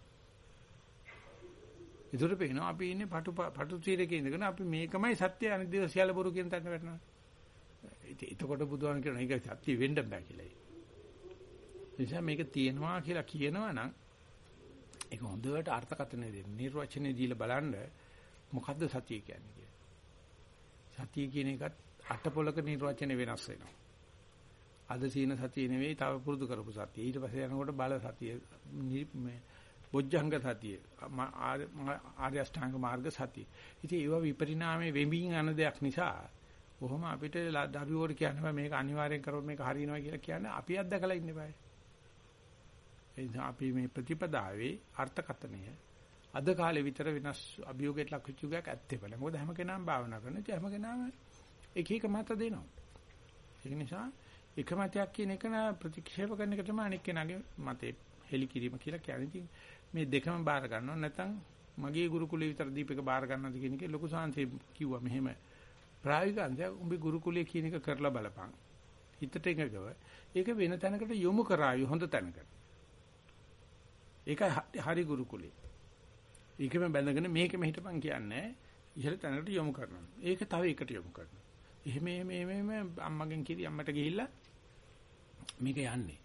ඒතර පේනවා අපි ඉන්නේ පටු පටු තීරකේ ඉඳගෙන අපි මේකමයි සත්‍ය අනිත් දේ සියල්ල බොරු කියන තැනට වැටෙනවා. ඉතින් එතකොට බුදුහාම කියනවා ඒක සත්‍ය වෙන්න බෑ කියලා. නිසා මේක තියෙනවා කියලා කියනවා නම් ඒක හොඳට අර්ථකථනය දෙන්න. නිර්වචනය දීලා බලන්න මොකද්ද සතිය කියන්නේ කියලා. සතිය කියන එකත් අටපොලක නිර්වචනය වෙනස් වෙනවා. අද සීන සතිය නෙවෙයි තව පුරුදු කරපු සතිය. ඊට පස්සේ යනකොට බල සතිය මේ බොජ්ජංග සතිය ආර්ය අෂ්ටාංග මාර්ග සතිය. ඉතින් ඒවා විපරිණාමයේ වෙමින් යන දෙයක් නිසා කොහොම අපිට දරුවෝට කියන්න මේක අනිවාර්යෙන් කරොත් මේක හරියනවා කියලා කියන්නේ අපි අත්දකලා ඉන්න බෑ. ඒ නිසා අපි මේ ප්‍රතිපදාවේ අර්ථකථනය අද කාලේ විතර වෙනස් අභියෝගයට ලක් වෙච්ච එකක් ඇත්තේ බල. මොකද හැම කෙනාම භාවනා කරන ඉතින් හැම කෙනාම එක එක මත දෙනවා. ඒ නිසා එක මතයක් කියන එක ප්‍රතික්ෂේප කරන එක තමයි අනික් කෙනාගේ මතේ හෙලි කිරීම කියලා කියන්නේ. ඉතින් මේ දෙකම බාර ගන්නවා නැත්නම් මගේ ගුරුකුලේ විතර දීපක බාර ගන්නවද කියන එකේ ලොකු සාංශේ කිව්වා මෙහෙම ප්‍රායෝගික අන්තයක් උඹේ ගුරුකුලේ කියන එක කරලා බලපන්. හිතට එකගව ඒක වෙන තැනකට යොමු කරාවි හොඳ තැනකට. ඒකයි හරි ගුරුකුලේ. ඒකම බැඳගෙන මේකෙම හිටපන් කියන්නේ ඉහළ තැනකට යොමු කරනවා. ඒක තව එකට යොමු කරනවා. එහෙම එහෙම එහෙම අම්මගෙන් කිරි අම්මට ගිහිල්ලා මේක යන්නේ.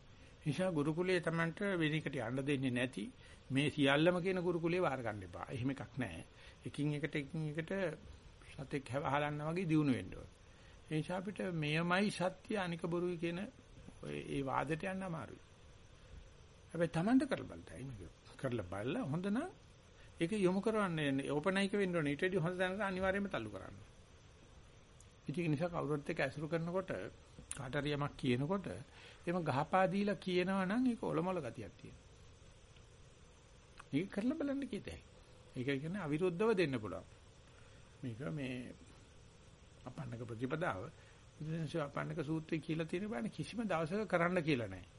නිසා ගුරුකුලයේ Tamanට වෙනිකට යන්න දෙන්නේ නැති මේ සියල්ලම කියන ගුරුකුලයේ වාර ගන්න එපා. එහෙම එකක් නැහැ. එකින් එකට එකින් එකට සතෙක් හැවහලන්න වගේ දිනු වෙන්න ඕන. ඒ නිසා අපිට මෙයමයි සත්‍ය අනික බොරුයි කියන ඒ වාදයට යන්න අමාරුයි. හැබැයි Tamanට කරලා බලතයි මේක. කරලා බලලා හොඳ නම් ඒක යොමු කරවන්නේ ඕපනයික වෙන්න ඕනේ. ඊට වඩා හොඳ දැනට අනිවාර්යයෙන්ම තල්ලු කරන්න. ඉතින් නිසා කවුරුත් එක්ක ඇසුරු කරනකොට කාට හරි යමක් කියනකොට එම ගහපා දීලා කියනවා නම් ඒක ඔලොමල ගතියක් තියෙනවා. මේක කරලා බලන්න කීතයි. ඒක කියන්නේ අවිරුද්ධව දෙන්න පුළුවන්. මේක මේ අපන්නක ප්‍රතිපදාව බුදුන්සේ අපන්නක සූත්‍රය කියලා තියෙන බෑනේ කිසිම දවසක කරන්න කියලා නැහැ.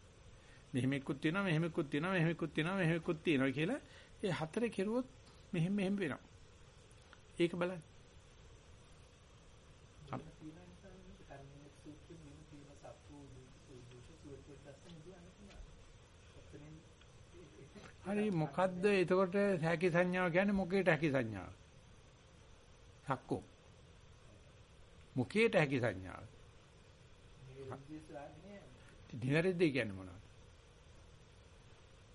මෙහෙම එක්කුත් තියෙනවා මෙහෙම එක්කුත් තියෙනවා මෙහෙම එක්කුත් තියෙනවා මෙහෙම එක්කුත් තියෙනවා කියලා ඒ හතරේ කෙරුවොත් මෙහෙම මෙහෙම වෙනවා. ඒක බලන්න. හරි මොකද්ද එතකොට හැකි සංඥාව කියන්නේ මොකේට හැකි සංඥාව? සක්කෝ. මොකේට හැකි සංඥාව? නිවැරදි කියන්නේ මොනවද?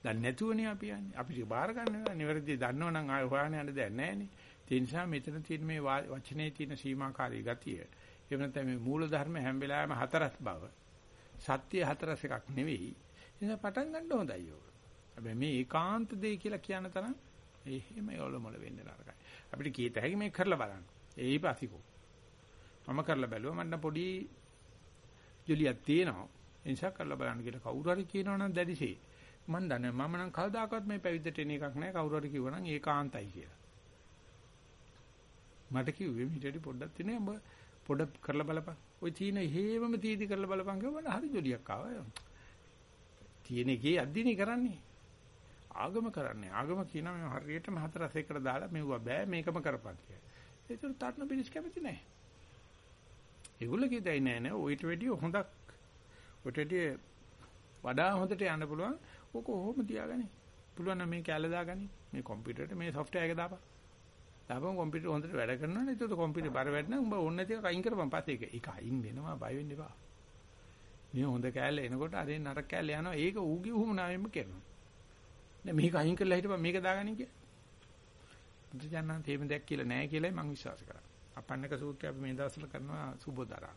දැන් නැතුවනේ අපි යන්නේ. අපිට බාර ගන්න නිවැරදි දන්නවනම් ආය හොයන්න යන්න දෙයක් නැහැනේ. ඒ නිසා මෙතන තියෙන මේ වචනේ තියෙන සීමාකාරී ගතිය. එහෙම නැත්නම් මේ මූල ධර්ම හැම වෙලාවෙම හතරස් බව. සත්‍ය හතරස් එකක් නෙවෙයි. ඒ නිසා පටන් ගන්න හොඳයි ඕක. හැබැයි මේ ඒකාන්ත දෙය කියලා කියන තරම් එහෙම යොලමල වෙන්න නරකයි. අපිට කීත හැකි මේක කරලා බලන්න. ඒයි පසිකෝ. මම කරලා බැලුවා මට පොඩි ජොලියක් තියෙනවා. ඒ නිසා කරලා බලන්න කියලා කවුරු හරි කියනවනම් දැඩිසේ. මම දන්නේ මම නම් කවදාකවත් මේ පැවිද්දට එන එකක් නෑ කවුරු හරි කිව්වනම් ඒකාන්තයි කියලා. මට කිව්වේ මිටටි පොඩ්ඩක් තිනේ ඔබ පොඩ කරලා බලපන්. ওই තීන හේවම තීදි කරලා බලපන් කිව්වම හරි ජොලියක් ආවා. තියෙන එකේ අද්දිනේ කරන්නේ. ආගම කරන්නේ. ආගම කියනවා මේ හරියටම හතරස් එකට දාලා මෙව්වා බෑ මේකම කරපන් කියලා. ඒතර තරණ පිළිස් කැමති නෑ. ඒගොල්ලෝ කියදයි නෑ නෑ ඔයිට වැඩිය හොඳක් ඔයිට වැඩිය වඩා හොඳට යන්න පුළුවන් ඕක කොහොම තියාගන්නේ? පුළුවන් නම් මේ කැල දාගන්නේ. මේ කම්පියුටරේට මේ සොෆ්ට්වෙයාර් එක දාපන්. දාපන් කම්පියුටර් හොඳට වැඩ කරනවා නේ. ඒකට කම්පියුටර් බර වැඩ නම් උඹ ඕන නැති එක අයින් කරපන් පස්සේ ඒක. ඒක අයින් වෙනවා බය වෙන්න එපා. මේ හොඳ කැල එනකොට අර නරක කැල යනවා. ඒක ඌගේ උහුමනාවෙම කරනවා. දැන් මේක අයින් කරලා හිටපන් මේක දාගනින් කියලා. බුදුජානනාන් තේම දෙයක් කියලා නැහැ කියලායි මම විශ්වාස කරන්නේ. අපන්නක සූත්‍රය අපි මේ දවස්වල කරනවා සුබෝදරා.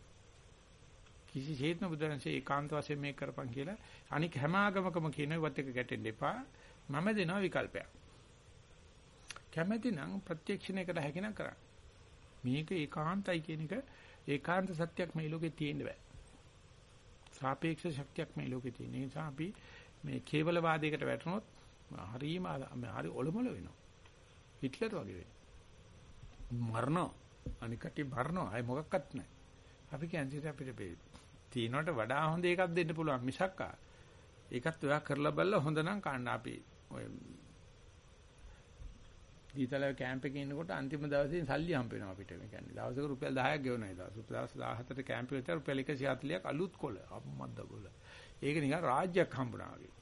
කිසිසේත්ම බුදුරජාණන්සේ ඒකාන්ත වශයෙන් මේක කරපන් කියලා අනික හැම ආගමකම කියනවත් එක ගැටෙන්න එපා. මම දෙනවා විකල්පයක්. කැමැති නම් ප්‍රත්‍යක්ෂණයකට හැකිනම් කරන්න. මේක ඒකාන්තයි කියන එක ඒකාන්ත සත්‍යයක් මේ ලෝකේ තියෙන්න බෑ. සාපේක්ෂ ශක්තියක් මේ ලෝකේ තියෙන නිසා අපි මේ කේවල වාදයකට වැටුනොත් හරිම හරි ඔලොමල වෙනවා. හිට්ලර් වගේ වෙනවා. මරනවා. අනිකට මරනවා. අය මොකක්වත් නැහැ. අපි කියන්නේ අපිට තියනවට වඩා හොඳ එකක් දෙන්න පුළුවන් මිසක් ඒකත් ඔයා කරලා බලලා හොඳ නම් කන්න. අපි ඔය දීතල කැම්ප් එකේ ඉන්නකොට අන්තිම දවසේ සල්ලි හම්බ වෙනවා අපිට. මේ කියන්නේ දවසක රුපියල් 10ක් ගෙවනවා ඒ දවස්. දවස් 17ට කැම්ප් එකට රුපියල් 140ක් අලුත් කොළ. අම්මද්ද කොළ. ඒක නිකන් රාජ්‍යයක් හම්බුනා වගේ.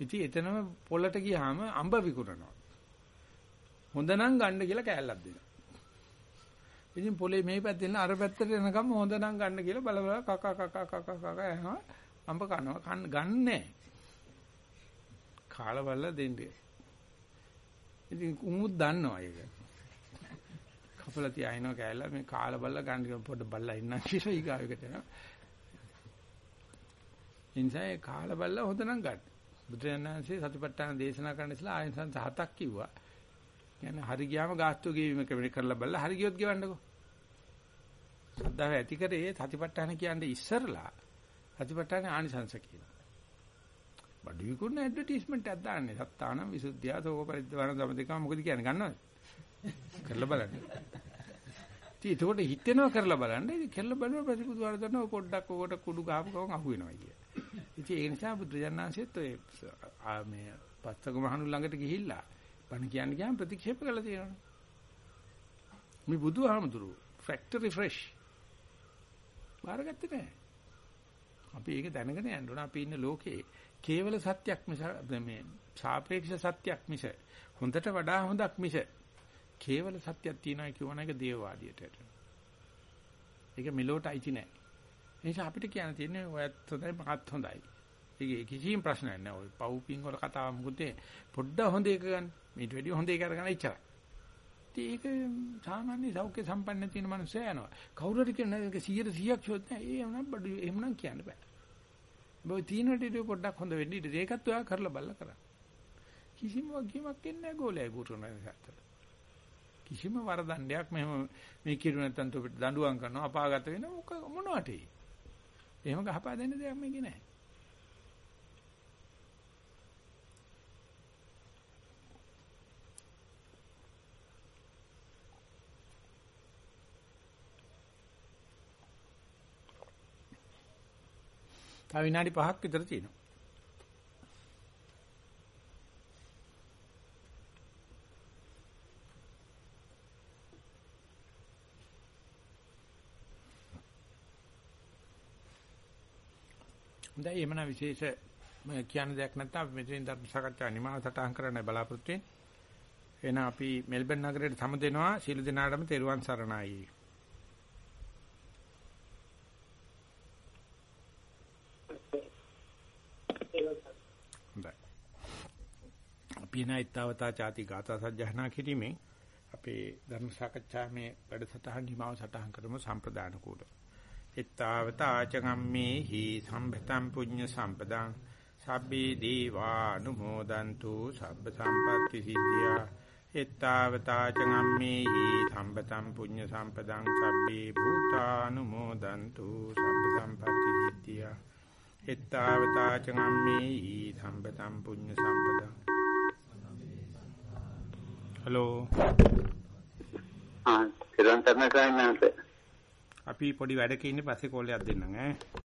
ඉතින් එතනම පොළට ගියාම අඹ විකුණනවා. හොඳ නම් ගන්න කියලා කෑල්ලක් දෙනවා. ඉතින් පොලේ මේ පැත්තේ ඉන්න අර පැත්තට එනකම් හොඳ නම් ගන්න කියලා බල බල කක කක කක කක යනවා. අඹ කනවා. කන්න ගන්නෑ. කාලා බලලා දෙන්නේ. ඉතින් උමුත් දන්නවා ඒක. කපලා තියාිනවා කෑල්ල මේ කාලා බලලා ගන්න පොඩ්ඩ බලලා ඉන්න කියලා ඊගාවෙකට යනවා ඉන්සයි කාලා බලලා හොඳ නම් ගන්න. බුදුරජාණන්සේ සතිපට්ඨාන දේශනා කරන්න ඉස්සලා ආයතන හතක් කිව්වා. කියන්නේ හරි ගියාම ගාස්තු ගෙවීම කරලා බලලා හරි ගියොත් ගෙවන්නකෝ. සද්ධාව ඇති කරේ සතිපට්ඨාන කියන්නේ ඉස්සරලා සතිපට්ඨාන ආනිසංස කියනවා. බඩු විකුණන ඇඩ්වර්ටයිස්මන්ට් එකක් දාන්නේ. සත්තානම් විසුද්ධිය සෝක පරිද්දවන සමතිකම මොකද කියන්නේ ගන්නවද? කරලා බලන්න. ඉතින් ඒකට හිතෙනවා කරලා බලන්න. ඉතින් කරලා බලන ප්‍රතිපුදු වරදන පොඩ්ඩක් ඔකට කුඩු ගහපු ගමන් අහු වෙනවා කිය. ඉතින් ඒ නිසා බුදුජානනාංශෙත් ඔය මේ පස්තක මහණු ළඟට ගිහිල්ලා බණ කියන්නේ කියන් ප්‍රතික්ෂේප කළා තියෙනවා. මේ බුදුහාමුදුරුවෝ ෆැක්ටරි ෆ්‍රෙෂ්. බාරගත්තේ නැහැ. අපි ඒක දැනගෙන යන්න ඕන. අපි ඉන්න ලෝකේ කේවල සත්‍යක් මිස මේ සාපේක්ෂ සත්‍යක් මිස හොඳට වඩා හොඳක් මිස කේවල සත්‍යක් තියනවා කියවන එක දේවවාදියට. ඒක මෙලොවට අයිති නැහැ. ඒ නිසා අපිට කියන්න තියෙන්නේ ඔයත් හොඳයි මහත් හොඳයි. ඒක කිසිම ප්‍රශ්නයක් නැහැ. ඔය පව් පිං වල කතාව මොකද පොඩ්ඩ හොඳ එක ගන්න. මේට වැඩිය හොඳ එක අරගෙන ඉච්චරයි. ඒක සාමාන්‍ය සෞඛ්‍ය සම්පන්න තියෙන මනුස්සය යනවා. කවුරු හරි කියන එක 100 100ක් ෂොත් නැහැ. ඒ නම් බඩු එහෙමනම් කියන්න බෑ. ඔබ තීනට පොඩ්ඩක් හොඳ වෙන්න ඉතින් ඒකත් ඔයා කරලා බලලා කරා. කිසිම වගකීමක් එන්නේ නැහැ ගෝලයේ ගුරුන හැත්තට. කිසිම වරදණ්ඩයක් මෙහෙම මේ කිරු නැත්තම් අපිට දඬුවම් කරනවා අපාගත වෙනවා මොනවටේ. එහෙම ගහපා දෙන්න දෙයක් මේකේ නැහැ. තව විනාඩි 5ක් විතර තියෙනවා. හොඳයි එමන විශේෂ කියන්න දෙයක් නැත්නම් අපි මෙතනින් ධර්ම සාකච්ඡා නිමාව සටහන් කරන්න බලාපොරොත්තු වෙන්නේ. එහෙනම් අපි මෙල්බන් නගරයට සමු දෙනවා සීල දිනාටම තෙරුවන් සරණයි. හොඳයි. අපි නැයිතවතා ചാති ගාථා සජ්ජහනා කිරීමෙන් අපේ ධර්ම සාකච්ඡාවේ වැඩසටහන නිමාව සටහන් කරමු සම්ප්‍රදාන කූල. ittavata acagamme hi sambhatam punya sampadang sabbi devanumodantu sabba sampatti siddhya ittavata acagamme hi sambhatam punya sampadang sabbi bhutanumodantu sabba sampatti siddhya ittavata acagamme hi sambhatam punya sampadang hello ආ සිරන්තරණ කායනාත අපි පොඩි වැඩක ඉන්නේ පස්සේ කෝල් එකක් දෙන්නම් ඈ